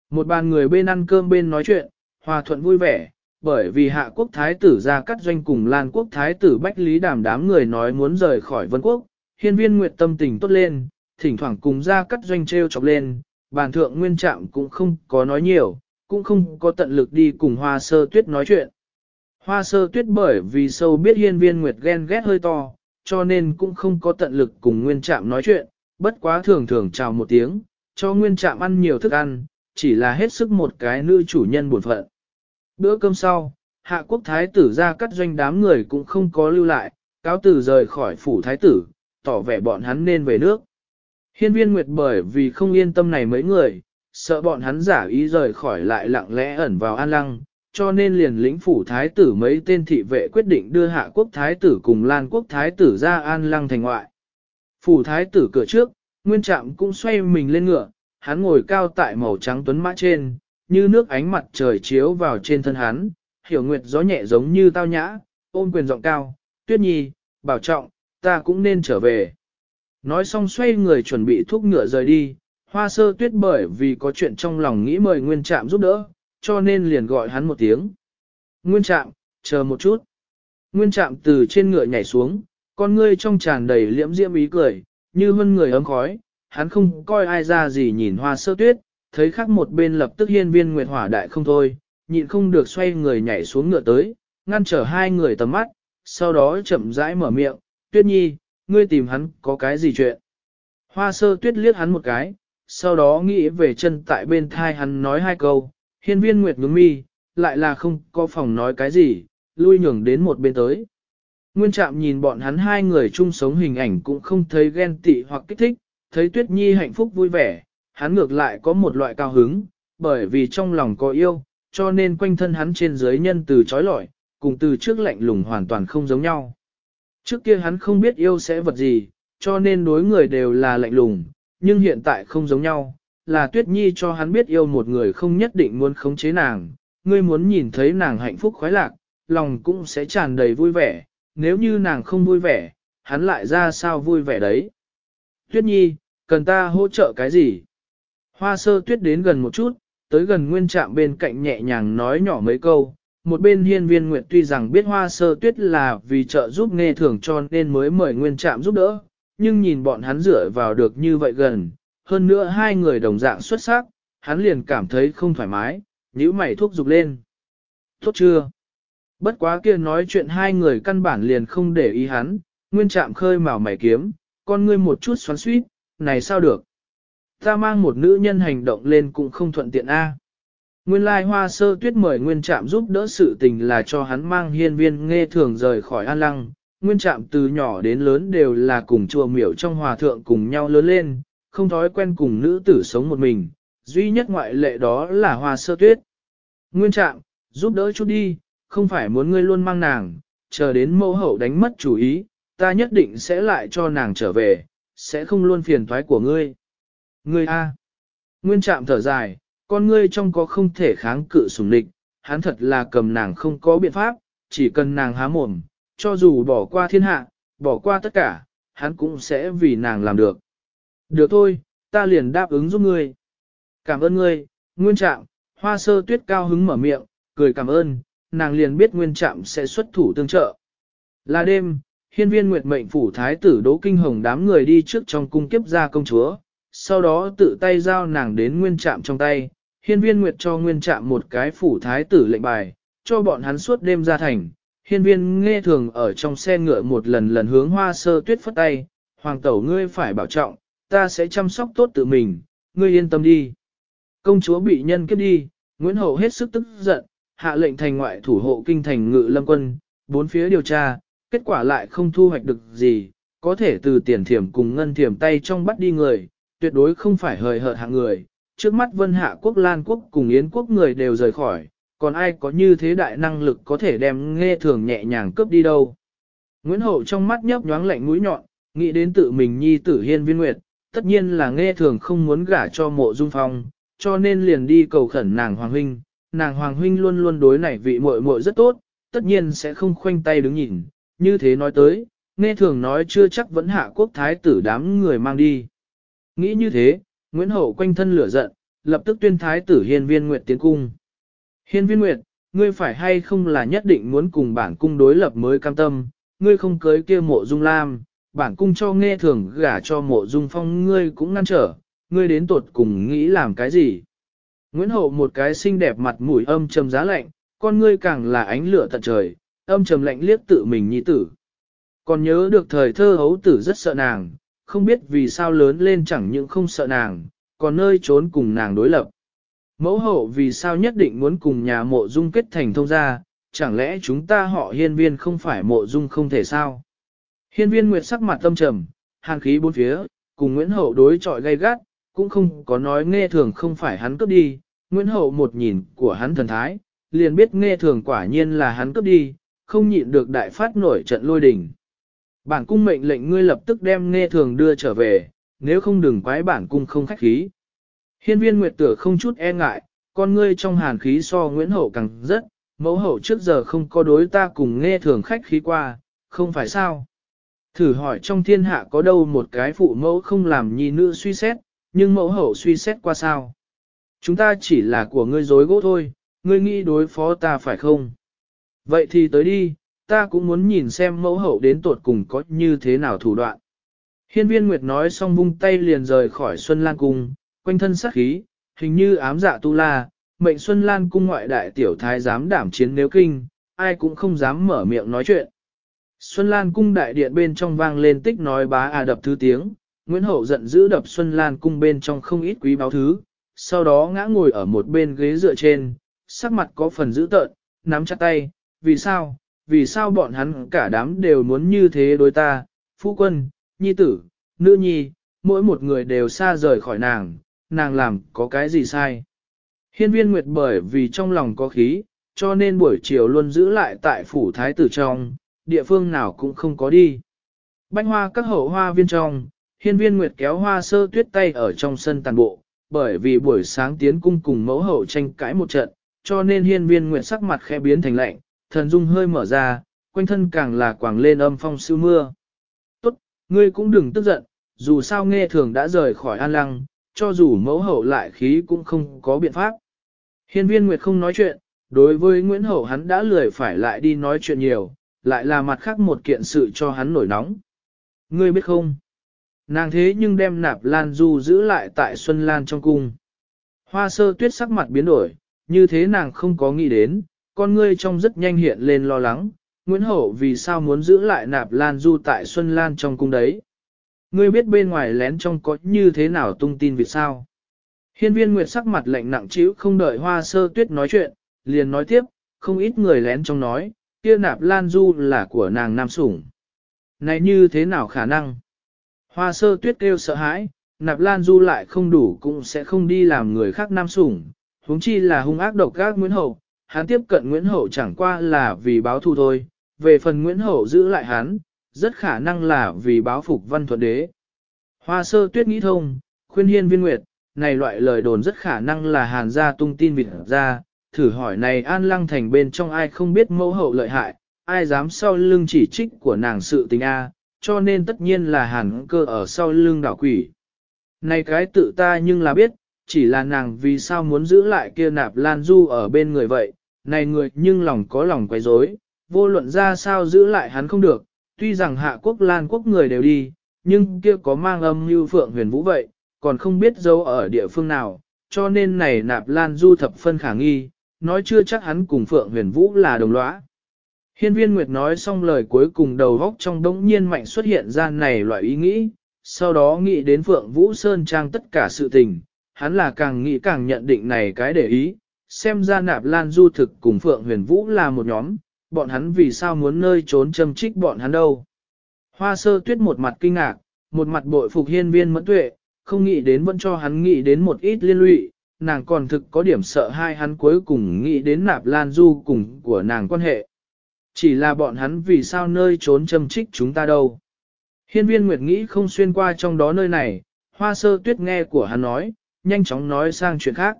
Một bàn người bên ăn cơm bên nói chuyện, hòa thuận vui vẻ, bởi vì hạ quốc thái tử ra cắt doanh cùng lan quốc thái tử bách lý đàm đám người nói muốn rời khỏi vân quốc, hiên viên nguyệt tâm tình tốt lên, thỉnh thoảng cùng ra cắt doanh treo chọc lên, bàn thượng nguyên trạm cũng không có nói nhiều, cũng không có tận lực đi cùng hoa sơ tuyết nói chuyện. Hoa sơ tuyết bởi vì sâu biết hiên viên nguyệt ghen ghét hơi to, cho nên cũng không có tận lực cùng nguyên trạm nói chuyện, bất quá thường thường chào một tiếng, cho nguyên trạm ăn nhiều thức ăn, chỉ là hết sức một cái nữ chủ nhân buồn phận. Bữa cơm sau, hạ quốc thái tử ra cắt doanh đám người cũng không có lưu lại, cáo tử rời khỏi phủ thái tử, tỏ vẻ bọn hắn nên về nước. Hiên viên nguyệt bởi vì không yên tâm này mấy người, sợ bọn hắn giả ý rời khỏi lại lặng lẽ ẩn vào an lăng, cho nên liền lĩnh phủ thái tử mấy tên thị vệ quyết định đưa hạ quốc thái tử cùng lan quốc thái tử ra an lăng thành ngoại. Phủ thái tử cửa trước, nguyên trạm cũng xoay mình lên ngựa, hắn ngồi cao tại màu trắng tuấn mã trên, như nước ánh mặt trời chiếu vào trên thân hắn, hiểu nguyệt gió nhẹ giống như tao nhã, ôm quyền giọng cao, tuyết nhi, bảo trọng, ta cũng nên trở về. Nói xong xoay người chuẩn bị thúc ngựa rời đi, hoa sơ tuyết bởi vì có chuyện trong lòng nghĩ mời nguyên trạm giúp đỡ, cho nên liền gọi hắn một tiếng. Nguyên trạm, chờ một chút. Nguyên trạm từ trên ngựa nhảy xuống, con ngươi trong tràn đầy liễm diễm ý cười, như hơn người ấm khói, hắn không coi ai ra gì nhìn hoa sơ tuyết, thấy khác một bên lập tức hiên viên nguyệt hỏa đại không thôi, nhịn không được xoay người nhảy xuống ngựa tới, ngăn trở hai người tầm mắt, sau đó chậm rãi mở miệng, tuyết nhi, ngươi tìm hắn có cái gì chuyện. Hoa sơ tuyết liếc hắn một cái, sau đó nghĩ về chân tại bên thai hắn nói hai câu, hiên viên nguyệt ngưỡng mi, lại là không có phòng nói cái gì, lui nhường đến một bên tới. Nguyên trạm nhìn bọn hắn hai người chung sống hình ảnh cũng không thấy ghen tị hoặc kích thích, thấy tuyết nhi hạnh phúc vui vẻ, hắn ngược lại có một loại cao hứng, bởi vì trong lòng có yêu, cho nên quanh thân hắn trên dưới nhân từ trói lọi, cùng từ trước lạnh lùng hoàn toàn không giống nhau. Trước kia hắn không biết yêu sẽ vật gì, cho nên đối người đều là lạnh lùng, nhưng hiện tại không giống nhau, là tuyết nhi cho hắn biết yêu một người không nhất định muốn khống chế nàng, ngươi muốn nhìn thấy nàng hạnh phúc khoái lạc, lòng cũng sẽ tràn đầy vui vẻ, nếu như nàng không vui vẻ, hắn lại ra sao vui vẻ đấy. Tuyết nhi, cần ta hỗ trợ cái gì? Hoa sơ tuyết đến gần một chút, tới gần nguyên trạm bên cạnh nhẹ nhàng nói nhỏ mấy câu. Một bên hiên viên nguyệt tuy rằng biết hoa sơ tuyết là vì trợ giúp nghe thưởng cho nên mới mời nguyên trạm giúp đỡ, nhưng nhìn bọn hắn rửa vào được như vậy gần, hơn nữa hai người đồng dạng xuất sắc, hắn liền cảm thấy không thoải mái, nhíu mày thuốc dục lên. Tốt chưa? Bất quá kia nói chuyện hai người căn bản liền không để ý hắn, nguyên trạm khơi màu mày kiếm, con ngươi một chút xoắn suýt, này sao được? Ta mang một nữ nhân hành động lên cũng không thuận tiện a. Nguyên lai hoa sơ tuyết mời nguyên trạm giúp đỡ sự tình là cho hắn mang hiên viên nghe thường rời khỏi an lăng. Nguyên trạm từ nhỏ đến lớn đều là cùng chùa miểu trong hòa thượng cùng nhau lớn lên, không thói quen cùng nữ tử sống một mình, duy nhất ngoại lệ đó là hoa sơ tuyết. Nguyên trạm, giúp đỡ chút đi, không phải muốn ngươi luôn mang nàng, chờ đến mẫu hậu đánh mất chủ ý, ta nhất định sẽ lại cho nàng trở về, sẽ không luôn phiền thoái của ngươi. Ngươi A. Nguyên trạm thở dài, con ngươi trong có không thể kháng cự sùng địch, hắn thật là cầm nàng không có biện pháp, chỉ cần nàng há mồm, cho dù bỏ qua thiên hạ, bỏ qua tất cả, hắn cũng sẽ vì nàng làm được. Được thôi, ta liền đáp ứng giúp ngươi. Cảm ơn ngươi, nguyên trạm, hoa sơ tuyết cao hứng mở miệng, cười cảm ơn, nàng liền biết nguyên trạm sẽ xuất thủ tương trợ. Là đêm, hiên viên nguyệt mệnh phủ thái tử đỗ kinh hồng đám người đi trước trong cung kiếp ra công chúa, sau đó tự tay giao nàng đến nguyên trạm trong tay, hiên viên nguyệt cho nguyên trạm một cái phủ thái tử lệnh bài, cho bọn hắn suốt đêm ra thành. Hiên viên nghe thường ở trong xe ngựa một lần lần hướng hoa sơ tuyết phất tay, hoàng tẩu ngươi phải bảo trọng, ta sẽ chăm sóc tốt tự mình, ngươi yên tâm đi. Công chúa bị nhân kiếp đi, Nguyễn Hậu hết sức tức giận, hạ lệnh thành ngoại thủ hộ kinh thành ngự lâm quân, bốn phía điều tra, kết quả lại không thu hoạch được gì, có thể từ tiền thiểm cùng ngân thiểm tay trong bắt đi người, tuyệt đối không phải hời hợt hạng người. Trước mắt vân hạ quốc Lan quốc cùng Yến quốc người đều rời khỏi, còn ai có như thế đại năng lực có thể đem nghe thường nhẹ nhàng cướp đi đâu. Nguyễn Hậu trong mắt nhấp nhoáng lạnh mũi nhọn, nghĩ đến tự mình nhi tử hiên viên nguyệt, tất nhiên là nghe thường không muốn gả cho mộ dung phong, cho nên liền đi cầu khẩn nàng Hoàng Huynh. Nàng Hoàng Huynh luôn luôn đối nảy vị muội muội rất tốt, tất nhiên sẽ không khoanh tay đứng nhìn, như thế nói tới, nghe thường nói chưa chắc vẫn hạ quốc thái tử đám người mang đi. Nghĩ như thế, Nguyễn Hậu quanh thân lửa giận, lập tức tuyên thái tử hiên viên nguyệt tiến cung. Hiên viên nguyệt, ngươi phải hay không là nhất định muốn cùng bản cung đối lập mới cam tâm, ngươi không cưới kia mộ dung lam, bản cung cho nghe thường gả cho mộ dung phong ngươi cũng ngăn trở, ngươi đến tuột cùng nghĩ làm cái gì. Nguyễn Hậu một cái xinh đẹp mặt mũi âm trầm giá lạnh, con ngươi càng là ánh lửa tận trời, âm trầm lạnh liếc tự mình nhi tử. Còn nhớ được thời thơ hấu tử rất sợ nàng, không biết vì sao lớn lên chẳng những không sợ nàng, còn nơi trốn cùng nàng đối lập. Mẫu hậu vì sao nhất định muốn cùng nhà mộ dung kết thành thông gia, chẳng lẽ chúng ta họ hiên viên không phải mộ dung không thể sao? Hiên viên nguyệt sắc mặt tâm trầm, hàn khí bốn phía, cùng Nguyễn Hậu đối chọi gay gắt, cũng không có nói nghe thường không phải hắn cướp đi. Nguyễn Hậu một nhìn của hắn thần thái, liền biết nghe thường quả nhiên là hắn cướp đi, không nhịn được đại phát nổi trận lôi đình. Bản cung mệnh lệnh ngươi lập tức đem nghe thường đưa trở về, nếu không đừng quái bản cung không khách khí. Hiên viên Nguyệt Tử không chút e ngại, con ngươi trong hàn khí so Nguyễn Hậu càng rất, mẫu hậu trước giờ không có đối ta cùng nghe thường khách khí qua, không phải sao. Thử hỏi trong thiên hạ có đâu một cái phụ mẫu không làm nhi nữ suy xét, nhưng mẫu hậu suy xét qua sao. Chúng ta chỉ là của ngươi dối gỗ thôi, ngươi nghĩ đối phó ta phải không? Vậy thì tới đi, ta cũng muốn nhìn xem mẫu hậu đến tột cùng có như thế nào thủ đoạn. Hiên viên Nguyệt nói xong vung tay liền rời khỏi Xuân Lan Cung, quanh thân sát khí, hình như ám dạ tu la, mệnh Xuân Lan Cung ngoại đại tiểu thái dám đảm chiến nếu kinh, ai cũng không dám mở miệng nói chuyện. Xuân Lan Cung đại điện bên trong vang lên tích nói bá à đập thứ tiếng, Nguyễn Hậu giận dữ đập Xuân Lan Cung bên trong không ít quý báo thứ, sau đó ngã ngồi ở một bên ghế dựa trên, sắc mặt có phần dữ tợn, nắm chặt tay, vì sao, vì sao bọn hắn cả đám đều muốn như thế đối ta, phu quân, nhi tử, nữ nhi, mỗi một người đều xa rời khỏi nàng, nàng làm có cái gì sai. Hiên viên Nguyệt bởi vì trong lòng có khí, cho nên buổi chiều luôn giữ lại tại phủ thái tử trong, địa phương nào cũng không có đi. Bánh hoa các hậu hoa viên trong, hiên viên Nguyệt kéo hoa sơ tuyết tay ở trong sân tàn bộ, bởi vì buổi sáng tiến cung cùng mẫu hậu tranh cãi một trận, cho nên hiên viên Nguyệt sắc mặt khẽ biến thành lạnh, thần dung hơi mở ra, quanh thân càng là quảng lên âm phong siêu mưa. Tốt, ngươi cũng đừng tức giận, dù sao nghe thường đã rời khỏi an lăng, cho dù mẫu hậu lại khí cũng không có biện pháp. Hiên viên Nguyệt không nói chuyện, đối với Nguyễn Hậu hắn đã lười phải lại đi nói chuyện nhiều, lại là mặt khác một kiện sự cho hắn nổi nóng. Ngươi biết không? Nàng thế nhưng đem nạp lan du giữ lại tại Xuân Lan trong cung. Hoa sơ tuyết sắc mặt biến đổi, như thế nàng không có nghĩ đến, con ngươi trong rất nhanh hiện lên lo lắng, Nguyễn Hậu vì sao muốn giữ lại nạp lan du tại Xuân Lan trong cung đấy. Ngươi biết bên ngoài lén trong có như thế nào tung tin vì sao? Hiên viên Nguyệt sắc mặt lạnh nặng chịu không đợi hoa sơ tuyết nói chuyện, liền nói tiếp, không ít người lén trong nói, kia nạp lan du là của nàng nam sủng. Này như thế nào khả năng? Hoa sơ tuyết kêu sợ hãi, nạp lan du lại không đủ cũng sẽ không đi làm người khác nam sủng, huống chi là hung ác độc các Nguyễn Hậu, hắn tiếp cận Nguyễn Hậu chẳng qua là vì báo thù thôi, về phần Nguyễn Hậu giữ lại hắn, rất khả năng là vì báo phục văn thuận đế. Hoa sơ tuyết nghĩ thông, khuyên hiên viên nguyệt, này loại lời đồn rất khả năng là hàn gia tung tin vịt ra, thử hỏi này an lăng thành bên trong ai không biết mẫu hậu lợi hại, ai dám sau lưng chỉ trích của nàng sự tình A, cho nên tất nhiên là hàn cơ ở sau lưng đảo quỷ. Này cái tự ta nhưng là biết, chỉ là nàng vì sao muốn giữ lại kia nạp lan du ở bên người vậy, này người nhưng lòng có lòng quấy rối, vô luận ra sao giữ lại hắn không được, tuy rằng hạ quốc lan quốc người đều đi, nhưng kia có mang âm như phượng huyền vũ vậy, còn không biết dấu ở địa phương nào, cho nên này nạp lan du thập phân khả nghi, nói chưa chắc hắn cùng phượng huyền vũ là đồng lõa. Hiên viên Nguyệt nói xong lời cuối cùng đầu góc trong đống nhiên mạnh xuất hiện ra này loại ý nghĩ, sau đó nghĩ đến Phượng Vũ Sơn Trang tất cả sự tình, hắn là càng nghĩ càng nhận định này cái để ý, xem ra nạp lan du thực cùng Phượng Huyền Vũ là một nhóm, bọn hắn vì sao muốn nơi trốn châm trích bọn hắn đâu. Hoa sơ tuyết một mặt kinh ngạc, một mặt bội phục hiên viên mẫn tuệ, không nghĩ đến vẫn cho hắn nghĩ đến một ít liên lụy, nàng còn thực có điểm sợ hai hắn cuối cùng nghĩ đến nạp lan du cùng của nàng quan hệ. Chỉ là bọn hắn vì sao nơi trốn châm trích chúng ta đâu. Hiên viên Nguyệt nghĩ không xuyên qua trong đó nơi này, hoa sơ tuyết nghe của hắn nói, nhanh chóng nói sang chuyện khác.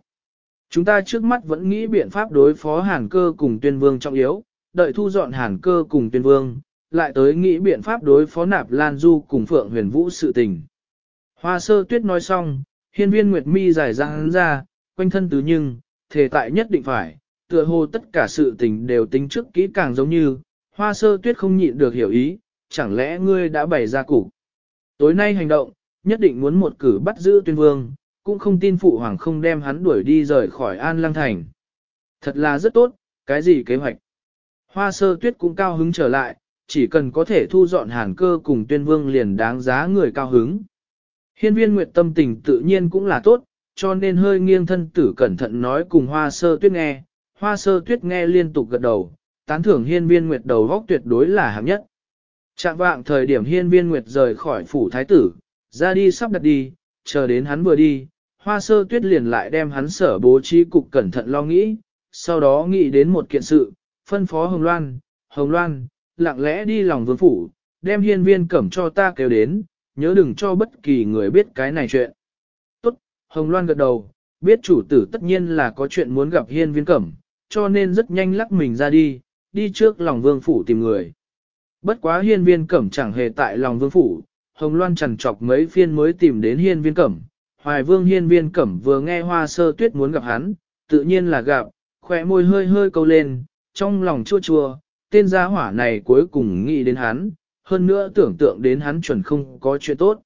Chúng ta trước mắt vẫn nghĩ biện pháp đối phó hàn cơ cùng tuyên vương trọng yếu, đợi thu dọn hàn cơ cùng tuyên vương, lại tới nghĩ biện pháp đối phó nạp lan du cùng phượng huyền vũ sự tình. Hoa sơ tuyết nói xong, hiên viên nguyệt mi giải ra hắn ra, quanh thân tứ nhưng, thể tại nhất định phải, tựa hồ tất cả sự tình đều tính trước kỹ càng giống như, hoa sơ tuyết không nhịn được hiểu ý, chẳng lẽ ngươi đã bày ra cục. Tối nay hành động, nhất định muốn một cử bắt giữ tuyên vương, cũng không tin phụ hoàng không đem hắn đuổi đi rời khỏi an lăng thành. Thật là rất tốt, cái gì kế hoạch. Hoa sơ tuyết cũng cao hứng trở lại, chỉ cần có thể thu dọn hàn cơ cùng tuyên vương liền đáng giá người cao hứng. Hiên viên nguyệt tâm tình tự nhiên cũng là tốt, cho nên hơi nghiêng thân tử cẩn thận nói cùng hoa sơ tuyết nghe. Hoa sơ tuyết nghe liên tục gật đầu, tán thưởng hiên viên nguyệt đầu góc tuyệt đối là hạng nhất. Trạng vạng thời điểm hiên viên nguyệt rời khỏi phủ thái tử, ra đi sắp đặt đi, chờ đến hắn vừa đi, hoa sơ tuyết liền lại đem hắn sở bố trí cục cẩn thận lo nghĩ, sau đó nghĩ đến một kiện sự, phân phó Hồng Loan, Hồng Loan, lặng lẽ đi lòng vương phủ, đem hiên viên cẩm cho ta kêu đến, nhớ đừng cho bất kỳ người biết cái này chuyện. Hồng Loan gật đầu, biết chủ tử tất nhiên là có chuyện muốn gặp hiên viên cẩm, cho nên rất nhanh lắc mình ra đi, đi trước lòng vương phủ tìm người. Bất quá hiên viên cẩm chẳng hề tại lòng vương phủ, Hồng Loan chẳng chọc mấy phiên mới tìm đến hiên viên cẩm. Hoài vương hiên viên cẩm vừa nghe hoa sơ tuyết muốn gặp hắn, tự nhiên là gặp, khỏe môi hơi hơi câu lên, trong lòng chua chua, tên gia hỏa này cuối cùng nghĩ đến hắn, hơn nữa tưởng tượng đến hắn chuẩn không có chuyện tốt.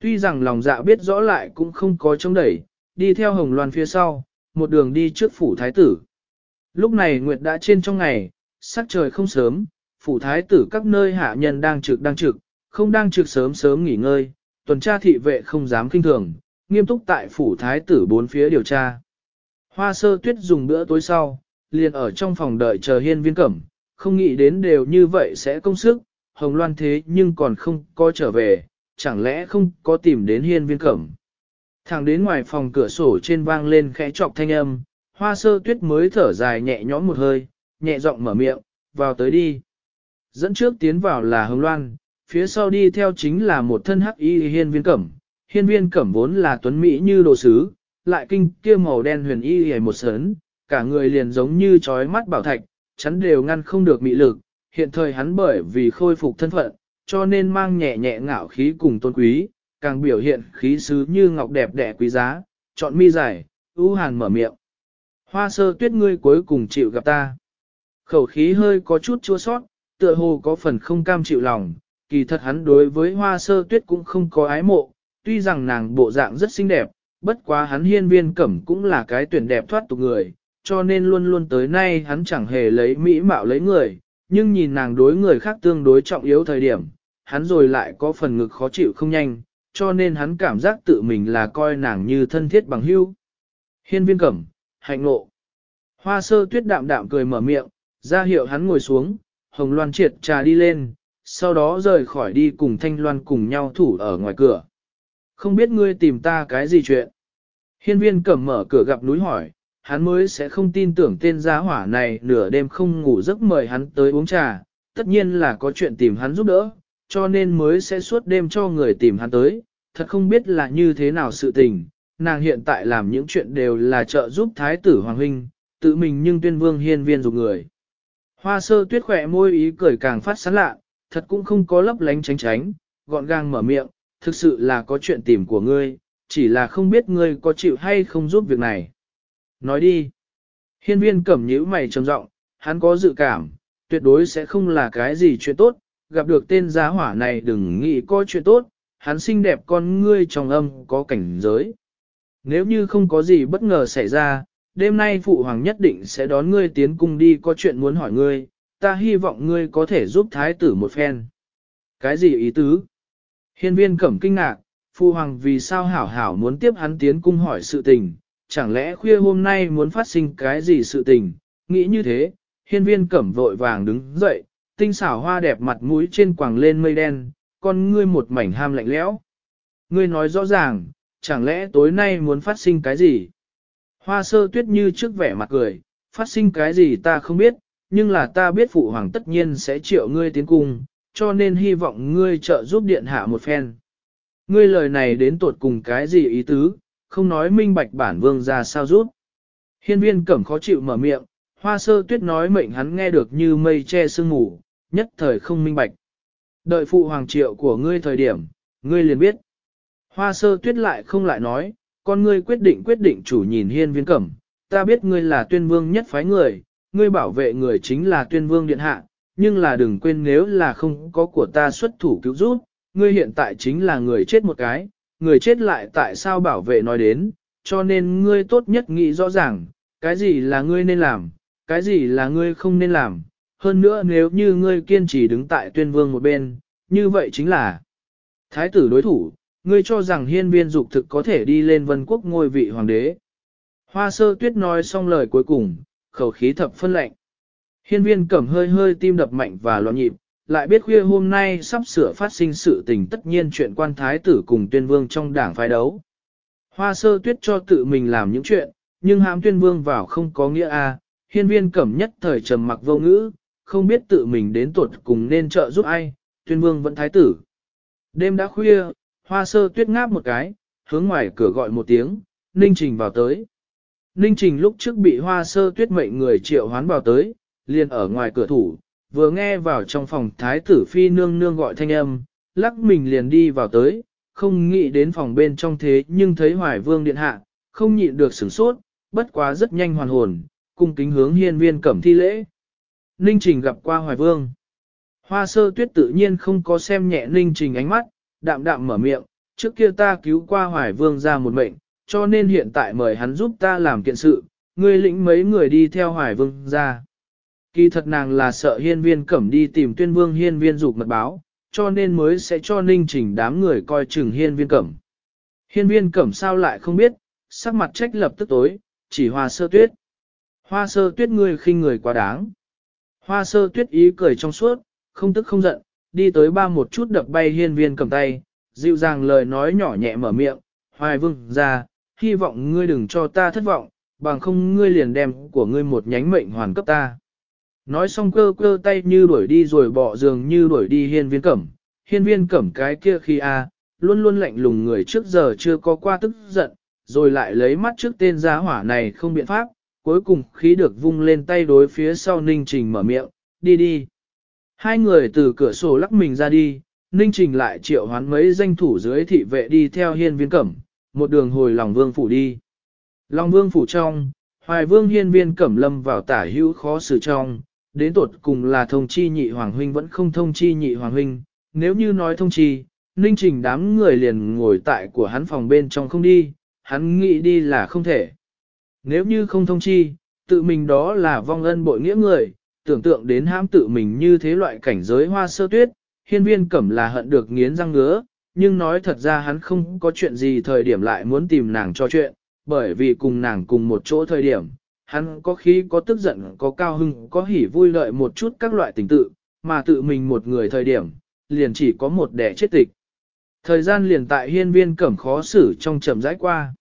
Tuy rằng lòng dạ biết rõ lại cũng không có chống đẩy, đi theo hồng loan phía sau, một đường đi trước phủ thái tử. Lúc này Nguyệt đã trên trong ngày, sắc trời không sớm, phủ thái tử các nơi hạ nhân đang trực đang trực, không đang trực sớm sớm nghỉ ngơi, tuần tra thị vệ không dám kinh thường, nghiêm túc tại phủ thái tử bốn phía điều tra. Hoa sơ tuyết dùng bữa tối sau, liền ở trong phòng đợi chờ hiên viên cẩm, không nghĩ đến đều như vậy sẽ công sức, hồng loan thế nhưng còn không có trở về, chẳng lẽ không có tìm đến hiên viên cẩm. Thẳng đến ngoài phòng cửa sổ trên vang lên khẽ trọc thanh âm, hoa sơ tuyết mới thở dài nhẹ nhõm một hơi, nhẹ giọng mở miệng, vào tới đi. Dẫn trước tiến vào là hồng loan, phía sau đi theo chính là một thân hắc y hiên viên cẩm. Hiên viên cẩm vốn là tuấn mỹ như đồ sứ, lại kinh kia màu đen huyền y hề một sớn, cả người liền giống như trói mắt bảo thạch, chắn đều ngăn không được mị lực. Hiện thời hắn bởi vì khôi phục thân phận, cho nên mang nhẹ nhẹ ngạo khí cùng tôn quý, càng biểu hiện khí sứ như ngọc đẹp đẽ quý giá, chọn mi dài, ưu hàn mở miệng. Hoa sơ tuyết ngươi cuối cùng chịu gặp ta. Khẩu khí hơi có chút chua sót, tựa hồ có phần không cam chịu lòng, kỳ thật hắn đối với hoa sơ tuyết cũng không có ái mộ, tuy rằng nàng bộ dạng rất xinh đẹp, bất quá hắn hiên viên cẩm cũng là cái tuyển đẹp thoát tục người, cho nên luôn luôn tới nay hắn chẳng hề lấy mỹ mạo lấy người, nhưng nhìn nàng đối người khác tương đối trọng yếu thời điểm, hắn rồi lại có phần ngực khó chịu không nhanh, cho nên hắn cảm giác tự mình là coi nàng như thân thiết bằng hữu. Hiên viên cẩm, hạnh ngộ. Hoa sơ tuyết đạm đạm cười mở miệng, ra hiệu hắn ngồi xuống, hồng loan triệt trà đi lên, sau đó rời khỏi đi cùng thanh loan cùng nhau thủ ở ngoài cửa. Không biết ngươi tìm ta cái gì chuyện. Hiên viên cẩm mở cửa gặp núi hỏi, hắn mới sẽ không tin tưởng tên gia hỏa này nửa đêm không ngủ giấc mời hắn tới uống trà, tất nhiên là có chuyện tìm hắn giúp đỡ, cho nên mới sẽ suốt đêm cho người tìm hắn tới, thật không biết là như thế nào sự tình, nàng hiện tại làm những chuyện đều là trợ giúp thái tử hoàng huynh, tự mình nhưng tuyên vương hiên viên dục người. Hoa sơ tuyết khỏe môi ý cười càng phát sán lạ, thật cũng không có lấp lánh tránh tránh, gọn gàng mở miệng, thực sự là có chuyện tìm của ngươi, chỉ là không biết ngươi có chịu hay không giúp việc này. Nói đi. Hiên viên cẩm nhíu mày trầm giọng, hắn có dự cảm, tuyệt đối sẽ không là cái gì chuyện tốt, gặp được tên giá hỏa này đừng nghĩ có chuyện tốt, hắn xinh đẹp con ngươi trong âm có cảnh giới. Nếu như không có gì bất ngờ xảy ra, đêm nay phụ hoàng nhất định sẽ đón ngươi tiến cung đi có chuyện muốn hỏi ngươi, ta hy vọng ngươi có thể giúp thái tử một phen. Cái gì ý tứ? Hiên viên cẩm kinh ngạc, phụ hoàng vì sao hảo hảo muốn tiếp hắn tiến cung hỏi sự tình, chẳng lẽ khuya hôm nay muốn phát sinh cái gì sự tình, nghĩ như thế, hiên viên cẩm vội vàng đứng dậy, tinh xảo hoa đẹp mặt mũi trên quàng lên mây đen, con ngươi một mảnh ham lạnh lẽo. Ngươi nói rõ ràng, chẳng lẽ tối nay muốn phát sinh cái gì? Hoa sơ tuyết như trước vẻ mặt cười, phát sinh cái gì ta không biết, nhưng là ta biết phụ hoàng tất nhiên sẽ triệu ngươi tiến cung, cho nên hy vọng ngươi trợ giúp điện hạ một phen. Ngươi lời này đến tột cùng cái gì ý tứ, không nói minh bạch bản vương ra sao rút? Hiên viên cẩm khó chịu mở miệng, hoa sơ tuyết nói mệnh hắn nghe được như mây che sương ngủ nhất thời không minh bạch. Đợi phụ hoàng triệu của ngươi thời điểm, ngươi liền biết. Hoa sơ tuyết lại không lại nói, con ngươi quyết định quyết định chủ nhìn hiên viên cẩm, ta biết ngươi là tuyên vương nhất phái người, ngươi bảo vệ người chính là tuyên vương điện hạ, nhưng là đừng quên nếu là không có của ta xuất thủ cứu giúp, ngươi hiện tại chính là người chết một cái, người chết lại tại sao bảo vệ nói đến, cho nên ngươi tốt nhất nghĩ rõ ràng, cái gì là ngươi nên làm, cái gì là ngươi không nên làm, hơn nữa nếu như ngươi kiên trì đứng tại tuyên vương một bên, như vậy chính là thái tử đối thủ, ngươi cho rằng hiên viên dục thực có thể đi lên vân quốc ngôi vị hoàng đế. Hoa sơ tuyết nói xong lời cuối cùng, khẩu khí thập phân lệnh. Hiên viên cẩm hơi hơi tim đập mạnh và loạn nhịp, lại biết khuya hôm nay sắp sửa phát sinh sự tình tất nhiên chuyện quan thái tử cùng tuyên vương trong đảng phái đấu. Hoa sơ tuyết cho tự mình làm những chuyện, nhưng hãm tuyên vương vào không có nghĩa a. hiên viên cẩm nhất thời trầm mặc vô ngữ, không biết tự mình đến tuột cùng nên trợ giúp ai, tuyên vương vẫn thái tử. Đêm đã khuya, hoa sơ tuyết ngáp một cái, hướng ngoài cửa gọi một tiếng, Ninh Trình vào tới. Ninh Trình lúc trước bị hoa sơ tuyết mệnh người triệu hoán vào tới, liền ở ngoài cửa thủ, vừa nghe vào trong phòng thái tử phi nương nương gọi thanh âm, lắc mình liền đi vào tới, không nghĩ đến phòng bên trong thế nhưng thấy hoài vương điện hạ, không nhịn được sửng sốt, bất quá rất nhanh hoàn hồn, cung kính hướng hiên viên cẩm thi lễ. Ninh Trình gặp qua hoài vương. Hoa sơ tuyết tự nhiên không có xem nhẹ Ninh Trình ánh mắt, đạm đạm mở miệng, trước kia ta cứu qua hoài vương ra một mệnh, cho nên hiện tại mời hắn giúp ta làm kiện sự, ngươi lĩnh mấy người đi theo hoài vương ra. Kỳ thật nàng là sợ hiên viên cẩm đi tìm tuyên vương hiên viên dục mật báo, cho nên mới sẽ cho ninh trình đám người coi chừng hiên viên cẩm. Hiên viên cẩm sao lại không biết, sắc mặt trách lập tức tối, chỉ hoa sơ tuyết. Hoa sơ tuyết ngươi khinh người quá đáng. Hoa sơ tuyết ý cười trong suốt, không tức không giận, đi tới ba một chút đập bay hiên viên cầm tay, dịu dàng lời nói nhỏ nhẹ mở miệng, hoài vương ra, hy vọng ngươi đừng cho ta thất vọng, bằng không ngươi liền đem của ngươi một nhánh mệnh hoàn cấp ta. Nói xong cơ cơ tay như đuổi đi rồi bỏ giường như đuổi đi hiên viên cẩm, hiên viên cẩm cái kia khi a luôn luôn lạnh lùng người trước giờ chưa có qua tức giận, rồi lại lấy mắt trước tên giá hỏa này không biện pháp, cuối cùng khí được vung lên tay đối phía sau Ninh Trình mở miệng, đi đi. Hai người từ cửa sổ lắc mình ra đi, Ninh Trình lại triệu hoán mấy danh thủ dưới thị vệ đi theo hiên viên cẩm, một đường hồi lòng vương phủ đi. Lòng vương phủ trong, hoài vương hiên viên cẩm lâm vào tả hữu khó xử trong, đến tột cùng là thông chi nhị hoàng huynh vẫn không thông chi nhị hoàng huynh, nếu như nói thông chi, Ninh Trình đám người liền ngồi tại của hắn phòng bên trong không đi, hắn nghĩ đi là không thể. Nếu như không thông chi, tự mình đó là vong ân bội nghĩa người, tưởng tượng đến hãm tự mình như thế loại cảnh giới hoa sơ tuyết, hiên viên cẩm là hận được nghiến răng ngứa, nhưng nói thật ra hắn không có chuyện gì thời điểm lại muốn tìm nàng cho chuyện, bởi vì cùng nàng cùng một chỗ thời điểm, hắn có khi có tức giận có cao hưng có hỉ vui lợi một chút các loại tình tự, mà tự mình một người thời điểm, liền chỉ có một đẻ chết tịch. Thời gian liền tại hiên viên cẩm khó xử trong chậm rãi qua.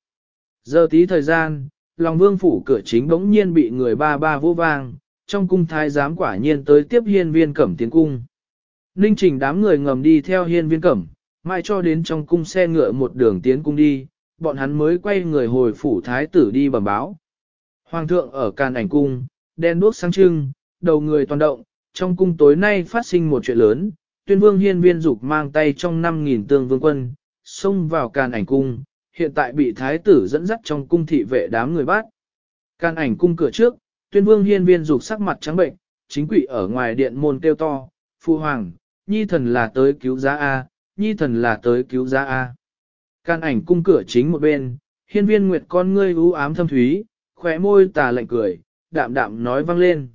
Giờ tí thời gian, lòng vương phủ cửa chính bỗng nhiên bị người ba ba vô vang, trong cung thái giám quả nhiên tới tiếp hiên viên cẩm tiến cung. Ninh trình đám người ngầm đi theo hiên viên cẩm, mai cho đến trong cung xe ngựa một đường tiến cung đi, bọn hắn mới quay người hồi phủ thái tử đi bẩm báo. Hoàng thượng ở càn ảnh cung, đen đuốc sáng trưng, đầu người toàn động, trong cung tối nay phát sinh một chuyện lớn, tuyên vương hiên viên dục mang tay trong 5.000 tương vương quân, xông vào càn ảnh cung, hiện tại bị thái tử dẫn dắt trong cung thị vệ đám người bắt. can ảnh cung cửa trước, tuyên vương hiên viên dục sắc mặt trắng bệnh, chính quỷ ở ngoài điện môn kêu to, phu hoàng, nhi thần là tới cứu giá A, nhi thần là tới cứu giá A. can ảnh cung cửa chính một bên, hiên viên nguyệt con ngươi u ám thâm thúy, khóe môi tà lạnh cười, đạm đạm nói vang lên.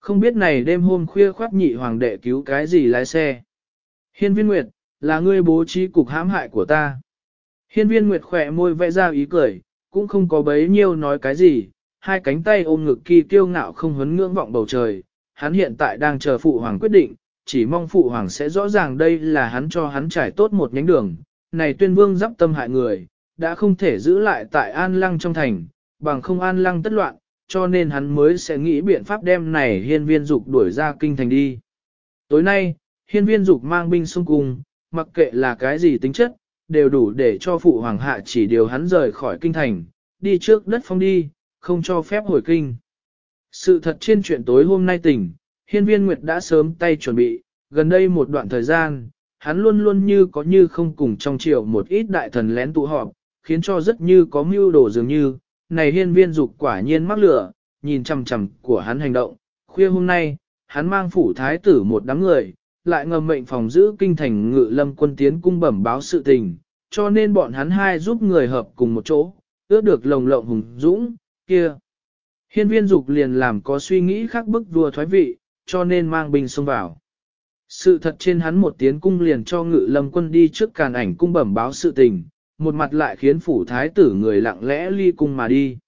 Không biết này đêm hôm khuya khoác nhị hoàng đệ cứu cái gì lái xe. Hiên viên nguyệt, là ngươi bố trí cục hãm hại của ta. Hiên viên nguyệt khỏe môi vẽ ra ý cười, cũng không có bấy nhiêu nói cái gì, hai cánh tay ôm ngực kỳ kiêu ngạo không hấn ngưỡng vọng bầu trời. Hắn hiện tại đang chờ phụ hoàng quyết định, chỉ mong phụ hoàng sẽ rõ ràng đây là hắn cho hắn trải tốt một nhánh đường. Này tuyên vương dắp tâm hại người, đã không thể giữ lại tại an lăng trong thành, bằng không an lăng tất loạn, cho nên hắn mới sẽ nghĩ biện pháp đem này hiên viên dục đuổi ra kinh thành đi. Tối nay, hiên viên dục mang binh xung cùng, mặc kệ là cái gì tính chất, đều đủ để cho phụ hoàng hạ chỉ điều hắn rời khỏi kinh thành, đi trước đất phong đi, không cho phép hồi kinh. Sự thật trên chuyện tối hôm nay tỉnh, hiên viên Nguyệt đã sớm tay chuẩn bị, gần đây một đoạn thời gian, hắn luôn luôn như có như không cùng trong triều một ít đại thần lén tụ họp, khiến cho rất như có mưu đồ dường như, này hiên viên dục quả nhiên mắc lửa, nhìn chằm chằm của hắn hành động, khuya hôm nay, hắn mang phủ thái tử một đám người, lại ngầm mệnh phòng giữ kinh thành ngự lâm quân tiến cung bẩm báo sự tình, cho nên bọn hắn hai giúp người hợp cùng một chỗ, ước được lồng lộng hùng dũng, kia. Hiên viên dục liền làm có suy nghĩ khác bức vua thoái vị, cho nên mang binh xông vào. Sự thật trên hắn một tiến cung liền cho ngự lâm quân đi trước càn ảnh cung bẩm báo sự tình, một mặt lại khiến phủ thái tử người lặng lẽ ly cung mà đi.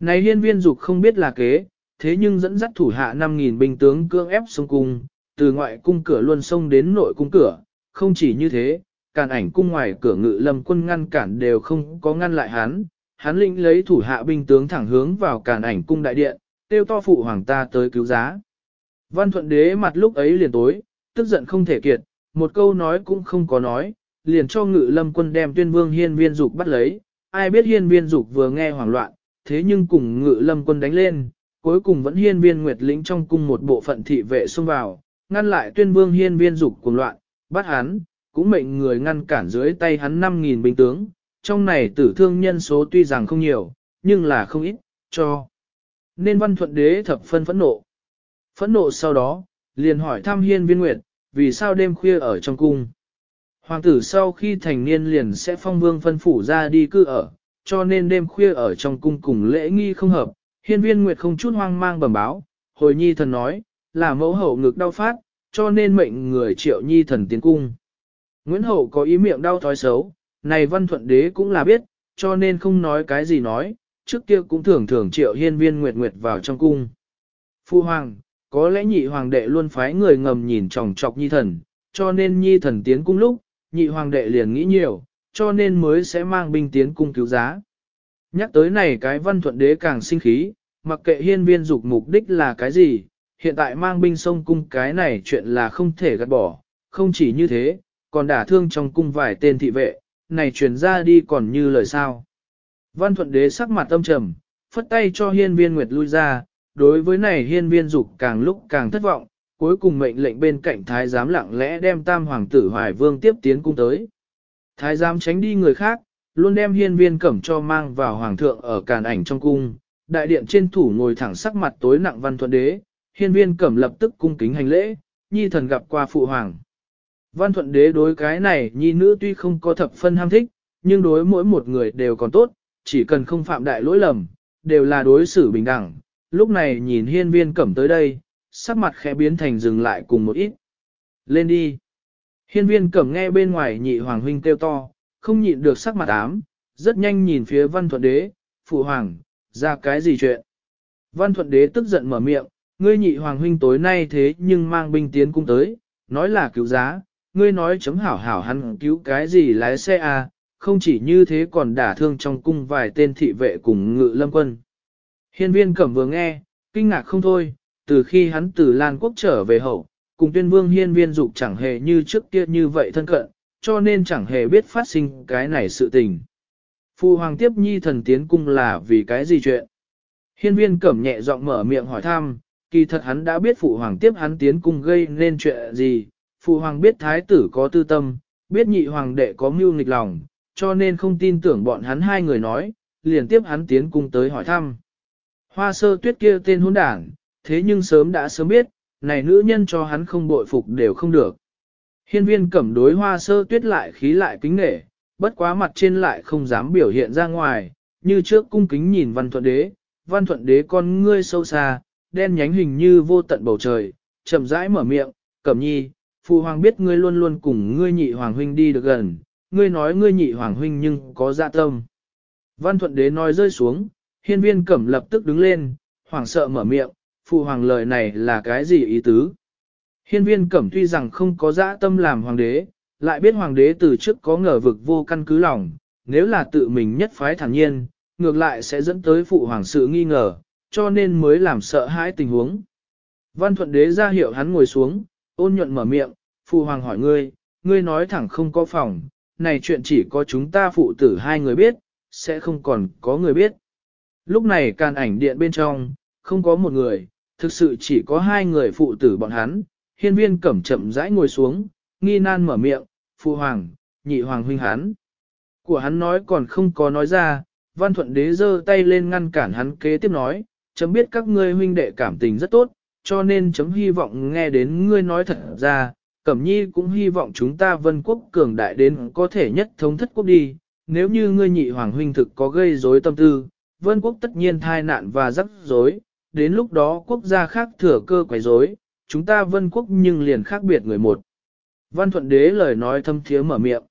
Này hiên viên dục không biết là kế, thế nhưng dẫn dắt thủ hạ 5.000 binh tướng cương ép xuống cung, từ ngoại cung cửa luôn xông đến nội cung cửa, không chỉ như thế, càn ảnh cung ngoài cửa ngự lâm quân ngăn cản đều không có ngăn lại hắn, hắn lĩnh lấy thủ hạ binh tướng thẳng hướng vào càn ảnh cung đại điện, tiêu to phụ hoàng ta tới cứu giá. Văn thuận đế mặt lúc ấy liền tối, tức giận không thể kiệt, một câu nói cũng không có nói, liền cho ngự lâm quân đem tuyên vương hiên viên dục bắt lấy, ai biết hiên viên dục vừa nghe hoảng loạn, thế nhưng cùng ngự lâm quân đánh lên, cuối cùng vẫn hiên viên nguyệt lĩnh trong cung một bộ phận thị vệ xông vào, ngăn lại tuyên vương hiên viên dục cùng loạn, bắt hắn, cũng mệnh người ngăn cản dưới tay hắn 5.000 binh tướng, trong này tử thương nhân số tuy rằng không nhiều, nhưng là không ít, cho. Nên văn thuận đế thập phân phẫn nộ. Phẫn nộ sau đó, liền hỏi thăm hiên viên nguyệt, vì sao đêm khuya ở trong cung. Hoàng tử sau khi thành niên liền sẽ phong vương phân phủ ra đi cư ở, cho nên đêm khuya ở trong cung cùng lễ nghi không hợp. Hiên viên nguyệt không chút hoang mang bẩm báo, hồi nhi thần nói, là mẫu hậu ngực đau phát, cho nên mệnh người triệu nhi thần tiến cung. Nguyễn hậu có ý miệng đau thói xấu, Này văn thuận đế cũng là biết, cho nên không nói cái gì nói, trước kia cũng thường thường triệu hiên viên nguyệt nguyệt vào trong cung. Phu hoàng, có lẽ nhị hoàng đệ luôn phái người ngầm nhìn chòng chọc nhi thần, cho nên nhi thần tiến cung lúc, nhị hoàng đệ liền nghĩ nhiều, cho nên mới sẽ mang binh tiến cung cứu giá. Nhắc tới này cái văn thuận đế càng sinh khí, mặc kệ hiên viên dục mục đích là cái gì, hiện tại mang binh sông cung cái này chuyện là không thể gạt bỏ, không chỉ như thế, còn đả thương trong cung vài tên thị vệ, này truyền ra đi còn như lời sao. Văn thuận đế sắc mặt âm trầm, phất tay cho hiên viên nguyệt lui ra, đối với này hiên viên dục càng lúc càng thất vọng, cuối cùng mệnh lệnh bên cạnh thái giám lặng lẽ đem tam hoàng tử hoài vương tiếp tiến cung tới. Thái giám tránh đi người khác, luôn đem hiên viên cẩm cho mang vào hoàng thượng ở càn ảnh trong cung, đại điện trên thủ ngồi thẳng sắc mặt tối nặng văn thuận đế, hiên viên cẩm lập tức cung kính hành lễ, nhi thần gặp qua phụ hoàng. Văn thuận đế đối cái này nhi nữ tuy không có thập phân ham thích, nhưng đối mỗi một người đều còn tốt, chỉ cần không phạm đại lỗi lầm, đều là đối xử bình đẳng. Lúc này nhìn hiên viên cẩm tới đây, sắc mặt khẽ biến thành dừng lại cùng một ít. Lên đi. Hiên viên cẩm nghe bên ngoài nhị hoàng huynh kêu to, không nhịn được sắc mặt ám, rất nhanh nhìn phía văn thuận đế, phụ hoàng, ra cái gì chuyện. Văn thuận đế tức giận mở miệng, ngươi nhị hoàng huynh tối nay thế nhưng mang binh tiến cung tới, nói là cứu giá, ngươi nói chấm hảo hảo hắn cứu cái gì lái xe à, không chỉ như thế còn đả thương trong cung vài tên thị vệ cùng ngự lâm quân. Hiên viên cẩm vừa nghe, kinh ngạc không thôi, từ khi hắn từ Lan Quốc trở về hậu, cùng tuyên vương hiên viên dục chẳng hề như trước kia như vậy thân cận, cho nên chẳng hề biết phát sinh cái này sự tình. Phu hoàng tiếp nhi thần tiến cung là vì cái gì chuyện? Hiên viên cẩm nhẹ giọng mở miệng hỏi thăm, kỳ thật hắn đã biết phụ hoàng tiếp hắn tiến cung gây nên chuyện gì, phụ hoàng biết thái tử có tư tâm, biết nhị hoàng đệ có mưu nghịch lòng, cho nên không tin tưởng bọn hắn hai người nói, liền tiếp hắn tiến cung tới hỏi thăm. Hoa sơ tuyết kia tên hôn đảng, thế nhưng sớm đã sớm biết, này nữ nhân cho hắn không bội phục đều không được. Hiên viên cẩm đối hoa sơ tuyết lại khí lại kính nghệ, bất quá mặt trên lại không dám biểu hiện ra ngoài, như trước cung kính nhìn văn thuận đế, văn thuận đế con ngươi sâu xa, đen nhánh hình như vô tận bầu trời, chậm rãi mở miệng, cẩm nhi, phụ hoàng biết ngươi luôn luôn cùng ngươi nhị hoàng huynh đi được gần, ngươi nói ngươi nhị hoàng huynh nhưng có dạ tâm. Văn thuận đế nói rơi xuống, hiên viên cẩm lập tức đứng lên, hoàng sợ mở miệng, phụ hoàng lời này là cái gì ý tứ? Hiên viên cẩm tuy rằng không có dã tâm làm hoàng đế, lại biết hoàng đế từ trước có ngờ vực vô căn cứ lòng, nếu là tự mình nhất phái thản nhiên, ngược lại sẽ dẫn tới phụ hoàng sự nghi ngờ, cho nên mới làm sợ hãi tình huống. Văn thuận đế ra hiệu hắn ngồi xuống, ôn nhuận mở miệng, phụ hoàng hỏi ngươi, ngươi nói thẳng không có phòng, này chuyện chỉ có chúng ta phụ tử hai người biết, sẽ không còn có người biết. Lúc này càn ảnh điện bên trong, không có một người, thực sự chỉ có hai người phụ tử bọn hắn, hiên viên cẩm chậm rãi ngồi xuống, nghi nan mở miệng, phụ hoàng, nhị hoàng huynh hắn. Của hắn nói còn không có nói ra, văn thuận đế giơ tay lên ngăn cản hắn kế tiếp nói, chấm biết các ngươi huynh đệ cảm tình rất tốt, cho nên chấm hy vọng nghe đến ngươi nói thật ra, Cẩm Nhi cũng hy vọng chúng ta vân quốc cường đại đến có thể nhất thống thất quốc đi, nếu như ngươi nhị hoàng huynh thực có gây rối tâm tư, vân quốc tất nhiên thai nạn và rắc rối, đến lúc đó quốc gia khác thừa cơ quấy rối, chúng ta vân quốc nhưng liền khác biệt người một. Văn thuận đế lời nói thâm thiế mở miệng.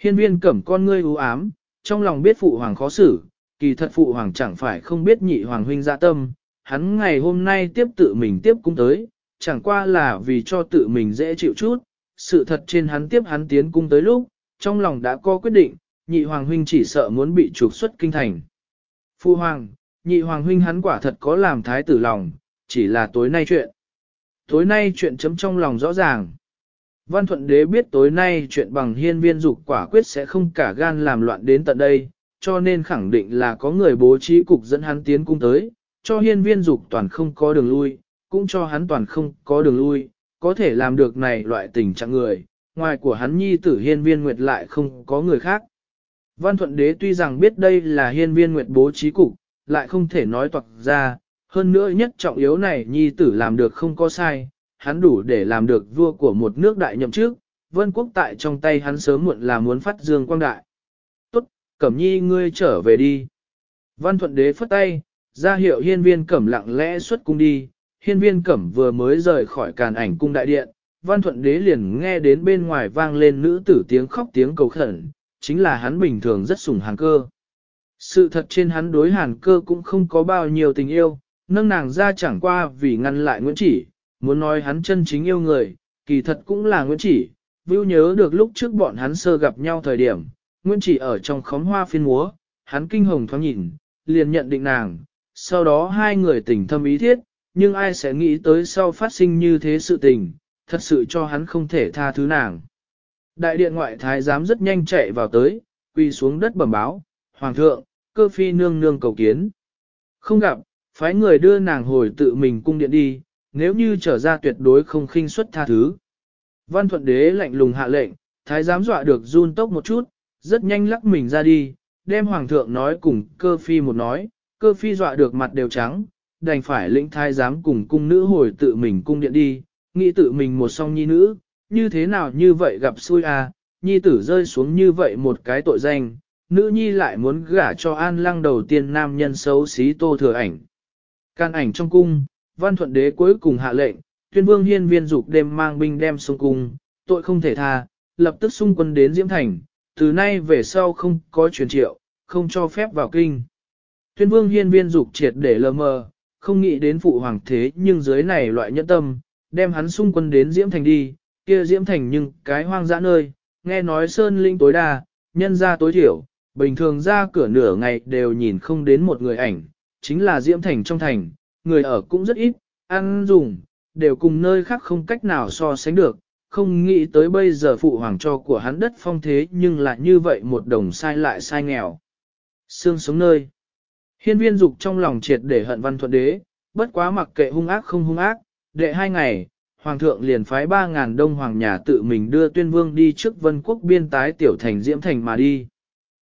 Hiên viên cẩm con ngươi u ám, trong lòng biết phụ hoàng khó xử, kỳ thật phụ hoàng chẳng phải không biết nhị hoàng huynh dạ tâm, hắn ngày hôm nay tiếp tự mình tiếp cung tới, chẳng qua là vì cho tự mình dễ chịu chút, sự thật trên hắn tiếp hắn tiến cung tới lúc, trong lòng đã có quyết định, nhị hoàng huynh chỉ sợ muốn bị trục xuất kinh thành. Phu hoàng, nhị hoàng huynh hắn quả thật có làm thái tử lòng, chỉ là tối nay chuyện. Tối nay chuyện chấm trong lòng rõ ràng. Văn thuận đế biết tối nay chuyện bằng hiên viên dục quả quyết sẽ không cả gan làm loạn đến tận đây, cho nên khẳng định là có người bố trí cục dẫn hắn tiến cung tới, cho hiên viên dục toàn không có đường lui, cũng cho hắn toàn không có đường lui, có thể làm được này loại tình trạng người, ngoài của hắn nhi tử hiên viên nguyệt lại không có người khác. Văn thuận đế tuy rằng biết đây là hiên viên nguyệt bố trí cục, lại không thể nói toạc ra, hơn nữa nhất trọng yếu này nhi tử làm được không có sai, hắn đủ để làm được vua của một nước đại nhậm trước, vân quốc tại trong tay hắn sớm muộn là muốn phát dương quang đại. Cẩm nhi ngươi trở về đi. Văn thuận đế phất tay, ra hiệu hiên viên cẩm lặng lẽ xuất cung đi, hiên viên cẩm vừa mới rời khỏi càn ảnh cung đại điện, văn thuận đế liền nghe đến bên ngoài vang lên nữ tử tiếng khóc tiếng cầu khẩn, chính là hắn bình thường rất sủng hàn cơ. Sự thật trên hắn đối hàn cơ cũng không có bao nhiêu tình yêu, nâng nàng ra chẳng qua vì ngăn lại Nguyễn Chỉ, muốn nói hắn chân chính yêu người, kỳ thật cũng là Nguyễn Chỉ. Vưu nhớ được lúc trước bọn hắn sơ gặp nhau thời điểm, Nguyễn Chỉ ở trong khóm hoa phiên múa, hắn kinh hồng thoáng nhìn, liền nhận định nàng, sau đó hai người tình thâm ý thiết, nhưng ai sẽ nghĩ tới sau phát sinh như thế sự tình, thật sự cho hắn không thể tha thứ nàng. Đại điện ngoại thái giám rất nhanh chạy vào tới, quỳ xuống đất bẩm báo, Hoàng thượng, cơ phi nương nương cầu kiến. Không gặp, phái người đưa nàng hồi tự mình cung điện đi, nếu như trở ra tuyệt đối không khinh suất tha thứ. Văn thuận đế lạnh lùng hạ lệnh, thái giám dọa được run tốc một chút, rất nhanh lắc mình ra đi, đem hoàng thượng nói cùng cơ phi một nói, cơ phi dọa được mặt đều trắng, đành phải lĩnh thái giám cùng cung nữ hồi tự mình cung điện đi, nghĩ tự mình một song nhi nữ, như thế nào như vậy gặp xui à, nhi tử rơi xuống như vậy một cái tội danh, nữ nhi lại muốn gả cho an lăng đầu tiên nam nhân xấu xí tô thừa ảnh. Can ảnh trong cung, văn thuận đế cuối cùng hạ lệnh, tuyên vương hiên viên dục đêm mang binh đem xuống cung, tội không thể tha, lập tức xung quân đến Diễm Thành, từ nay về sau không có truyền triệu, không cho phép vào kinh. Tuyên vương hiên viên dục triệt để lờ mờ, không nghĩ đến phụ hoàng thế nhưng dưới này loại nhẫn tâm, đem hắn xung quân đến Diễm Thành đi, kia Diễm Thành nhưng cái hoang dã nơi, nghe nói sơn linh tối đa, nhân ra tối thiểu, bình thường ra cửa nửa ngày đều nhìn không đến một người ảnh, chính là Diễm Thành trong thành, người ở cũng rất ít, ăn dùng, đều cùng nơi khác không cách nào so sánh được, không nghĩ tới bây giờ phụ hoàng cho của hắn đất phong thế nhưng lại như vậy một đồng sai lại sai nghèo. Sương sống nơi. Hiên viên dục trong lòng triệt để hận văn thuận đế, bất quá mặc kệ hung ác không hung ác, đệ hai ngày, hoàng thượng liền phái ba ngàn đông hoàng nhà tự mình đưa tuyên vương đi trước vân quốc biên tái tiểu thành diễm thành mà đi.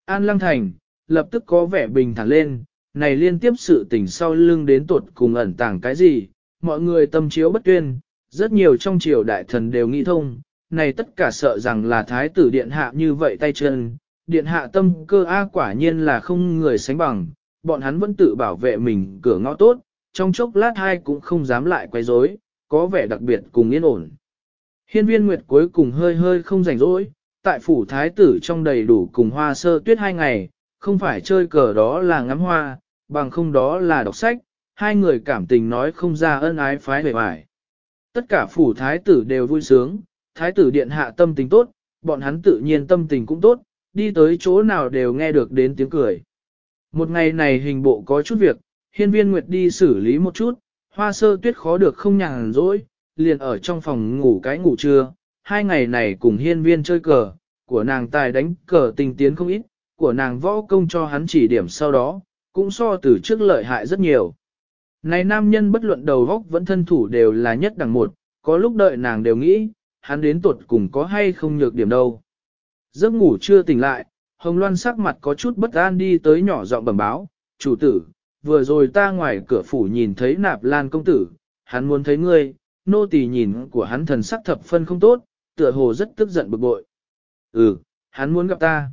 An lăng thành, lập tức có vẻ bình thản lên, này liên tiếp sự tình sau lưng đến tuột cùng ẩn tàng cái gì, mọi người tâm chiếu bất tuyên, rất nhiều trong triều đại thần đều nghĩ thông, này tất cả sợ rằng là thái tử điện hạ như vậy tay chân, điện hạ tâm cơ A quả nhiên là không người sánh bằng, bọn hắn vẫn tự bảo vệ mình cửa ngõ tốt, trong chốc lát hai cũng không dám lại quay rối, có vẻ đặc biệt cùng yên ổn. Hiên viên Nguyệt cuối cùng hơi hơi không rảnh rỗi, tại phủ thái tử trong đầy đủ cùng hoa sơ tuyết hai ngày, không phải chơi cờ đó là ngắm hoa, bằng không đó là đọc sách, hai người cảm tình nói không ra ân ái phái về vải. Tất cả phủ thái tử đều vui sướng, thái tử điện hạ tâm tình tốt, bọn hắn tự nhiên tâm tình cũng tốt, đi tới chỗ nào đều nghe được đến tiếng cười. Một ngày này hình bộ có chút việc, hiên viên nguyệt đi xử lý một chút, hoa sơ tuyết khó được không nhàn rỗi, liền ở trong phòng ngủ cái ngủ trưa, hai ngày này cùng hiên viên chơi cờ, của nàng tài đánh cờ tình tiến không ít, của nàng võ công cho hắn chỉ điểm sau đó, cũng so từ trước lợi hại rất nhiều. Này nam nhân bất luận đầu góc vẫn thân thủ đều là nhất đẳng một, có lúc đợi nàng đều nghĩ, hắn đến tuột cùng có hay không nhược điểm đâu. Giấc ngủ chưa tỉnh lại, Hồng Loan sắc mặt có chút bất an đi tới nhỏ giọng bẩm báo, chủ tử, vừa rồi ta ngoài cửa phủ nhìn thấy nạp lan công tử, hắn muốn thấy ngươi, nô tỳ nhìn của hắn thần sắc thập phân không tốt, tựa hồ rất tức giận bực bội. Ừ, hắn muốn gặp ta.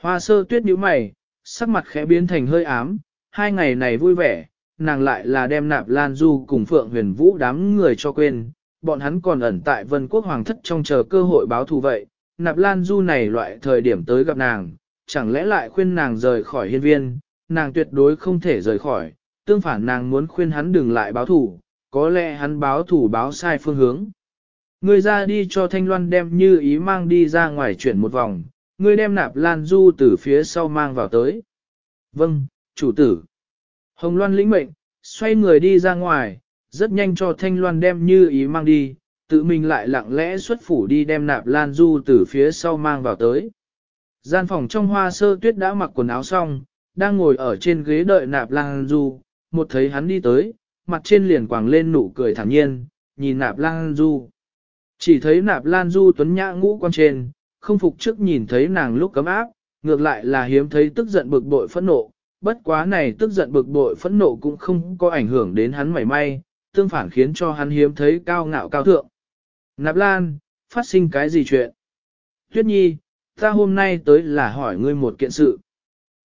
Hoa sơ tuyết nhíu mày, sắc mặt khẽ biến thành hơi ám, hai ngày này vui vẻ, nàng lại là đem nạp lan du cùng phượng huyền vũ đám người cho quên, bọn hắn còn ẩn tại vân quốc hoàng thất trong chờ cơ hội báo thù vậy, nạp lan du này loại thời điểm tới gặp nàng, chẳng lẽ lại khuyên nàng rời khỏi hiên viên, nàng tuyệt đối không thể rời khỏi, tương phản nàng muốn khuyên hắn đừng lại báo thù, có lẽ hắn báo thù báo sai phương hướng. Ngươi ra đi cho Thanh Loan đem như ý mang đi ra ngoài chuyển một vòng, ngươi đem nạp lan du từ phía sau mang vào tới. Vâng, chủ tử. Hồng Loan lĩnh mệnh, xoay người đi ra ngoài, rất nhanh cho Thanh Loan đem như ý mang đi, tự mình lại lặng lẽ xuất phủ đi đem nạp lan du từ phía sau mang vào tới. Gian phòng trong hoa sơ tuyết đã mặc quần áo xong, đang ngồi ở trên ghế đợi nạp lan du, một thấy hắn đi tới, mặt trên liền quàng lên nụ cười thản nhiên, nhìn nạp lan du. Chỉ thấy nạp lan du tuấn nhã ngũ quan trên, không phục trước nhìn thấy nàng lúc cấm áp, ngược lại là hiếm thấy tức giận bực bội phẫn nộ, bất quá này tức giận bực bội phẫn nộ cũng không có ảnh hưởng đến hắn mảy may, tương phản khiến cho hắn hiếm thấy cao ngạo cao thượng. Nạp Lan, phát sinh cái gì chuyện? Tuyết Nhi, ta hôm nay tới là hỏi ngươi một kiện sự.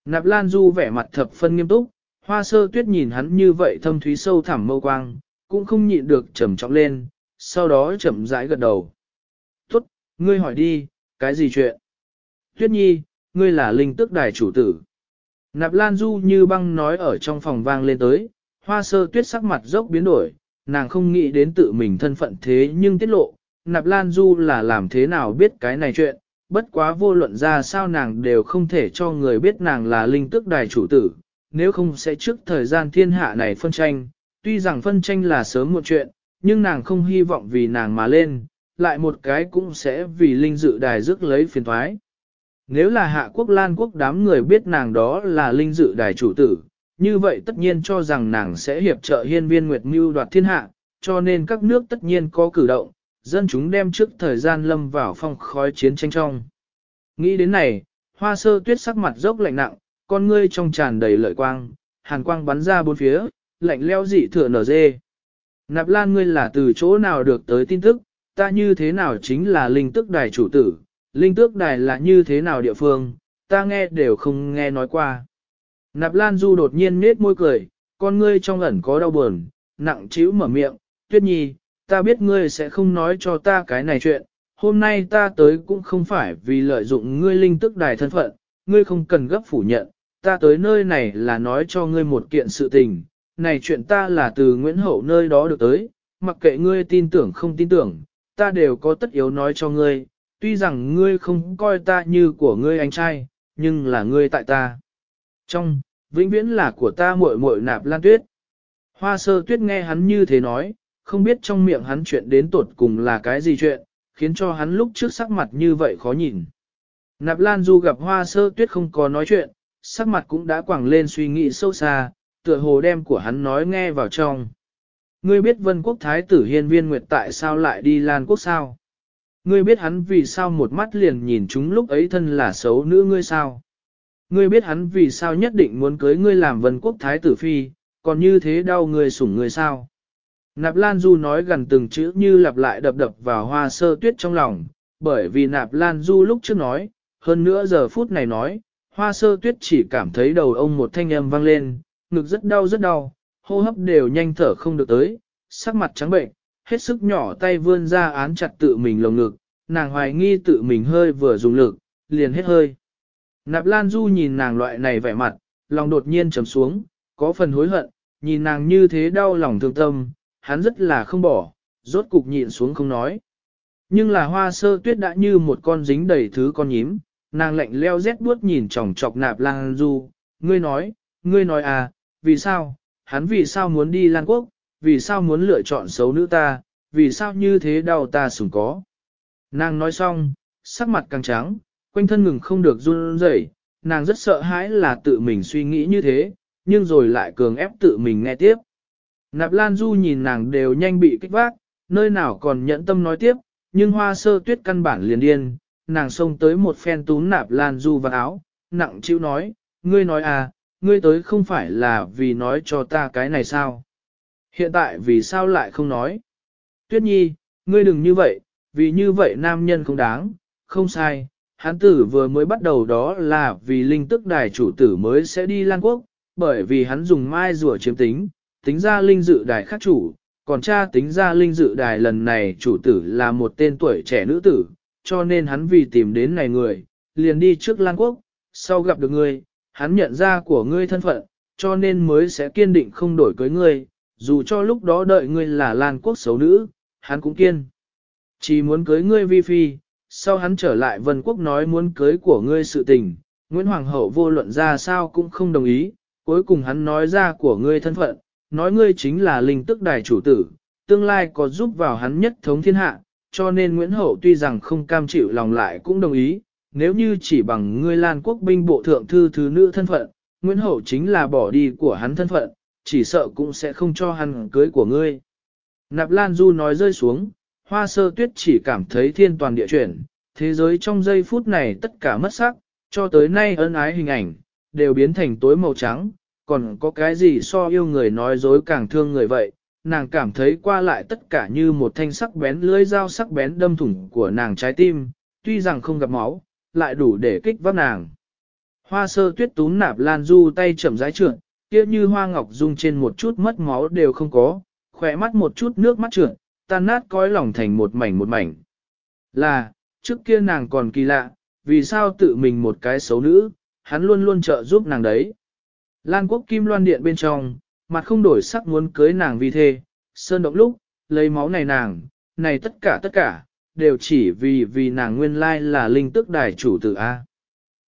Nạp Lan Du vẻ mặt thập phân nghiêm túc, hoa sơ tuyết nhìn hắn như vậy thâm thúy sâu thẳm mâu quang, cũng không nhịn được trầm trọng lên, sau đó chậm rãi gật đầu. Tốt, ngươi hỏi đi, cái gì chuyện? Tuyết Nhi, ngươi là linh tức đài chủ tử. Nạp Lan Du như băng nói ở trong phòng vang lên tới, hoa sơ tuyết sắc mặt dốc biến đổi, nàng không nghĩ đến tự mình thân phận thế nhưng tiết lộ, Nạp Lan Du là làm thế nào biết cái này chuyện, bất quá vô luận ra sao nàng đều không thể cho người biết nàng là linh tức đài chủ tử, nếu không sẽ trước thời gian thiên hạ này phân tranh, tuy rằng phân tranh là sớm một chuyện, nhưng nàng không hy vọng vì nàng mà lên, lại một cái cũng sẽ vì linh dự đài rước lấy phiền thoái. Nếu là hạ quốc lan quốc đám người biết nàng đó là linh dự đài chủ tử, như vậy tất nhiên cho rằng nàng sẽ hiệp trợ hiên viên nguyệt mưu đoạt thiên hạ, cho nên các nước tất nhiên có cử động, dân chúng đem trước thời gian lâm vào phong khói chiến tranh trong. Nghĩ đến này, hoa sơ tuyết sắc mặt dốc lạnh nặng, con ngươi trong tràn đầy lợi quang, hàn quang bắn ra bốn phía, lạnh leo dị thừa nở dê. Nạp lan ngươi là từ chỗ nào được tới tin tức, ta như thế nào chính là linh tức đài chủ tử, linh tước đài là như thế nào địa phương, ta nghe đều không nghe nói qua. Nạp lan du đột nhiên nết môi cười, con ngươi trong ẩn có đau buồn, nặng trĩu mở miệng, tuyết nhi, ta biết ngươi sẽ không nói cho ta cái này chuyện, hôm nay ta tới cũng không phải vì lợi dụng ngươi linh tức đài thân phận, ngươi không cần gấp phủ nhận, ta tới nơi này là nói cho ngươi một kiện sự tình, này chuyện ta là từ Nguyễn Hậu nơi đó được tới, mặc kệ ngươi tin tưởng không tin tưởng, ta đều có tất yếu nói cho ngươi, tuy rằng ngươi không coi ta như của ngươi anh trai, nhưng là ngươi tại ta. Trong, vĩnh viễn là của ta muội muội nạp lan tuyết. Hoa sơ tuyết nghe hắn như thế nói, không biết trong miệng hắn chuyện đến tột cùng là cái gì chuyện, khiến cho hắn lúc trước sắc mặt như vậy khó nhìn. Nạp Lan Du gặp hoa sơ tuyết không có nói chuyện, sắc mặt cũng đã quẳng lên suy nghĩ sâu xa, tựa hồ đem của hắn nói nghe vào trong. Ngươi biết vân quốc thái tử hiên viên nguyệt tại sao lại đi Lan quốc sao? Ngươi biết hắn vì sao một mắt liền nhìn chúng lúc ấy thân là xấu nữ ngươi sao? Ngươi biết hắn vì sao nhất định muốn cưới ngươi làm vân quốc thái tử phi, còn như thế đau ngươi sủng ngươi sao? Nạp Lan Du nói gần từng chữ như lặp lại đập đập vào hoa sơ tuyết trong lòng, bởi vì Nạp Lan Du lúc trước nói, hơn nữa giờ phút này nói, hoa sơ tuyết chỉ cảm thấy đầu ông một thanh âm vang lên, ngực rất đau rất đau, hô hấp đều nhanh thở không được tới, sắc mặt trắng bệnh, hết sức nhỏ tay vươn ra án chặt tự mình lồng ngực, nàng hoài nghi tự mình hơi vừa dùng lực, liền hết hơi. Nạp Lan Du nhìn nàng loại này vẻ mặt, lòng đột nhiên trầm xuống, có phần hối hận, nhìn nàng như thế đau lòng thương tâm, hắn rất là không bỏ, rốt cục nhịn xuống không nói. Nhưng là hoa sơ tuyết đã như một con dính đầy thứ con nhím, nàng lạnh leo rét buốt nhìn chòng chọc nạp Lan Du, ngươi nói, ngươi nói à, vì sao, hắn vì sao muốn đi Lan Quốc, vì sao muốn lựa chọn xấu nữ ta, vì sao như thế đau ta sủng có. Nàng nói xong, sắc mặt càng trắng, quanh thân ngừng không được run rẩy, nàng rất sợ hãi là tự mình suy nghĩ như thế, nhưng rồi lại cường ép tự mình nghe tiếp. Nạp Lan Du nhìn nàng đều nhanh bị kích vác, nơi nào còn nhẫn tâm nói tiếp, nhưng hoa sơ tuyết căn bản liền điên, nàng xông tới một phen túm Nạp Lan Du vào áo, nặng chịu nói, ngươi nói à, ngươi tới không phải là vì nói cho ta cái này sao? Hiện tại vì sao lại không nói? Tuyết nhi, ngươi đừng như vậy, vì như vậy nam nhân không đáng, không sai. Hán tử vừa mới bắt đầu đó là vì linh tức đài chủ tử mới sẽ đi Lan Quốc, bởi vì hắn dùng mai rùa chiếm tính, tính ra linh dự đài khác chủ, còn cha tính ra linh dự đài lần này chủ tử là một tên tuổi trẻ nữ tử, cho nên hắn vì tìm đến này người, liền đi trước Lan Quốc, sau gặp được ngươi, hắn nhận ra của ngươi thân phận, cho nên mới sẽ kiên định không đổi cưới ngươi, dù cho lúc đó đợi ngươi là Lan Quốc xấu nữ, hắn cũng kiên. Chỉ muốn cưới ngươi vi phi, sau hắn trở lại Vân Quốc nói muốn cưới của ngươi sự tình, Nguyễn Hoàng hậu vô luận ra sao cũng không đồng ý, cuối cùng hắn nói ra của ngươi thân phận, nói ngươi chính là linh tức đài chủ tử, tương lai có giúp vào hắn nhất thống thiên hạ, cho nên Nguyễn Hậu tuy rằng không cam chịu lòng lại cũng đồng ý, nếu như chỉ bằng ngươi Lan quốc binh bộ thượng thư thứ nữ thân phận, Nguyễn Hậu chính là bỏ đi của hắn thân phận, chỉ sợ cũng sẽ không cho hắn cưới của ngươi. Nạp Lan Du nói rơi xuống, hoa sơ tuyết chỉ cảm thấy thiên toàn địa chuyển, thế giới trong giây phút này tất cả mất sắc, cho tới nay ân ái hình ảnh, đều biến thành tối màu trắng, còn có cái gì so yêu người nói dối càng thương người vậy, nàng cảm thấy qua lại tất cả như một thanh sắc bén lưỡi dao sắc bén đâm thủng của nàng trái tim, tuy rằng không gặp máu, lại đủ để kích vác nàng. Hoa sơ tuyết túm nạp lan du tay chậm rãi trượt, kia như hoa ngọc dung trên một chút mất máu đều không có, khỏe mắt một chút nước mắt trượt, tan nát cõi lòng thành một mảnh một mảnh. Là, trước kia nàng còn kỳ lạ, vì sao tự mình một cái xấu nữ, hắn luôn luôn trợ giúp nàng đấy. Lan quốc kim loan điện bên trong, mặt không đổi sắc muốn cưới nàng vì thế, sơn động lúc, lấy máu này nàng, này tất cả tất cả, đều chỉ vì vì nàng nguyên lai là linh tức đài chủ tử A.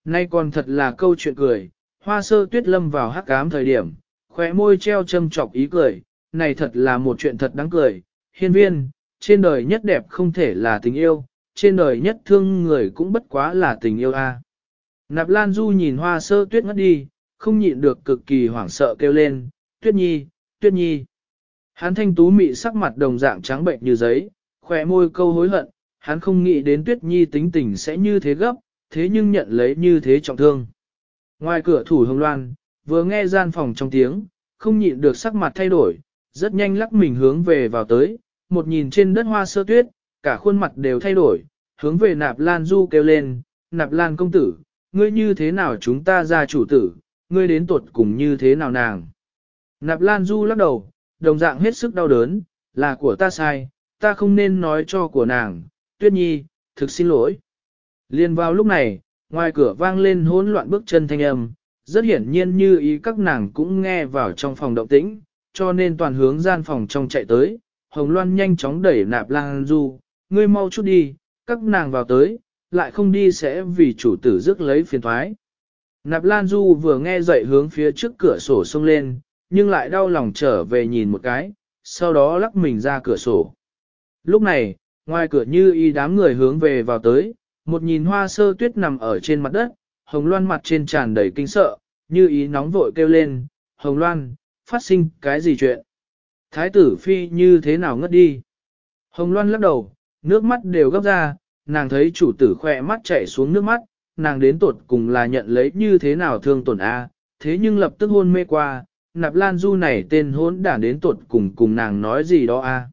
Nay còn thật là câu chuyện cười, hoa sơ tuyết lâm vào hắc ám thời điểm, khóe môi treo châm chọc ý cười, này thật là một chuyện thật đáng cười, hiên viên, trên đời nhất đẹp không thể là tình yêu, trên đời nhất thương người cũng bất quá là tình yêu a. Nạp Lan Du nhìn hoa sơ tuyết ngất đi, không nhịn được cực kỳ hoảng sợ kêu lên, tuyết nhi, tuyết nhi. Hắn thanh tú mị sắc mặt đồng dạng trắng bệnh như giấy, khỏe môi câu hối hận, hắn không nghĩ đến tuyết nhi tính tình sẽ như thế gấp, thế nhưng nhận lấy như thế trọng thương. Ngoài cửa thủ hồng loan, vừa nghe gian phòng trong tiếng, không nhịn được sắc mặt thay đổi, rất nhanh lắc mình hướng về vào tới, một nhìn trên đất hoa sơ tuyết, cả khuôn mặt đều thay đổi, hướng về nạp lan du kêu lên, nạp lan công tử, ngươi như thế nào chúng ta ra chủ tử, ngươi đến tuột cùng như thế nào nàng. Nạp lan du lắc đầu, đồng dạng hết sức đau đớn, là của ta sai, ta không nên nói cho của nàng, tuyết nhi, thực xin lỗi. Liên vào lúc này, ngoài cửa vang lên hỗn loạn bước chân thanh âm, rất hiển nhiên như ý các nàng cũng nghe vào trong phòng động tĩnh, cho nên toàn hướng gian phòng trong chạy tới, Hồng Loan nhanh chóng đẩy nạp lan du, ngươi mau chút đi, các nàng vào tới, lại không đi sẽ vì chủ tử rước lấy phiền thoái. Nạp Lan Du vừa nghe dậy hướng phía trước cửa sổ xông lên, nhưng lại đau lòng trở về nhìn một cái, sau đó lắc mình ra cửa sổ. Lúc này, ngoài cửa như y đám người hướng về vào tới, một nhìn hoa sơ tuyết nằm ở trên mặt đất, hồng loan mặt trên tràn đầy kinh sợ, như ý nóng vội kêu lên, hồng loan, phát sinh cái gì chuyện? Thái tử phi như thế nào ngất đi? Hồng loan lắc đầu, nước mắt đều gấp ra, nàng thấy chủ tử khỏe mắt chảy xuống nước mắt, nàng đến tột cùng là nhận lấy như thế nào thương tổn A, thế nhưng lập tức hôn mê qua, nạp lan du này tên hôn đản đến tột cùng cùng nàng nói gì đó A.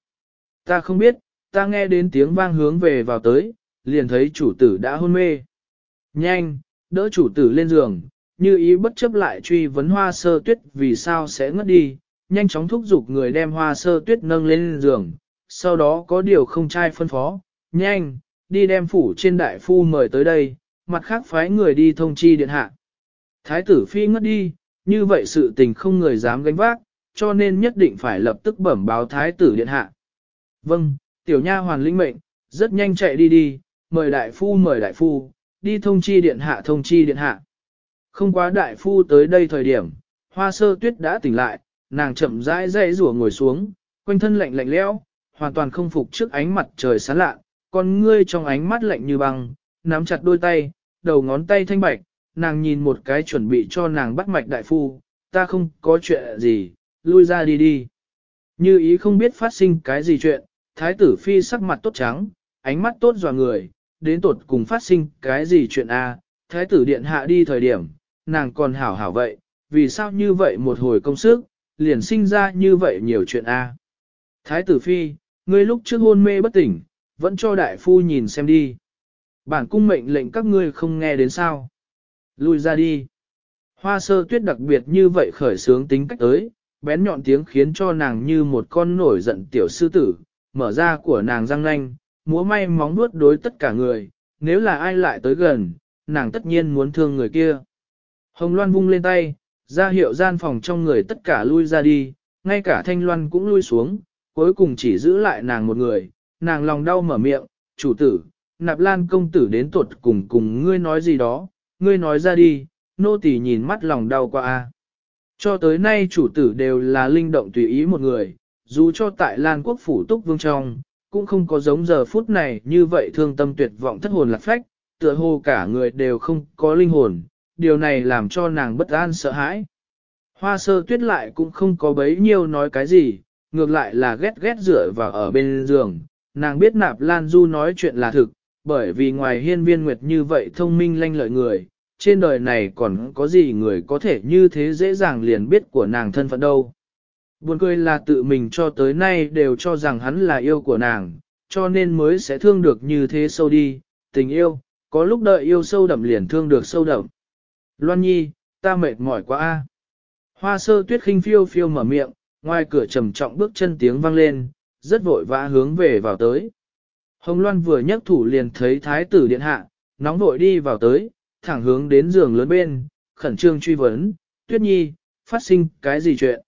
Ta không biết, ta nghe đến tiếng vang hướng về vào tới, liền thấy chủ tử đã hôn mê. Nhanh, đỡ chủ tử lên giường, như ý bất chấp lại truy vấn hoa sơ tuyết vì sao sẽ ngất đi, nhanh chóng thúc giục người đem hoa sơ tuyết nâng lên giường, sau đó có điều không trai phân phó, nhanh, đi đem phủ trên đại phu mời tới đây, mặt khác phái người đi thông chi điện hạ. Thái tử phi ngất đi, như vậy sự tình không người dám gánh vác, cho nên nhất định phải lập tức bẩm báo thái tử điện hạ. Vâng, tiểu nha hoàn linh mệnh, rất nhanh chạy đi đi, mời đại phu mời đại phu, đi thông chi điện hạ thông chi điện hạ. Không quá đại phu tới đây thời điểm, hoa sơ tuyết đã tỉnh lại, nàng chậm rãi dây rủa ngồi xuống, quanh thân lạnh lạnh lẽo, hoàn toàn không phục trước ánh mặt trời sáng lạ, con ngươi trong ánh mắt lạnh như băng, nắm chặt đôi tay, đầu ngón tay thanh bạch, nàng nhìn một cái chuẩn bị cho nàng bắt mạch đại phu, ta không có chuyện gì, lui ra đi đi. Như ý không biết phát sinh cái gì chuyện, thái tử phi sắc mặt tốt trắng, ánh mắt tốt dò người, đến tột cùng phát sinh cái gì chuyện a? thái tử điện hạ đi thời điểm, nàng còn hảo hảo vậy, vì sao như vậy một hồi công sức, liền sinh ra như vậy nhiều chuyện a? Thái tử phi, ngươi lúc trước hôn mê bất tỉnh, vẫn cho đại phu nhìn xem đi. Bản cung mệnh lệnh các ngươi không nghe đến sao. Lui ra đi. Hoa sơ tuyết đặc biệt như vậy khởi sướng tính cách tới, bén nhọn tiếng khiến cho nàng như một con nổi giận tiểu sư tử, mở ra của nàng răng nanh, múa may móng nuốt đối tất cả người, nếu là ai lại tới gần, nàng tất nhiên muốn thương người kia. Hồng Loan vung lên tay, ra hiệu gian phòng trong người tất cả lui ra đi, ngay cả Thanh Loan cũng lui xuống, cuối cùng chỉ giữ lại nàng một người, nàng lòng đau mở miệng, chủ tử, nạp lan công tử đến tuột cùng cùng ngươi nói gì đó, ngươi nói ra đi, nô tỳ nhìn mắt lòng đau qua a. Cho tới nay chủ tử đều là linh động tùy ý một người, dù cho tại Lan quốc phủ túc vương trong, cũng không có giống giờ phút này như vậy thương tâm tuyệt vọng thất hồn lạc phách, tựa hồ cả người đều không có linh hồn, điều này làm cho nàng bất an sợ hãi. Hoa sơ tuyết lại cũng không có bấy nhiêu nói cái gì, ngược lại là ghét ghét dựa vào ở bên giường, nàng biết nạp Lan Du nói chuyện là thực, bởi vì ngoài hiên viên nguyệt như vậy thông minh lanh lợi người, trên đời này còn có gì người có thể như thế dễ dàng liền biết của nàng thân phận đâu. Buồn cười là tự mình cho tới nay đều cho rằng hắn là yêu của nàng, cho nên mới sẽ thương được như thế sâu đi, tình yêu, có lúc đợi yêu sâu đậm liền thương được sâu đậm. Loan Nhi, ta mệt mỏi quá a. Hoa sơ tuyết khinh phiêu phiêu mở miệng, ngoài cửa trầm trọng bước chân tiếng vang lên, rất vội vã hướng về vào tới. Hồng Loan vừa nhấc thủ liền thấy thái tử điện hạ, nóng vội đi vào tới, thẳng hướng đến giường lớn bên, khẩn trương truy vấn, tuyết nhi, phát sinh cái gì chuyện.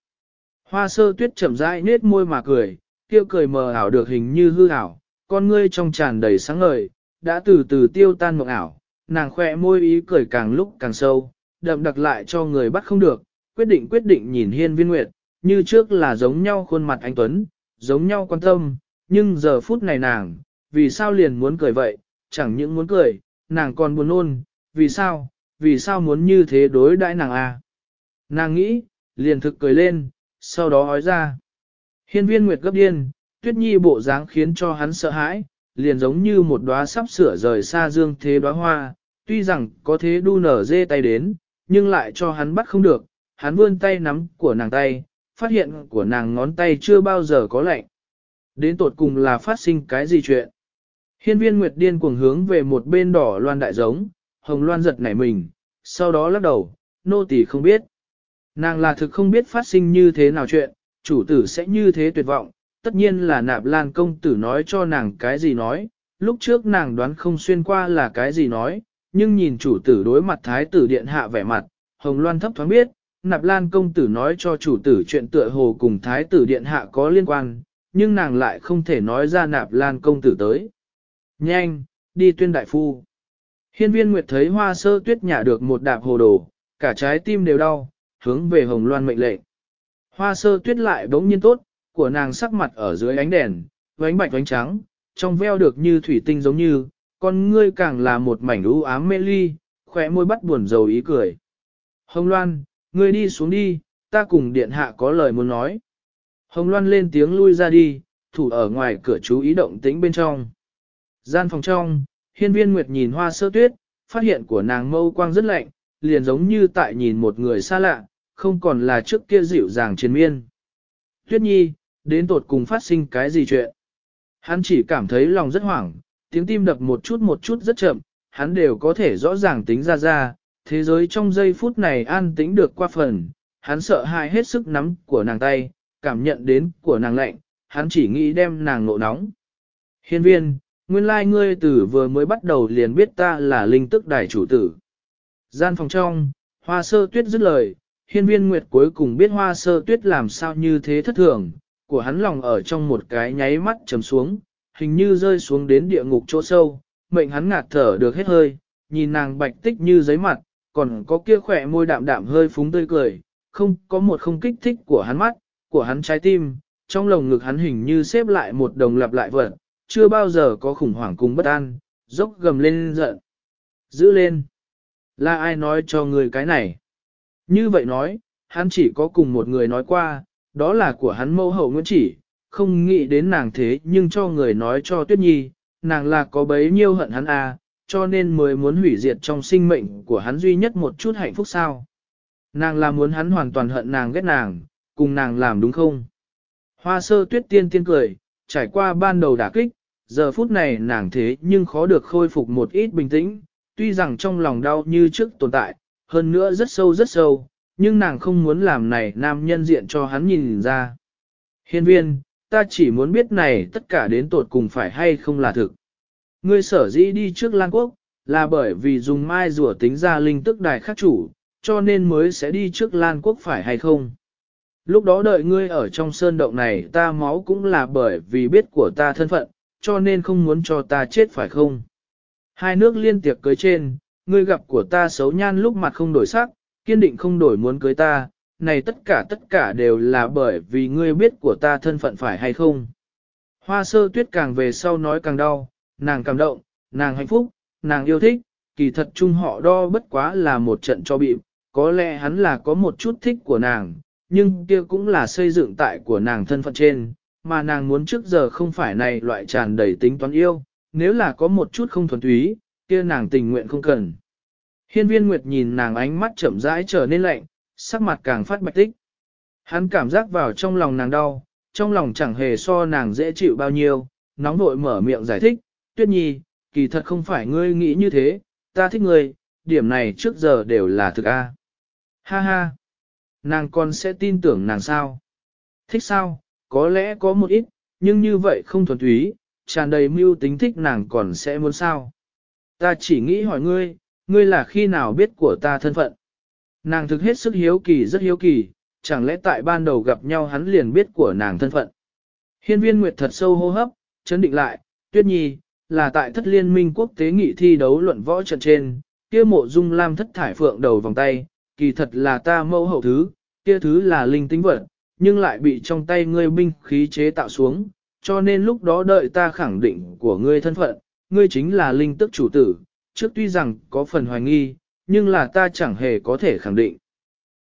Hoa sơ tuyết chậm rãi nết môi mà cười, tiêu cười mờ ảo được hình như hư ảo, con ngươi trong tràn đầy sáng ngời, đã từ từ tiêu tan mộng ảo, nàng khoe môi ý cười càng lúc càng sâu, đậm đặc lại cho người bắt không được, quyết định quyết định nhìn hiên viên nguyệt, như trước là giống nhau khuôn mặt anh Tuấn, giống nhau quan tâm, nhưng giờ phút này nàng, vì sao liền muốn cười vậy, chẳng những muốn cười, nàng còn buồn nôn, vì sao, vì sao muốn như thế đối đãi nàng à. Nàng nghĩ, liền thực cười lên, sau đó hói ra. Hiên viên nguyệt gấp điên, tuyết nhi bộ dáng khiến cho hắn sợ hãi, liền giống như một đóa sắp sửa rời xa dương thế đóa hoa, tuy rằng có thế đu nở dê tay đến, nhưng lại cho hắn bắt không được, hắn vươn tay nắm của nàng tay, phát hiện của nàng ngón tay chưa bao giờ có lạnh. Đến tột cùng là phát sinh cái gì chuyện? Hiên viên Nguyệt điên cuồng hướng về một bên đỏ loan đại giống, hồng loan giật nảy mình, sau đó lắc đầu, nô tỳ không biết. Nàng là thực không biết phát sinh như thế nào chuyện, chủ tử sẽ như thế tuyệt vọng, tất nhiên là nạp lan công tử nói cho nàng cái gì nói, lúc trước nàng đoán không xuyên qua là cái gì nói, nhưng nhìn chủ tử đối mặt thái tử điện hạ vẻ mặt, hồng loan thấp thoáng biết, nạp lan công tử nói cho chủ tử chuyện tựa hồ cùng thái tử điện hạ có liên quan, nhưng nàng lại không thể nói ra nạp lan công tử tới. Nhanh, đi tuyên đại phu. Hiên viên Nguyệt thấy hoa sơ tuyết nhả được một đạp hồ đồ, cả trái tim đều đau, hướng về hồng loan mệnh lệnh. Hoa sơ tuyết lại bỗng nhiên tốt, của nàng sắc mặt ở dưới ánh đèn, vánh bạch vánh trắng, trong veo được như thủy tinh giống như, con ngươi càng là một mảnh u ám mê ly, khỏe môi bắt buồn dầu ý cười. Hồng Loan, ngươi đi xuống đi, ta cùng điện hạ có lời muốn nói. Hồng Loan lên tiếng lui ra đi, thủ ở ngoài cửa chú ý động tĩnh bên trong. Gian phòng trong, hiên viên nguyệt nhìn hoa sơ tuyết, phát hiện của nàng mâu quang rất lạnh, liền giống như tại nhìn một người xa lạ, không còn là trước kia dịu dàng chiến miên. Tuyết nhi, đến tột cùng phát sinh cái gì chuyện? Hắn chỉ cảm thấy lòng rất hoảng, tiếng tim đập một chút một chút rất chậm, hắn đều có thể rõ ràng tính ra ra, thế giới trong giây phút này an tĩnh được qua phần, hắn sợ hãi hết sức nắm của nàng tay, cảm nhận đến của nàng lạnh, hắn chỉ nghĩ đem nàng nộ nóng. Hiên viên, nguyên lai ngươi tử vừa mới bắt đầu liền biết ta là linh tức đại chủ tử. Gian phòng trong, hoa sơ tuyết dứt lời, hiên viên nguyệt cuối cùng biết hoa sơ tuyết làm sao như thế thất thường, của hắn lòng ở trong một cái nháy mắt chấm xuống, hình như rơi xuống đến địa ngục chỗ sâu, mệnh hắn ngạt thở được hết hơi, nhìn nàng bạch tích như giấy mặt, còn có kia khỏe môi đạm đạm hơi phúng tươi cười, không có một không kích thích của hắn mắt, của hắn trái tim, trong lồng ngực hắn hình như xếp lại một đồng lặp lại vật, chưa bao giờ có khủng hoảng cùng bất an, dốc gầm lên giận. Giữ lên. Là ai nói cho người cái này? Như vậy nói, hắn chỉ có cùng một người nói qua, đó là của hắn mâu hậu Nguyễn Chỉ, không nghĩ đến nàng thế nhưng cho người nói cho Tuyết Nhi, nàng là có bấy nhiêu hận hắn à, cho nên mới muốn hủy diệt trong sinh mệnh của hắn duy nhất một chút hạnh phúc sao. Nàng là muốn hắn hoàn toàn hận nàng ghét nàng, cùng nàng làm đúng không? Hoa sơ tuyết tiên tiên cười, trải qua ban đầu đả kích, giờ phút này nàng thế nhưng khó được khôi phục một ít bình tĩnh, tuy rằng trong lòng đau như trước tồn tại, hơn nữa rất sâu rất sâu, nhưng nàng không muốn làm này nam nhân diện cho hắn nhìn ra. Hiên viên, ta chỉ muốn biết này tất cả đến tột cùng phải hay không là thực. Ngươi sở dĩ đi trước Lan Quốc, là bởi vì dùng mai rùa tính ra linh tức đài khắc chủ, cho nên mới sẽ đi trước Lan Quốc phải hay không. Lúc đó đợi ngươi ở trong sơn động này ta máu cũng là bởi vì biết của ta thân phận, cho nên không muốn cho ta chết phải không. Hai nước liên tiệc cưới trên, ngươi gặp của ta xấu nhan lúc mặt không đổi sắc, kiên định không đổi muốn cưới ta, này tất cả tất cả đều là bởi vì ngươi biết của ta thân phận phải hay không. Hoa sơ tuyết càng về sau nói càng đau, nàng cảm động, nàng hạnh phúc, nàng yêu thích, kỳ thật chung họ đo bất quá là một trận cho bị, có lẽ hắn là có một chút thích của nàng, nhưng kia cũng là xây dựng tại của nàng thân phận trên, mà nàng muốn trước giờ không phải này loại tràn đầy tính toán yêu, nếu là có một chút không thuần túy, kia nàng tình nguyện không cần. Hiên viên Nguyệt nhìn nàng ánh mắt chậm rãi trở nên lạnh, sắc mặt càng phát bạch tích. Hắn cảm giác vào trong lòng nàng đau, trong lòng chẳng hề so nàng dễ chịu bao nhiêu, nóng vội mở miệng giải thích, tuyết nhi, kỳ thật không phải ngươi nghĩ như thế, ta thích ngươi, điểm này trước giờ đều là thực a. Ha ha, nàng còn sẽ tin tưởng nàng sao? Thích sao? Có lẽ có một ít, nhưng như vậy không thuần túy, tràn đầy mưu tính thích nàng còn sẽ muốn sao? Ta chỉ nghĩ hỏi ngươi, ngươi là khi nào biết của ta thân phận. Nàng thực hết sức hiếu kỳ rất hiếu kỳ, chẳng lẽ tại ban đầu gặp nhau hắn liền biết của nàng thân phận. Hiên viên Nguyệt thật sâu hô hấp, chấn định lại, tuyết nhi, là tại thất liên minh quốc tế nghị thi đấu luận võ trận trên, kia mộ dung lam thất thải phượng đầu vòng tay, kỳ thật là ta mẫu hậu thứ, kia thứ là linh tính vật, nhưng lại bị trong tay ngươi binh khí chế tạo xuống, cho nên lúc đó đợi ta khẳng định của ngươi thân phận, ngươi chính là linh tức chủ tử, trước tuy rằng có phần hoài nghi, nhưng là ta chẳng hề có thể khẳng định.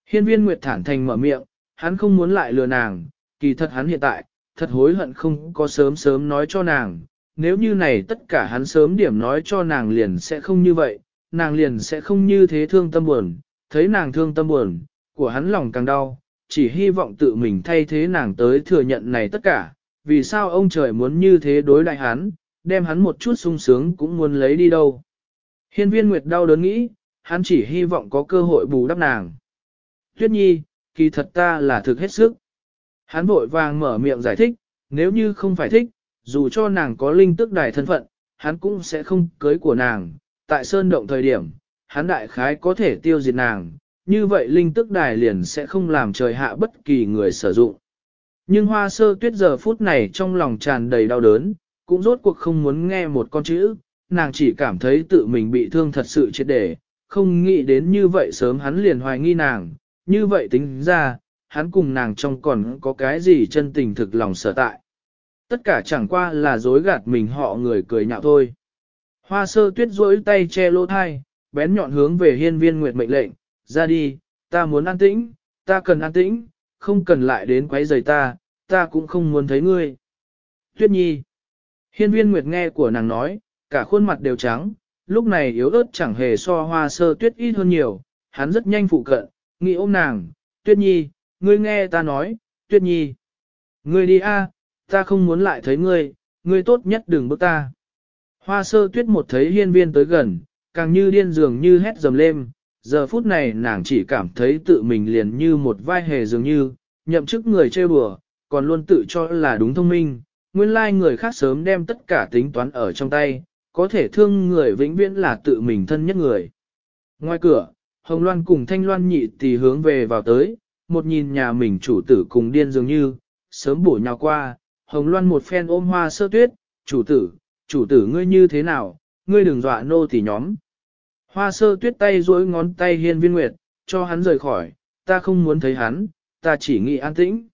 Hiên viên Nguyệt thản thành mở miệng, hắn không muốn lại lừa nàng, kỳ thật hắn hiện tại, thật hối hận không có sớm sớm nói cho nàng, nếu như này tất cả hắn sớm điểm nói cho nàng liền sẽ không như vậy, nàng liền sẽ không như thế thương tâm buồn, thấy nàng thương tâm buồn, của hắn lòng càng đau, chỉ hy vọng tự mình thay thế nàng tới thừa nhận này tất cả, vì sao ông trời muốn như thế đối đại hắn, đem hắn một chút sung sướng cũng muốn lấy đi đâu. Hiên viên Nguyệt đau đớn nghĩ, hắn chỉ hy vọng có cơ hội bù đắp nàng. Tuyết nhi, kỳ thật ta là thực hết sức. Hắn vội vàng mở miệng giải thích, nếu như không phải thích, dù cho nàng có linh tức đài thân phận, hắn cũng sẽ không cưới của nàng. Tại sơn động thời điểm, hắn đại khái có thể tiêu diệt nàng, như vậy linh tức đài liền sẽ không làm trời hạ bất kỳ người sử dụng. Nhưng hoa sơ tuyết giờ phút này trong lòng tràn đầy đau đớn, cũng rốt cuộc không muốn nghe một con chữ, nàng chỉ cảm thấy tự mình bị thương thật sự chết để, không nghĩ đến như vậy sớm hắn liền hoài nghi nàng, như vậy tính ra, hắn cùng nàng trong còn có cái gì chân tình thực lòng sở tại. Tất cả chẳng qua là dối gạt mình họ người cười nhạo thôi. Hoa sơ tuyết rỗi tay che lỗ thai, bén nhọn hướng về hiên viên nguyệt mệnh lệnh, ra đi, ta muốn an tĩnh, ta cần an tĩnh, không cần lại đến quấy rầy ta, ta cũng không muốn thấy ngươi. Tuyết nhi. Hiên viên nguyệt nghe của nàng nói, cả khuôn mặt đều trắng, lúc này yếu ớt chẳng hề so hoa sơ tuyết ít hơn nhiều, hắn rất nhanh phụ cận, nghĩ ôm nàng, tuyết nhi, ngươi nghe ta nói, tuyết nhi. Ngươi đi a, ta không muốn lại thấy ngươi, ngươi tốt nhất đừng bước ta. Hoa sơ tuyết một thấy hiên viên tới gần, càng như điên dường như hét dầm lên, giờ phút này nàng chỉ cảm thấy tự mình liền như một vai hề dường như, nhậm chức người chơi bừa, còn luôn tự cho là đúng thông minh, nguyên lai người khác sớm đem tất cả tính toán ở trong tay, có thể thương người vĩnh viễn là tự mình thân nhất người. Ngoài cửa, Hồng Loan cùng Thanh Loan nhị tỷ hướng về vào tới, một nhìn nhà mình chủ tử cùng điên dường như, sớm bổ nhào qua, Hồng Loan một phen ôm hoa sơ tuyết, chủ tử, chủ tử ngươi như thế nào, ngươi đừng dọa nô tỳ nhóm. Hoa sơ tuyết tay duỗi ngón tay hiên viên nguyệt, cho hắn rời khỏi, ta không muốn thấy hắn, ta chỉ nghĩ an tĩnh.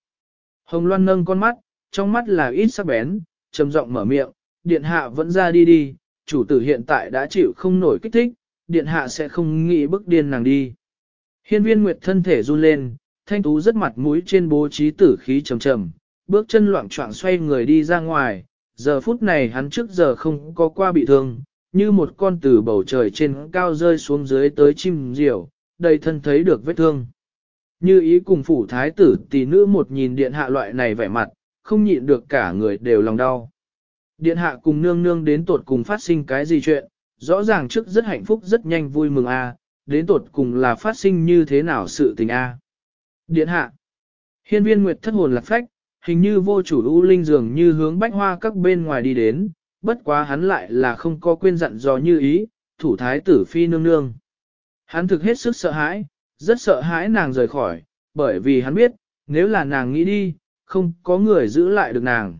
Hồng Loan nâng con mắt, trong mắt là ít sắc bén, trầm giọng mở miệng, điện hạ vẫn ra đi đi, chủ tử hiện tại đã chịu không nổi kích thích, điện hạ sẽ không nghĩ bức điên nàng đi. Hiên viên nguyệt thân thể run lên, thanh tú rất mặt mũi trên bố trí tử khí trầm trầm, bước chân loạn trọng xoay người đi ra ngoài, giờ phút này hắn trước giờ không có qua bị thương, như một con từ bầu trời trên cao rơi xuống dưới tới chim diều, đầy thân thấy được vết thương. Như ý cùng phủ thái tử tỷ nữ một nhìn điện hạ loại này vẻ mặt, không nhịn được cả người đều lòng đau. Điện hạ cùng nương nương đến tột cùng phát sinh cái gì chuyện, rõ ràng trước rất hạnh phúc rất nhanh vui mừng a, đến tột cùng là phát sinh như thế nào sự tình a. Điện hạ. Hiên viên nguyệt thất hồn lạc phách, hình như vô chủ u linh dường như hướng bách hoa các bên ngoài đi đến, bất quá hắn lại là không có quên dặn dò như ý, thủ thái tử phi nương nương. Hắn thực hết sức sợ hãi, rất sợ hãi nàng rời khỏi, bởi vì hắn biết, nếu là nàng nghĩ đi, không có người giữ lại được nàng.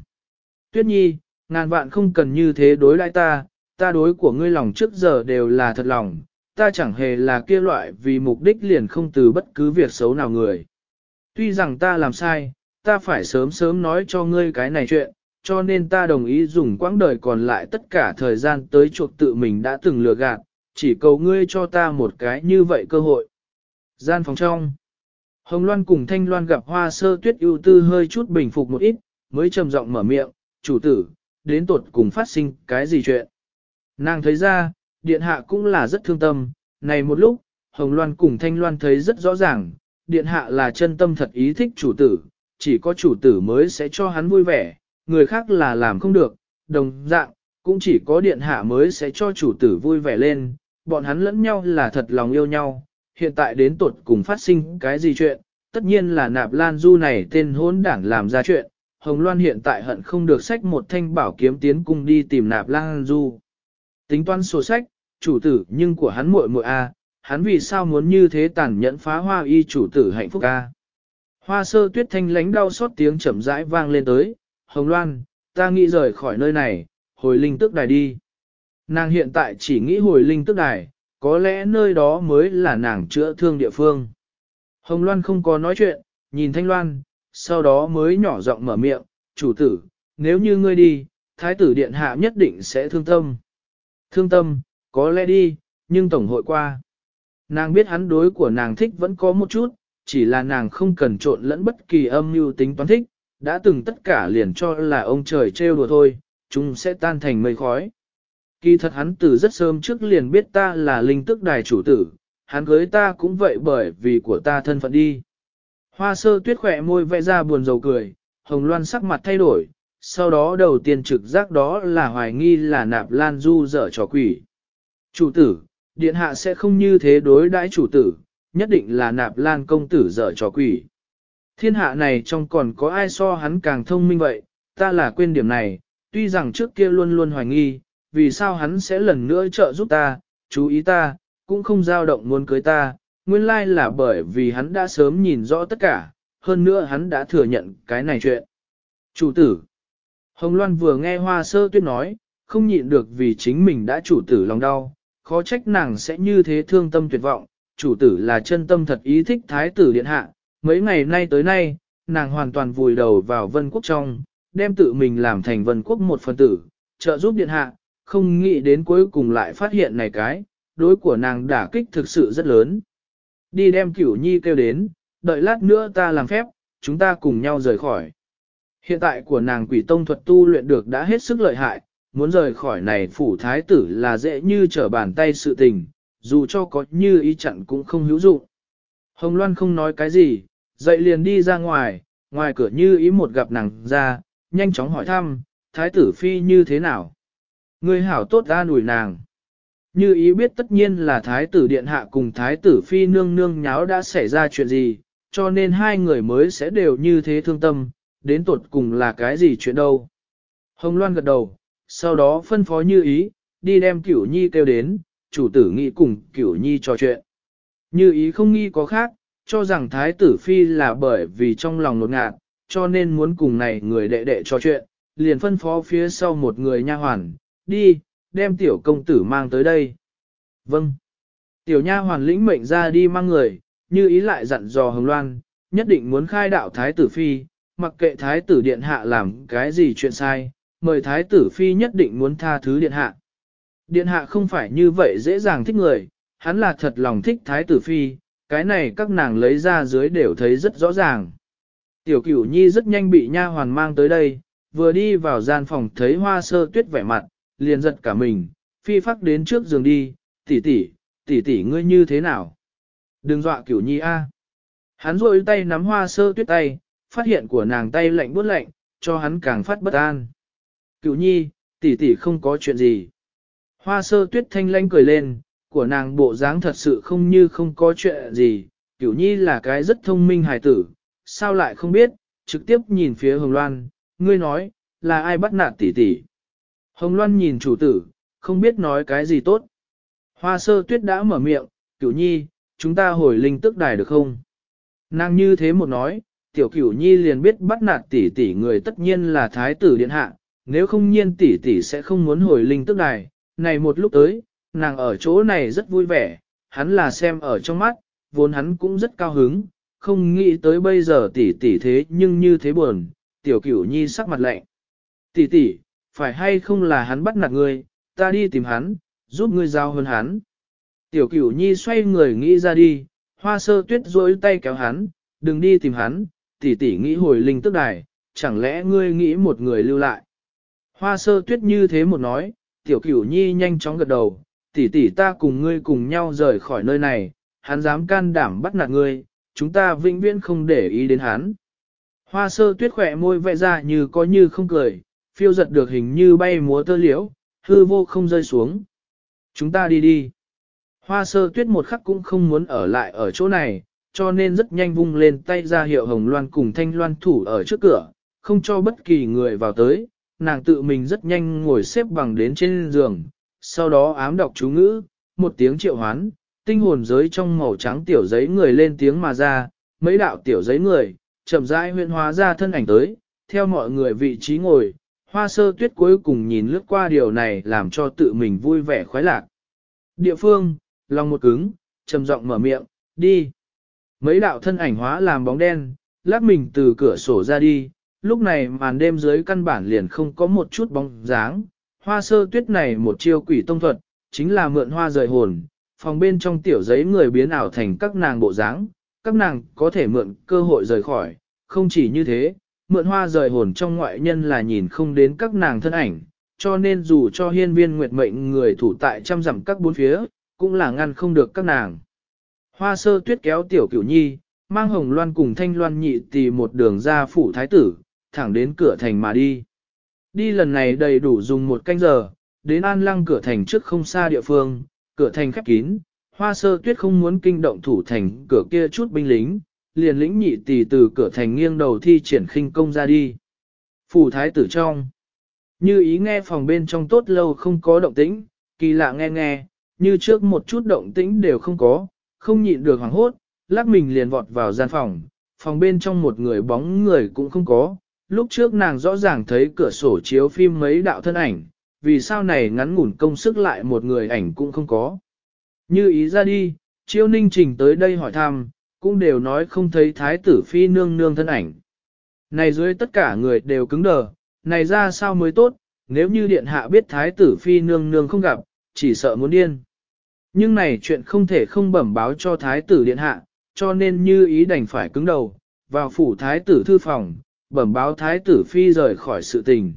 Tuyết nhi, ngàn vạn không cần như thế đối lại ta, ta đối của ngươi lòng trước giờ đều là thật lòng, ta chẳng hề là kia loại vì mục đích liền không từ bất cứ việc xấu nào người. Tuy rằng ta làm sai, ta phải sớm sớm nói cho ngươi cái này chuyện, cho nên ta đồng ý dùng quãng đời còn lại tất cả thời gian tới chuộc tự mình đã từng lừa gạt, chỉ cầu ngươi cho ta một cái như vậy cơ hội. Gian phòng trong Hồng Loan cùng Thanh Loan gặp hoa sơ tuyết ưu tư hơi chút bình phục một ít, mới trầm giọng mở miệng, chủ tử, đến tột cùng phát sinh cái gì chuyện. Nàng thấy ra, điện hạ cũng là rất thương tâm, này một lúc, Hồng Loan cùng Thanh Loan thấy rất rõ ràng, điện hạ là chân tâm thật ý thích chủ tử, chỉ có chủ tử mới sẽ cho hắn vui vẻ, người khác là làm không được, đồng dạng, cũng chỉ có điện hạ mới sẽ cho chủ tử vui vẻ lên, bọn hắn lẫn nhau là thật lòng yêu nhau, hiện tại đến tuột cùng phát sinh cái gì chuyện, tất nhiên là nạp lan du này tên hỗn đảng làm ra chuyện, Hồng Loan hiện tại hận không được sách một thanh bảo kiếm tiến cung đi tìm nạp lan du. Tính toán sổ sách, chủ tử nhưng của hắn muội muội a, hắn vì sao muốn như thế tàn nhẫn phá hoa y chủ tử hạnh phúc a. Hoa sơ tuyết thanh lánh đau xót tiếng chậm rãi vang lên tới, Hồng Loan, ta nghĩ rời khỏi nơi này, hồi linh tức đài đi. Nàng hiện tại chỉ nghĩ hồi linh tức đài, có lẽ nơi đó mới là nàng chữa thương địa phương. Hồng Loan không có nói chuyện, nhìn Thanh Loan, sau đó mới nhỏ giọng mở miệng, chủ tử, nếu như ngươi đi, thái tử điện hạ nhất định sẽ thương tâm. Thương tâm, có lẽ đi, nhưng tổng hội qua. Nàng biết hắn đối của nàng thích vẫn có một chút, chỉ là nàng không cần trộn lẫn bất kỳ âm mưu tính toán thích, đã từng tất cả liền cho là ông trời trêu đùa thôi, chúng sẽ tan thành mây khói. Kỳ thật hắn từ rất sớm trước liền biết ta là linh tức đài chủ tử, hắn cưới ta cũng vậy bởi vì của ta thân phận đi. Hoa sơ tuyết khỏe môi vẽ ra buồn rầu cười, hồng loan sắc mặt thay đổi, sau đó đầu tiên trực giác đó là hoài nghi là nạp lan du dở trò quỷ. Chủ tử, điện hạ sẽ không như thế đối đãi chủ tử, nhất định là nạp lan công tử dở trò quỷ. Thiên hạ này trong còn có ai so hắn càng thông minh vậy, ta là quên điểm này, tuy rằng trước kia luôn luôn hoài nghi, vì sao hắn sẽ lần nữa trợ giúp ta, chú ý ta, cũng không dao động muốn cưới ta, nguyên lai là bởi vì hắn đã sớm nhìn rõ tất cả, hơn nữa hắn đã thừa nhận cái này chuyện. Chủ tử Hồng Loan vừa nghe hoa sơ tuyết nói, không nhịn được vì chính mình đã chủ tử lòng đau, khó trách nàng sẽ như thế thương tâm tuyệt vọng, chủ tử là chân tâm thật ý thích thái tử điện hạ, mấy ngày nay tới nay, nàng hoàn toàn vùi đầu vào vân quốc trong, đem tự mình làm thành vân quốc một phần tử, trợ giúp điện hạ, không nghĩ đến cuối cùng lại phát hiện này cái, đối của nàng đả kích thực sự rất lớn. Đi đem cửu nhi kêu đến, đợi lát nữa ta làm phép, chúng ta cùng nhau rời khỏi. Hiện tại của nàng quỷ tông thuật tu luyện được đã hết sức lợi hại, muốn rời khỏi này phủ thái tử là dễ như trở bàn tay sự tình, dù cho có như ý chặn cũng không hữu dụng. Hồng Loan không nói cái gì, dậy liền đi ra ngoài, ngoài cửa như ý một gặp nàng ra, nhanh chóng hỏi thăm, thái tử phi như thế nào? Ngươi hảo tốt ra nủi nàng. Như ý biết tất nhiên là thái tử điện hạ cùng thái tử phi nương nương nháo đã xảy ra chuyện gì, cho nên hai người mới sẽ đều như thế thương tâm, đến tột cùng là cái gì chuyện đâu. Hồng Loan gật đầu, sau đó phân phó như ý, đi đem cửu nhi kêu đến, chủ tử nghị cùng cửu nhi trò chuyện. Như ý không nghi có khác, cho rằng thái tử phi là bởi vì trong lòng nột ngạt, cho nên muốn cùng này người đệ đệ trò chuyện, liền phân phó phía sau một người nha hoàn, đi, đem tiểu công tử mang tới đây. Vâng. Tiểu nha hoàn lĩnh mệnh ra đi mang người, như ý lại dặn dò Hồng Loan, nhất định muốn khai đạo thái tử phi, mặc kệ thái tử điện hạ làm cái gì chuyện sai, mời thái tử phi nhất định muốn tha thứ điện hạ. Điện hạ không phải như vậy dễ dàng thích người, hắn là thật lòng thích thái tử phi, cái này các nàng lấy ra dưới đều thấy rất rõ ràng. Tiểu cửu nhi rất nhanh bị nha hoàn mang tới đây, vừa đi vào gian phòng thấy hoa sơ tuyết vẻ mặt, liền giật cả mình, phi phát đến trước giường đi, tỷ tỷ, tỷ tỷ ngươi như thế nào? Đừng dọa cửu nhi a. Hắn rôi tay nắm hoa sơ tuyết tay, phát hiện của nàng tay lạnh buốt lạnh, cho hắn càng phát bất an. Cửu nhi, tỷ tỷ không có chuyện gì. Hoa sơ tuyết thanh lanh cười lên, của nàng bộ dáng thật sự không như không có chuyện gì, cửu nhi là cái rất thông minh hài tử, sao lại không biết, trực tiếp nhìn phía hồng loan, ngươi nói, là ai bắt nạt tỷ tỷ. Hồng loan nhìn chủ tử, không biết nói cái gì tốt. Hoa sơ tuyết đã mở miệng, cửu nhi, chúng ta hồi linh tức đài được không? Nàng như thế một nói, tiểu cửu nhi liền biết bắt nạt tỷ tỷ người tất nhiên là thái tử điện hạ, nếu không nhiên tỷ tỷ sẽ không muốn hồi linh tức đài. Này một lúc tới, nàng ở chỗ này rất vui vẻ, hắn là xem ở trong mắt, vốn hắn cũng rất cao hứng, không nghĩ tới bây giờ tỷ tỷ thế nhưng như thế buồn, tiểu cửu nhi sắc mặt lạnh. Tỷ tỷ, phải hay không là hắn bắt nạt ngươi, ta đi tìm hắn, giúp ngươi giao hơn hắn. Tiểu cửu nhi xoay người nghĩ ra đi, hoa sơ tuyết rối tay kéo hắn, đừng đi tìm hắn, tỷ tỷ nghĩ hồi linh tức đài, chẳng lẽ ngươi nghĩ một người lưu lại. Hoa sơ tuyết như thế một nói, tiểu cửu nhi nhanh chóng gật đầu, tỷ tỷ ta cùng ngươi cùng nhau rời khỏi nơi này, hắn dám can đảm bắt nạt ngươi, chúng ta vĩnh viễn không để ý đến hắn. Hoa sơ tuyết khỏe môi vẽ ra như có như không cười, phiêu giật được hình như bay múa tơ liễu, hư vô không rơi xuống. Chúng ta đi đi. Hoa sơ tuyết một khắc cũng không muốn ở lại ở chỗ này, cho nên rất nhanh vung lên tay ra hiệu hồng loan cùng thanh loan thủ ở trước cửa, không cho bất kỳ người vào tới, nàng tự mình rất nhanh ngồi xếp bằng đến trên giường, sau đó ám đọc chú ngữ, một tiếng triệu hoán, tinh hồn giới trong màu trắng tiểu giấy người lên tiếng mà ra, mấy đạo tiểu giấy người, chậm rãi huyện hóa ra thân ảnh tới, theo mọi người vị trí ngồi, hoa sơ tuyết cuối cùng nhìn lướt qua điều này làm cho tự mình vui vẻ khoái lạc. Địa phương, lòng một cứng, trầm giọng mở miệng, đi. Mấy đạo thân ảnh hóa làm bóng đen, lắc mình từ cửa sổ ra đi, lúc này màn đêm dưới căn bản liền không có một chút bóng dáng. Hoa sơ tuyết này một chiêu quỷ tông thuật, chính là mượn hoa rời hồn, phòng bên trong tiểu giấy người biến ảo thành các nàng bộ dáng, các nàng có thể mượn cơ hội rời khỏi, không chỉ như thế, mượn hoa rời hồn trong ngoại nhân là nhìn không đến các nàng thân ảnh, cho nên dù cho hiên viên nguyệt mệnh người thủ tại trăm dặm các bốn phía, cũng là ngăn không được các nàng. Hoa sơ tuyết kéo tiểu cửu nhi, mang hồng loan cùng thanh loan nhị tì một đường ra phủ thái tử, thẳng đến cửa thành mà đi. Đi lần này đầy đủ dùng một canh giờ, đến an lăng cửa thành trước không xa địa phương, cửa thành khép kín, hoa sơ tuyết không muốn kinh động thủ thành cửa kia chút binh lính, liền lĩnh nhị tỷ từ cửa thành nghiêng đầu thi triển khinh công ra đi. Phủ thái tử trong. Như ý nghe phòng bên trong tốt lâu không có động tĩnh, kỳ lạ nghe nghe, như trước một chút động tĩnh đều không có, không nhịn được hoảng hốt, lắc mình liền vọt vào gian phòng, phòng bên trong một người bóng người cũng không có, lúc trước nàng rõ ràng thấy cửa sổ chiếu phim mấy đạo thân ảnh, vì sao này ngắn ngủn công sức lại một người ảnh cũng không có. Như ý ra đi, chiêu ninh trình tới đây hỏi thăm, cũng đều nói không thấy thái tử phi nương nương thân ảnh. Này dưới tất cả người đều cứng đờ, này ra sao mới tốt, nếu như điện hạ biết thái tử phi nương nương không gặp, chỉ sợ muốn điên. Nhưng này chuyện không thể không bẩm báo cho thái tử điện hạ, cho nên như ý đành phải cứng đầu, vào phủ thái tử thư phòng, bẩm báo thái tử phi rời khỏi sự tình.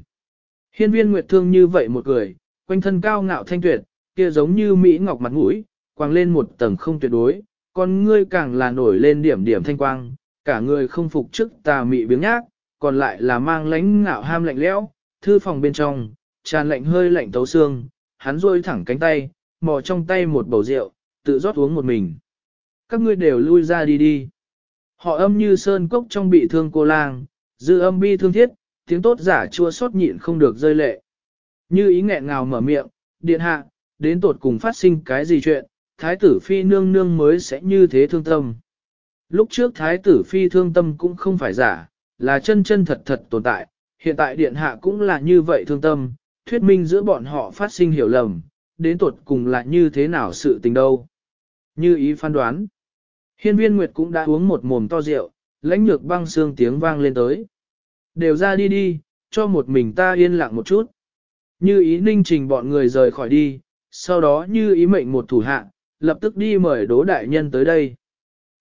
Hiên viên nguyệt thương như vậy một người, quanh thân cao ngạo thanh tuyệt, kia giống như Mỹ ngọc mặt mũi, quàng lên một tầng không tuyệt đối, con ngươi càng là nổi lên điểm điểm thanh quang, cả người không phục trước tà mị biếng nhác, còn lại là mang lãnh ngạo ham lạnh lẽo, thư phòng bên trong, tràn lạnh hơi lạnh tấu xương, hắn rôi thẳng cánh tay, mò trong tay một bầu rượu, tự rót uống một mình. Các ngươi đều lui ra đi đi. Họ âm như sơn cốc trong bị thương cô lang, dư âm bi thương thiết, tiếng tốt giả chua xót nhịn không được rơi lệ. Như ý nghẹn ngào mở miệng, điện hạ, đến tột cùng phát sinh cái gì chuyện, thái tử phi nương nương mới sẽ như thế thương tâm. Lúc trước thái tử phi thương tâm cũng không phải giả, là chân chân thật thật tồn tại, hiện tại điện hạ cũng là như vậy thương tâm, thuyết minh giữa bọn họ phát sinh hiểu lầm, đến tột cùng là như thế nào sự tình đâu. Như ý phán đoán, hiên viên nguyệt cũng đã uống một mồm to rượu, lãnh nhược băng xương tiếng vang lên tới. Đều ra đi đi, cho một mình ta yên lặng một chút. Như ý ninh trình bọn người rời khỏi đi, sau đó như ý mệnh một thủ hạ, lập tức đi mời Đỗ Đại Nhân tới đây.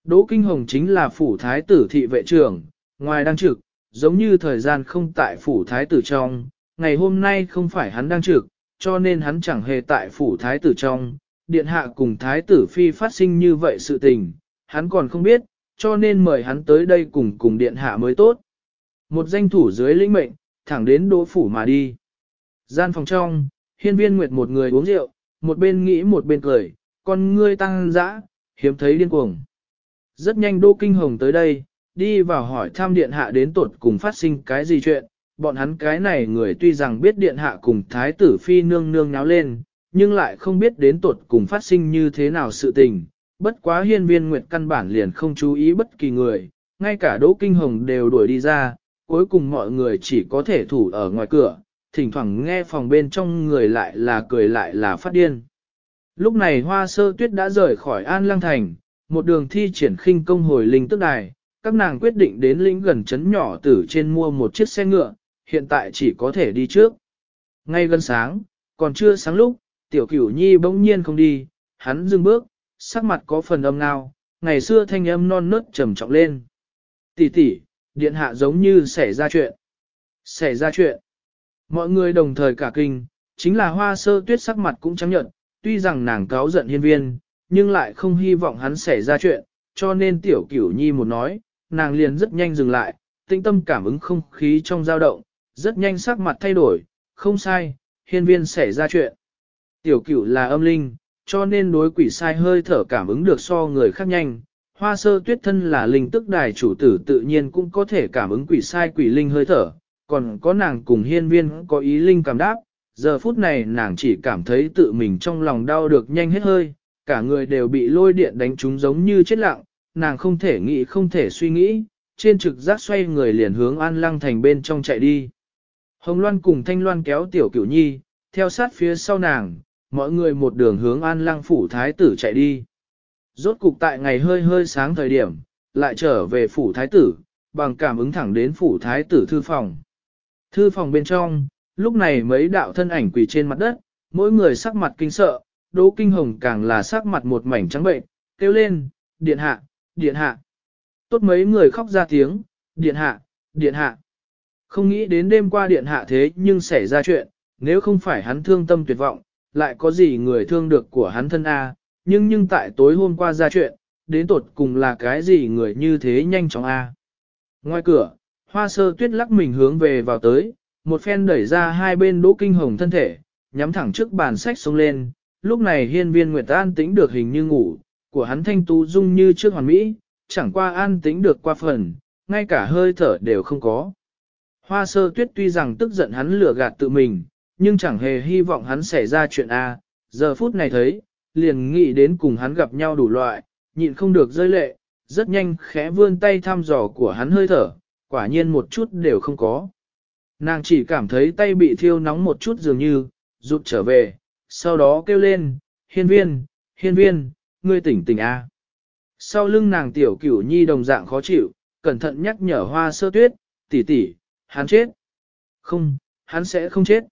Đỗ Kinh Hồng chính là phủ thái tử thị vệ trưởng, ngoài đang trực, giống như thời gian không tại phủ thái tử trong, ngày hôm nay không phải hắn đang trực, cho nên hắn chẳng hề tại phủ thái tử trong, điện hạ cùng thái tử phi phát sinh như vậy sự tình, hắn còn không biết, cho nên mời hắn tới đây cùng cùng điện hạ mới tốt. Một danh thủ dưới lĩnh mệnh, thẳng đến đỗ phủ mà đi. Gian phòng trong, hiên viên nguyệt một người uống rượu, một bên nghĩ một bên cười, con ngươi tăng dã, hiếm thấy điên cuồng. Rất nhanh Đỗ Kinh Hồng tới đây, đi vào hỏi thăm điện hạ đến tột cùng phát sinh cái gì chuyện, bọn hắn cái này người tuy rằng biết điện hạ cùng thái tử phi nương nương náo lên, nhưng lại không biết đến tột cùng phát sinh như thế nào sự tình, bất quá hiên viên nguyệt căn bản liền không chú ý bất kỳ người, ngay cả Đỗ Kinh Hồng đều đuổi đi ra, cuối cùng mọi người chỉ có thể thủ ở ngoài cửa, thỉnh thoảng nghe phòng bên trong người lại là cười lại là phát điên. Lúc này hoa sơ tuyết đã rời khỏi An Lăng Thành, một đường thi triển khinh công hồi linh tức đài, các nàng quyết định đến lĩnh gần chấn nhỏ tử trên mua một chiếc xe ngựa, hiện tại chỉ có thể đi trước. Ngay gần sáng, còn chưa sáng lúc, tiểu cửu nhi bỗng nhiên không đi, hắn dừng bước, sắc mặt có phần âm ngao, ngày xưa thanh âm non nớt trầm trọng lên. Tỷ tỷ, điện hạ giống như xảy ra chuyện. Xảy ra chuyện. Mọi người đồng thời cả kinh, chính là hoa sơ tuyết sắc mặt cũng trắng nhận, tuy rằng nàng cáo giận hiên viên, nhưng lại không hy vọng hắn xảy ra chuyện, cho nên tiểu cửu nhi một nói, nàng liền rất nhanh dừng lại, tinh tâm cảm ứng không khí trong dao động, rất nhanh sắc mặt thay đổi, không sai, hiên viên xảy ra chuyện. Tiểu cửu là âm linh, cho nên đối quỷ sai hơi thở cảm ứng được so người khác nhanh. Hoa sơ tuyết thân là linh tức đài chủ tử tự nhiên cũng có thể cảm ứng quỷ sai quỷ linh hơi thở, còn có nàng cùng hiên viên có ý linh cảm đáp, giờ phút này nàng chỉ cảm thấy tự mình trong lòng đau được nhanh hết hơi, cả người đều bị lôi điện đánh trúng giống như chết lặng, nàng không thể nghĩ không thể suy nghĩ, trên trực giác xoay người liền hướng An Lăng Thành bên trong chạy đi. Hồng Loan cùng Thanh Loan kéo tiểu cửu nhi, theo sát phía sau nàng, mọi người một đường hướng An Lăng Phủ Thái tử chạy đi. Rốt cục tại ngày hơi hơi sáng thời điểm, lại trở về Phủ Thái tử, bằng cảm ứng thẳng đến Phủ Thái tử thư phòng. Thư phòng bên trong, lúc này mấy đạo thân ảnh quỳ trên mặt đất, mỗi người sắc mặt kinh sợ, Đỗ Kinh Hồng càng là sắc mặt một mảnh trắng bệnh, kêu lên, điện hạ, điện hạ. Tốt mấy người khóc ra tiếng, điện hạ, điện hạ. Không nghĩ đến đêm qua điện hạ thế nhưng xảy ra chuyện, nếu không phải hắn thương tâm tuyệt vọng, lại có gì người thương được của hắn thân A, nhưng nhưng tại tối hôm qua ra chuyện, đến tột cùng là cái gì người như thế nhanh chóng A. Ngoài cửa, hoa sơ tuyết lắc mình hướng về vào tới, một phen đẩy ra hai bên đỗ kinh hồng thân thể, nhắm thẳng trước bàn sách xuống lên, lúc này hiên viên Nguyệt An tĩnh được hình như ngủ, của hắn thanh tú dung như trước hoàn mỹ, chẳng qua an tĩnh được qua phần, ngay cả hơi thở đều không có. Hoa sơ tuyết tuy rằng tức giận hắn lừa gạt tự mình, nhưng chẳng hề hy vọng hắn xảy ra chuyện A, giờ phút này thấy, liền nghĩ đến cùng hắn gặp nhau đủ loại, nhịn không được rơi lệ, rất nhanh khẽ vươn tay thăm dò của hắn hơi thở, quả nhiên một chút đều không có. Nàng chỉ cảm thấy tay bị thiêu nóng một chút dường như, rụt trở về, sau đó kêu lên, hiên viên, hiên viên, ngươi tỉnh tỉnh A. Sau lưng nàng tiểu cửu nhi đồng dạng khó chịu, cẩn thận nhắc nhở hoa sơ tuyết, tỷ tỷ, hắn chết. Không, hắn sẽ không chết.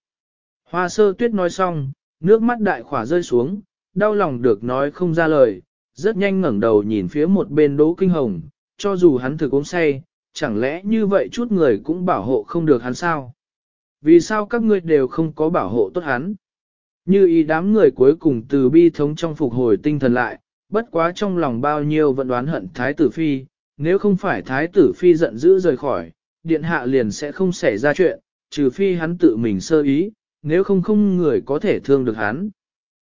Hoa sơ tuyết nói xong, nước mắt đại khỏa rơi xuống, đau lòng được nói không ra lời, rất nhanh ngẩng đầu nhìn phía một bên đỗ kinh hồng, cho dù hắn thực uống say, chẳng lẽ như vậy chút người cũng bảo hộ không được hắn sao? Vì sao các ngươi đều không có bảo hộ tốt hắn? Như ý đám người cuối cùng từ bi thống trong phục hồi tinh thần lại, bất quá trong lòng bao nhiêu vẫn đoán hận Thái tử Phi, nếu không phải Thái tử Phi giận dữ rời khỏi, điện hạ liền sẽ không xảy ra chuyện, trừ phi hắn tự mình sơ ý, nếu không không người có thể thương được hắn.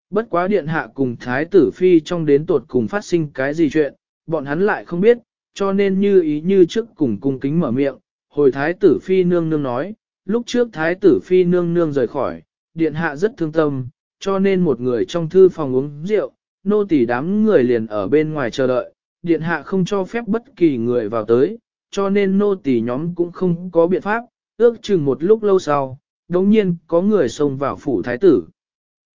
Bất quá điện hạ cùng Thái tử Phi trong đến tột cùng phát sinh cái gì chuyện, bọn hắn lại không biết, cho nên như ý như trước cùng cung kính mở miệng, hồi Thái tử Phi nương nương nói, lúc trước Thái tử Phi nương nương rời khỏi, điện hạ rất thương tâm, cho nên một người trong thư phòng uống rượu, nô tỳ đám người liền ở bên ngoài chờ đợi, điện hạ không cho phép bất kỳ người vào tới, cho nên nô tỳ nhóm cũng không có biện pháp, ước chừng một lúc lâu sau, đống nhiên có người xông vào phủ thái tử.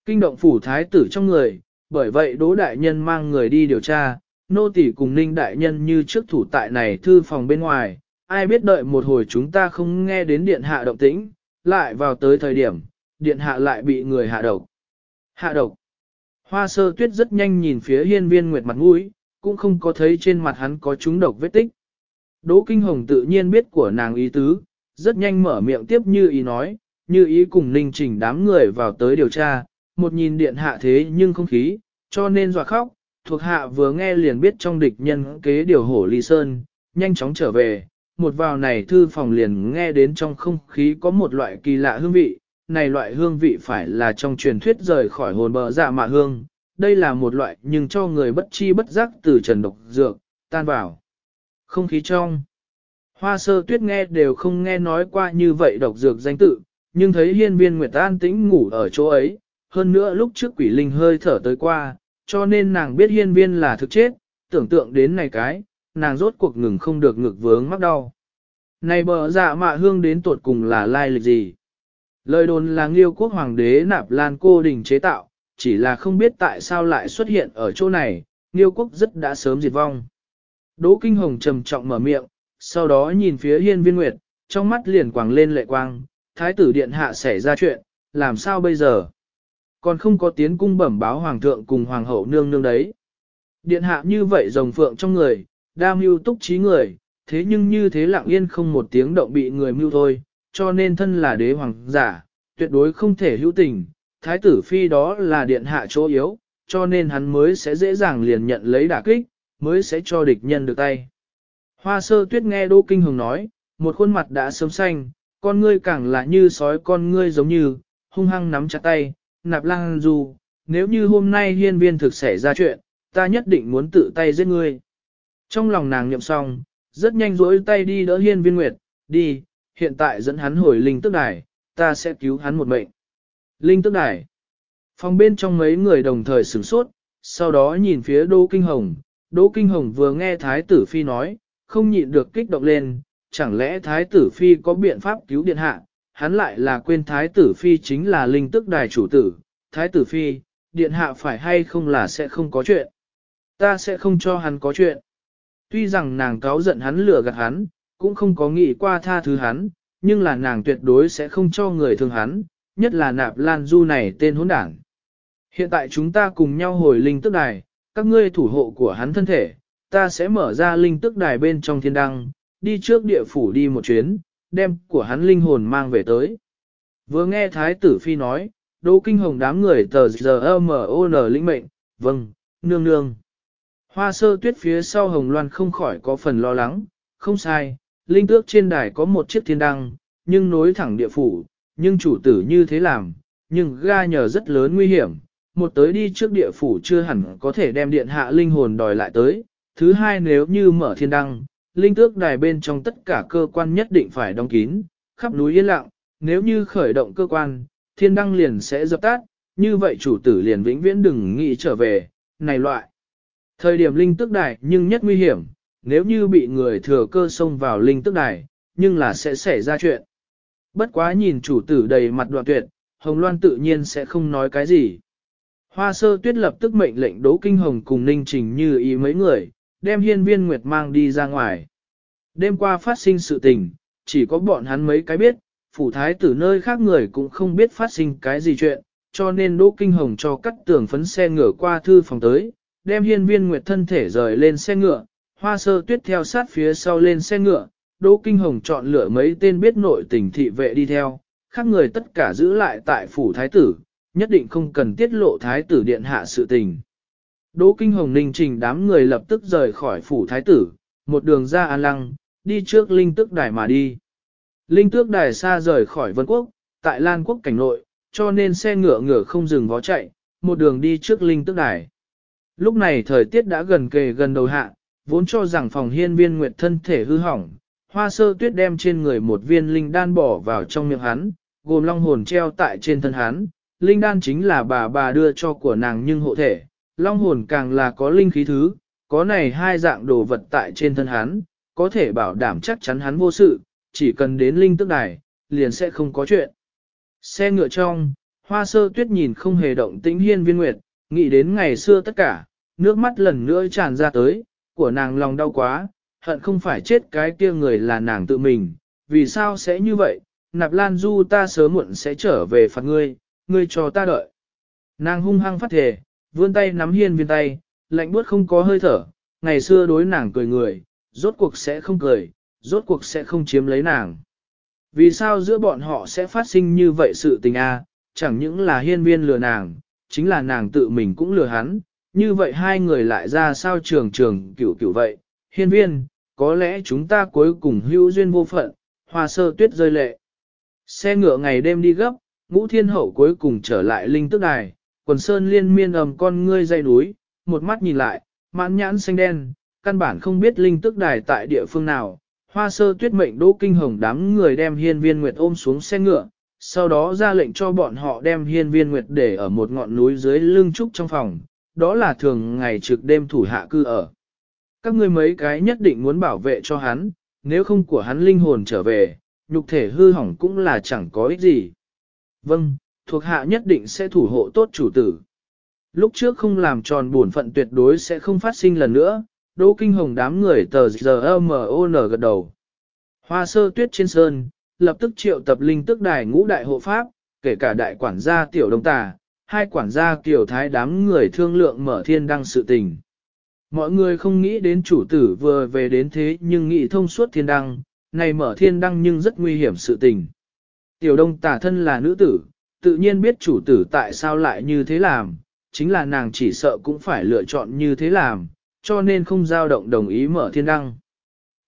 Kinh động phủ thái tử trong người, bởi vậy đỗ đại nhân mang người đi điều tra, nô tỳ cùng ninh đại nhân như trước thủ tại này thư phòng bên ngoài, ai biết đợi một hồi chúng ta không nghe đến điện hạ động tĩnh, lại vào tới thời điểm, điện hạ lại bị người hạ độc. Hạ độc. Hoa sơ tuyết rất nhanh nhìn phía hiên viên nguyệt mặt mũi, cũng không có thấy trên mặt hắn có chúng độc vết tích. Đỗ Kinh Hồng tự nhiên biết của nàng ý tứ, rất nhanh mở miệng tiếp như ý nói, như ý cùng ninh trình đám người vào tới điều tra, một nhìn điện hạ thế nhưng không khí, cho nên dọa khóc, thuộc hạ vừa nghe liền biết trong địch nhân kế điều hổ ly sơn, nhanh chóng trở về, một vào này thư phòng liền nghe đến trong không khí có một loại kỳ lạ hương vị, này loại hương vị phải là trong truyền thuyết rời khỏi hồn bờ dạ mạ hương, đây là một loại nhưng cho người bất chi bất giác từ trần độc dược, tan vào. Không khí trong. Hoa sơ tuyết nghe đều không nghe nói qua như vậy độc dược danh tự, nhưng thấy hiên viên Nguyệt An tĩnh ngủ ở chỗ ấy, hơn nữa lúc trước quỷ linh hơi thở tới qua, cho nên nàng biết hiên viên là thực chết, tưởng tượng đến này cái, nàng rốt cuộc ngừng không được ngực vướng mắc đau. Này bờ dạ mạ hương đến tuột cùng là lai lịch gì? Lời đồn là nghiêu quốc hoàng đế nạp lan cô đình chế tạo, chỉ là không biết tại sao lại xuất hiện ở chỗ này, nghiêu quốc rất đã sớm diệt vong. Đỗ Kinh Hồng trầm trọng mở miệng, sau đó nhìn phía hiên viên nguyệt, trong mắt liền quàng lên lệ quang, thái tử điện hạ xảy ra chuyện, làm sao bây giờ? Còn không có tiến cung bẩm báo hoàng thượng cùng hoàng hậu nương nương đấy. Điện hạ như vậy rồng phượng trong người, đa mưu túc trí người, thế nhưng như thế lặng yên không một tiếng động bị người mưu thôi, cho nên thân là đế hoàng giả, tuyệt đối không thể hữu tình, thái tử phi đó là điện hạ chỗ yếu, cho nên hắn mới sẽ dễ dàng liền nhận lấy đả kích, mới sẽ cho địch nhân được tay. Hoa sơ tuyết nghe Đỗ Kinh Hồng nói, một khuôn mặt đã sớm xanh, con ngươi càng là như sói con ngươi giống như, hung hăng nắm chặt tay, nạp lang dù, nếu như hôm nay hiên viên thực xảy ra chuyện, ta nhất định muốn tự tay giết ngươi. Trong lòng nàng nhậm xong, rất nhanh rỗi tay đi đỡ hiên viên nguyệt, đi, hiện tại dẫn hắn hồi linh tức đài, ta sẽ cứu hắn một mệnh. Linh tức đài. Phòng bên trong mấy người đồng thời sửng sốt, sau đó nhìn phía Đỗ Kinh Hồng. Đỗ Kinh Hồng vừa nghe Thái tử Phi nói, không nhịn được kích động lên, chẳng lẽ Thái tử Phi có biện pháp cứu điện hạ, hắn lại là quên Thái tử Phi chính là linh tức đài chủ tử, Thái tử Phi, điện hạ phải hay không là sẽ không có chuyện. Ta sẽ không cho hắn có chuyện. Tuy rằng nàng cáo giận hắn lừa gạt hắn, cũng không có nghĩ qua tha thứ hắn, nhưng là nàng tuyệt đối sẽ không cho người thương hắn, nhất là nạp lan du này tên hỗn đảng. Hiện tại chúng ta cùng nhau hồi linh tức đài, các ngươi thủ hộ của hắn thân thể, ta sẽ mở ra linh tức đài bên trong thiên đăng, đi trước địa phủ đi một chuyến, đem của hắn linh hồn mang về tới. Vừa nghe Thái tử Phi nói, Đỗ Kinh Hồng đám người tờ giờ M.O.N. lĩnh mệnh, vâng, nương nương. Hoa sơ tuyết phía sau Hồng Loan không khỏi có phần lo lắng, không sai, linh tước trên đài có một chiếc thiên đăng, nhưng nối thẳng địa phủ, nhưng chủ tử như thế làm, nhưng ga nhờ rất lớn nguy hiểm, một tới đi trước địa phủ chưa hẳn có thể đem điện hạ linh hồn đòi lại tới, thứ hai nếu như mở thiên đăng, linh tước đài bên trong tất cả cơ quan nhất định phải đóng kín, khắp núi yên lặng, nếu như khởi động cơ quan, thiên đăng liền sẽ dập tắt, như vậy chủ tử liền vĩnh viễn đừng nghĩ trở về, này loại. Thời điểm linh tước đài nhưng nhất nguy hiểm, nếu như bị người thừa cơ xông vào linh tước đài, nhưng là sẽ xảy ra chuyện. Bất quá nhìn chủ tử đầy mặt đoạn tuyệt, Hồng Loan tự nhiên sẽ không nói cái gì. Hoa sơ tuyết lập tức mệnh lệnh Đỗ Kinh Hồng cùng Ninh Trình như ý mấy người, đem hiên viên nguyệt mang đi ra ngoài. Đêm qua phát sinh sự tình, chỉ có bọn hắn mấy cái biết, phủ thái tử nơi khác người cũng không biết phát sinh cái gì chuyện, cho nên Đỗ Kinh Hồng cho cắt tường phấn xe ngựa qua thư phòng tới, đem hiên viên nguyệt thân thể rời lên xe ngựa, hoa sơ tuyết theo sát phía sau lên xe ngựa, Đỗ Kinh Hồng chọn lựa mấy tên biết nội tình thị vệ đi theo, khác người tất cả giữ lại tại phủ thái tử, nhất định không cần tiết lộ thái tử điện hạ sự tình. Đỗ Kinh Hồng ninh trình đám người lập tức rời khỏi phủ thái tử, một đường ra an lăng, đi trước linh tước đài mà đi. Linh tước đài xa rời khỏi vân quốc, tại Lan quốc cảnh nội, cho nên xe ngựa ngựa không dừng vó chạy, một đường đi trước linh tước đài. Lúc này thời tiết đã gần kề gần đầu hạ, vốn cho rằng phòng hiên viên nguyệt thân thể hư hỏng, hoa sơ tuyết đem trên người một viên linh đan bỏ vào trong miệng hắn, gồm long hồn treo tại trên thân hắn, linh đan chính là bà bà đưa cho của nàng nhưng hộ thể, long hồn càng là có linh khí thứ, có này hai dạng đồ vật tại trên thân hắn, có thể bảo đảm chắc chắn hắn vô sự, chỉ cần đến linh tức đài, liền sẽ không có chuyện. Xe ngựa trong, hoa sơ tuyết nhìn không hề động tĩnh hiên viên nguyệt, nghĩ đến ngày xưa tất cả, nước mắt lần nữa tràn ra tới, của nàng lòng đau quá, hận không phải chết cái kia người là nàng tự mình, vì sao sẽ như vậy, nạp lan du ta sớm muộn sẽ trở về phạt ngươi, ngươi cho ta đợi. Nàng hung hăng phát thể, vươn tay nắm hiên viên tay, lạnh buốt không có hơi thở, ngày xưa đối nàng cười người, rốt cuộc sẽ không cười, rốt cuộc sẽ không chiếm lấy nàng. Vì sao giữa bọn họ sẽ phát sinh như vậy sự tình a? chẳng những là hiên viên lừa nàng, chính là nàng tự mình cũng lừa hắn, như vậy hai người lại ra sao trường trường cửu cửu vậy, hiên viên, có lẽ chúng ta cuối cùng hữu duyên vô phận, hoa sơ tuyết rơi lệ. Xe ngựa ngày đêm đi gấp, ngũ thiên hậu cuối cùng trở lại linh tức đài, quần sơn liên miên ầm con ngươi dây núi, một mắt nhìn lại, mãn nhãn xanh đen, căn bản không biết linh tức đài tại địa phương nào. Hoa sơ tuyết mệnh đỗ kinh hồng đám người đem hiên viên nguyệt ôm xuống xe ngựa, sau đó ra lệnh cho bọn họ đem hiên viên nguyệt để ở một ngọn núi dưới lưng trúc trong phòng, đó là thường ngày trực đêm thủ hạ cư ở. Các ngươi mấy cái nhất định muốn bảo vệ cho hắn, nếu không của hắn linh hồn trở về, nhục thể hư hỏng cũng là chẳng có ích gì. Vâng, thuộc hạ nhất định sẽ thủ hộ tốt chủ tử. Lúc trước không làm tròn bổn phận tuyệt đối sẽ không phát sinh lần nữa, Đỗ Kinh Hồng đám người tờ giờ gật đầu. Hoa sơ tuyết trên sơn, lập tức triệu tập linh tức đài ngũ đại hộ pháp, kể cả đại quản gia tiểu đông tà, hai quản gia tiểu thái đám người thương lượng mở thiên đăng sự tình. Mọi người không nghĩ đến chủ tử vừa về đến thế nhưng nghĩ thông suốt thiên đăng, này mở thiên đăng nhưng rất nguy hiểm sự tình. Tiểu đông tà thân là nữ tử, tự nhiên biết chủ tử tại sao lại như thế làm, chính là nàng chỉ sợ cũng phải lựa chọn như thế làm, cho nên không giao động đồng ý mở thiên đăng.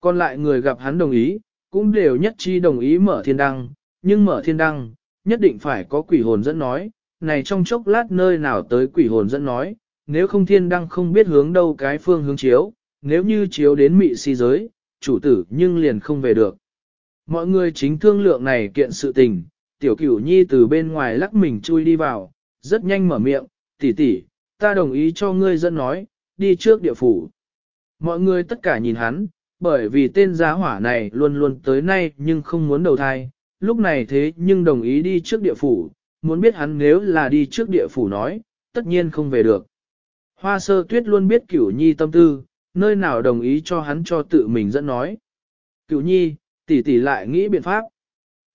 Còn lại người gặp hắn đồng ý, cũng đều nhất chi đồng ý mở thiên đăng, nhưng mở thiên đăng, nhất định phải có quỷ hồn dẫn nói, này trong chốc lát nơi nào tới quỷ hồn dẫn nói, nếu không thiên đăng không biết hướng đâu cái phương hướng chiếu, nếu như chiếu đến mị si giới, chủ tử nhưng liền không về được. Mọi người chính thương lượng này kiện sự tình, tiểu cửu nhi từ bên ngoài lắc mình chui đi vào, rất nhanh mở miệng, tỷ tỷ, ta đồng ý cho ngươi dẫn nói, đi trước địa phủ. Mọi người tất cả nhìn hắn, bởi vì tên giá hỏa này luôn luôn tới nay nhưng không muốn đầu thai, lúc này thế nhưng đồng ý đi trước địa phủ, muốn biết hắn nếu là đi trước địa phủ nói, tất nhiên không về được. Hoa sơ tuyết luôn biết cửu nhi tâm tư, nơi nào đồng ý cho hắn cho tự mình dẫn nói. Cửu nhi, tỷ tỷ lại nghĩ biện pháp.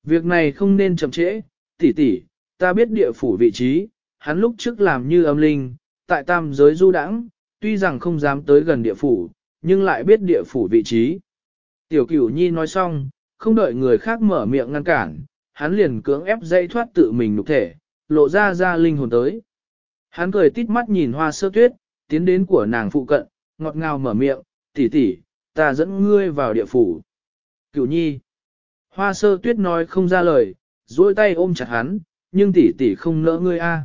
Việc này không nên chậm trễ, tỷ tỷ, ta biết địa phủ vị trí, hắn lúc trước làm như âm linh, tại tam giới du đãng, tuy rằng không dám tới gần địa phủ, nhưng lại biết địa phủ vị trí. Tiểu cửu nhi nói xong, không đợi người khác mở miệng ngăn cản, hắn liền cưỡng ép dây thoát tự mình nục thể, lộ ra ra linh hồn tới. Hắn cười tít mắt nhìn hoa sơ tuyết, tiến đến của nàng phụ cận, ngọt ngào mở miệng, tỷ tỷ, ta dẫn ngươi vào địa phủ. Cửu nhi. Hoa sơ tuyết nói không ra lời, duỗi tay ôm chặt hắn, nhưng tỷ tỷ không nỡ ngươi a.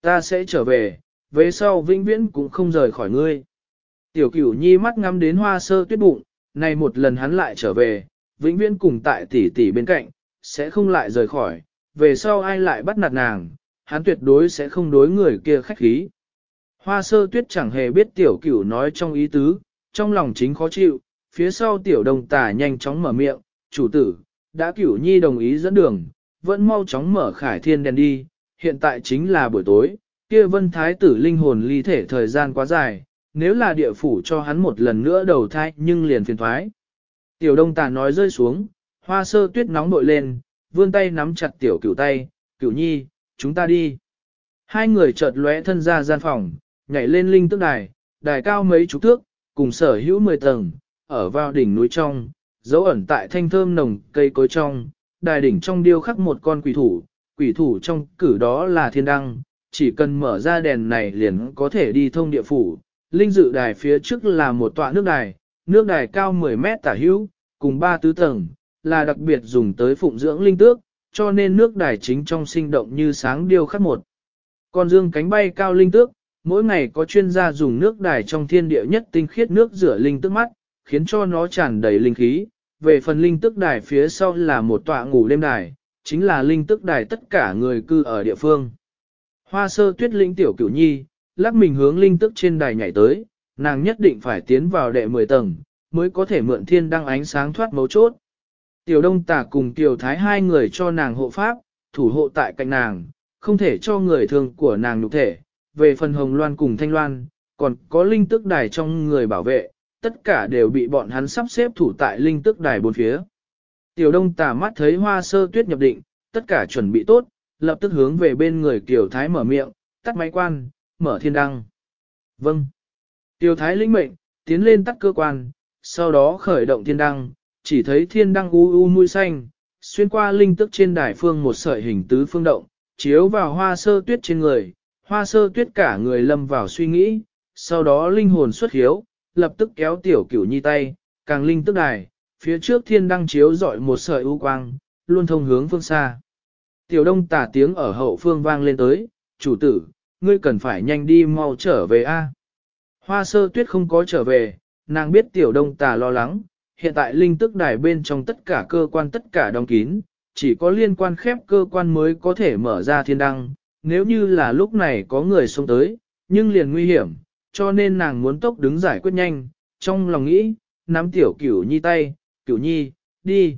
Ta sẽ trở về, về sau vĩnh viễn cũng không rời khỏi ngươi. Tiểu cửu nhi mắt ngắm đến hoa sơ tuyết bụng, này một lần hắn lại trở về, vĩnh viễn cùng tại tỷ tỷ bên cạnh, sẽ không lại rời khỏi, về sau ai lại bắt nạt nàng, hắn tuyệt đối sẽ không đối người kia khách khí. Hoa sơ tuyết chẳng hề biết tiểu cửu nói trong ý tứ, trong lòng chính khó chịu, phía sau tiểu đồng tả nhanh chóng mở miệng, chủ tử, đã cửu nhi đồng ý dẫn đường, vẫn mau chóng mở khải thiên đèn đi, hiện tại chính là buổi tối, kia vân thái tử linh hồn ly thể thời gian quá dài, nếu là địa phủ cho hắn một lần nữa đầu thai nhưng liền phiền thoái. Tiểu đông tà nói rơi xuống, hoa sơ tuyết nóng bội lên, vươn tay nắm chặt tiểu cửu tay, cửu nhi, chúng ta đi. Hai người chợt lóe thân ra gian phòng, nhảy lên linh tức đài, đài cao mấy chục thước, cùng sở hữu mười tầng, ở vào đỉnh núi trong, dấu ẩn tại thanh thơm nồng cây cối trong, đài đỉnh trong điêu khắc một con quỷ thủ, quỷ thủ trong cử đó là thiên đăng, chỉ cần mở ra đèn này liền có thể đi thông địa phủ. Linh dự đài phía trước là một tọa nước đài, nước đài cao 10 mét tả hữu, cùng ba tứ tầng, là đặc biệt dùng tới phụng dưỡng linh tước, cho nên nước đài chính trong sinh động như sáng điêu khắc một. Con dương cánh bay cao linh tước, mỗi ngày có chuyên gia dùng nước đài trong thiên địa nhất tinh khiết nước rửa linh tước mắt, khiến cho nó tràn đầy linh khí. Về phần linh tức đài phía sau là một tọa ngủ đêm đài, chính là linh tức đài tất cả người cư ở địa phương. Hoa sơ tuyết linh tiểu cửu nhi, lắc mình hướng linh tức trên đài nhảy tới, nàng nhất định phải tiến vào đệ 10 tầng, mới có thể mượn thiên đăng ánh sáng thoát mấu chốt. Tiểu đông tả cùng tiểu thái hai người cho nàng hộ pháp, thủ hộ tại cạnh nàng, không thể cho người thường của nàng nhục thể. Về phần hồng loan cùng thanh loan, còn có linh tức đài trong người bảo vệ, tất cả đều bị bọn hắn sắp xếp thủ tại linh tức đài bốn phía. Tiểu đông tà mắt thấy hoa sơ tuyết nhập định, tất cả chuẩn bị tốt, lập tức hướng về bên người tiểu thái mở miệng, tắt máy quan, mở thiên đăng. Vâng. Tiểu thái lĩnh mệnh, tiến lên tắt cơ quan, sau đó khởi động thiên đăng, chỉ thấy thiên đăng u u mũi xanh, xuyên qua linh tức trên đài phương một sợi hình tứ phương động, chiếu vào hoa sơ tuyết trên người, hoa sơ tuyết cả người lâm vào suy nghĩ, sau đó linh hồn xuất hiếu, lập tức kéo tiểu cửu nhi tay, càng linh tức đài, phía trước thiên đăng chiếu dọi một sợi u quang, luôn thông hướng phương xa. Tiểu đông tả tiếng ở hậu phương vang lên tới, chủ tử, ngươi cần phải nhanh đi mau trở về a. Hoa sơ tuyết không có trở về, nàng biết tiểu đông tà lo lắng, hiện tại linh tức đài bên trong tất cả cơ quan tất cả đóng kín, chỉ có liên quan khép cơ quan mới có thể mở ra thiên đăng, nếu như là lúc này có người xông tới, nhưng liền nguy hiểm, cho nên nàng muốn tốc đứng giải quyết nhanh, trong lòng nghĩ, nắm tiểu cửu nhi tay, cửu nhi, đi.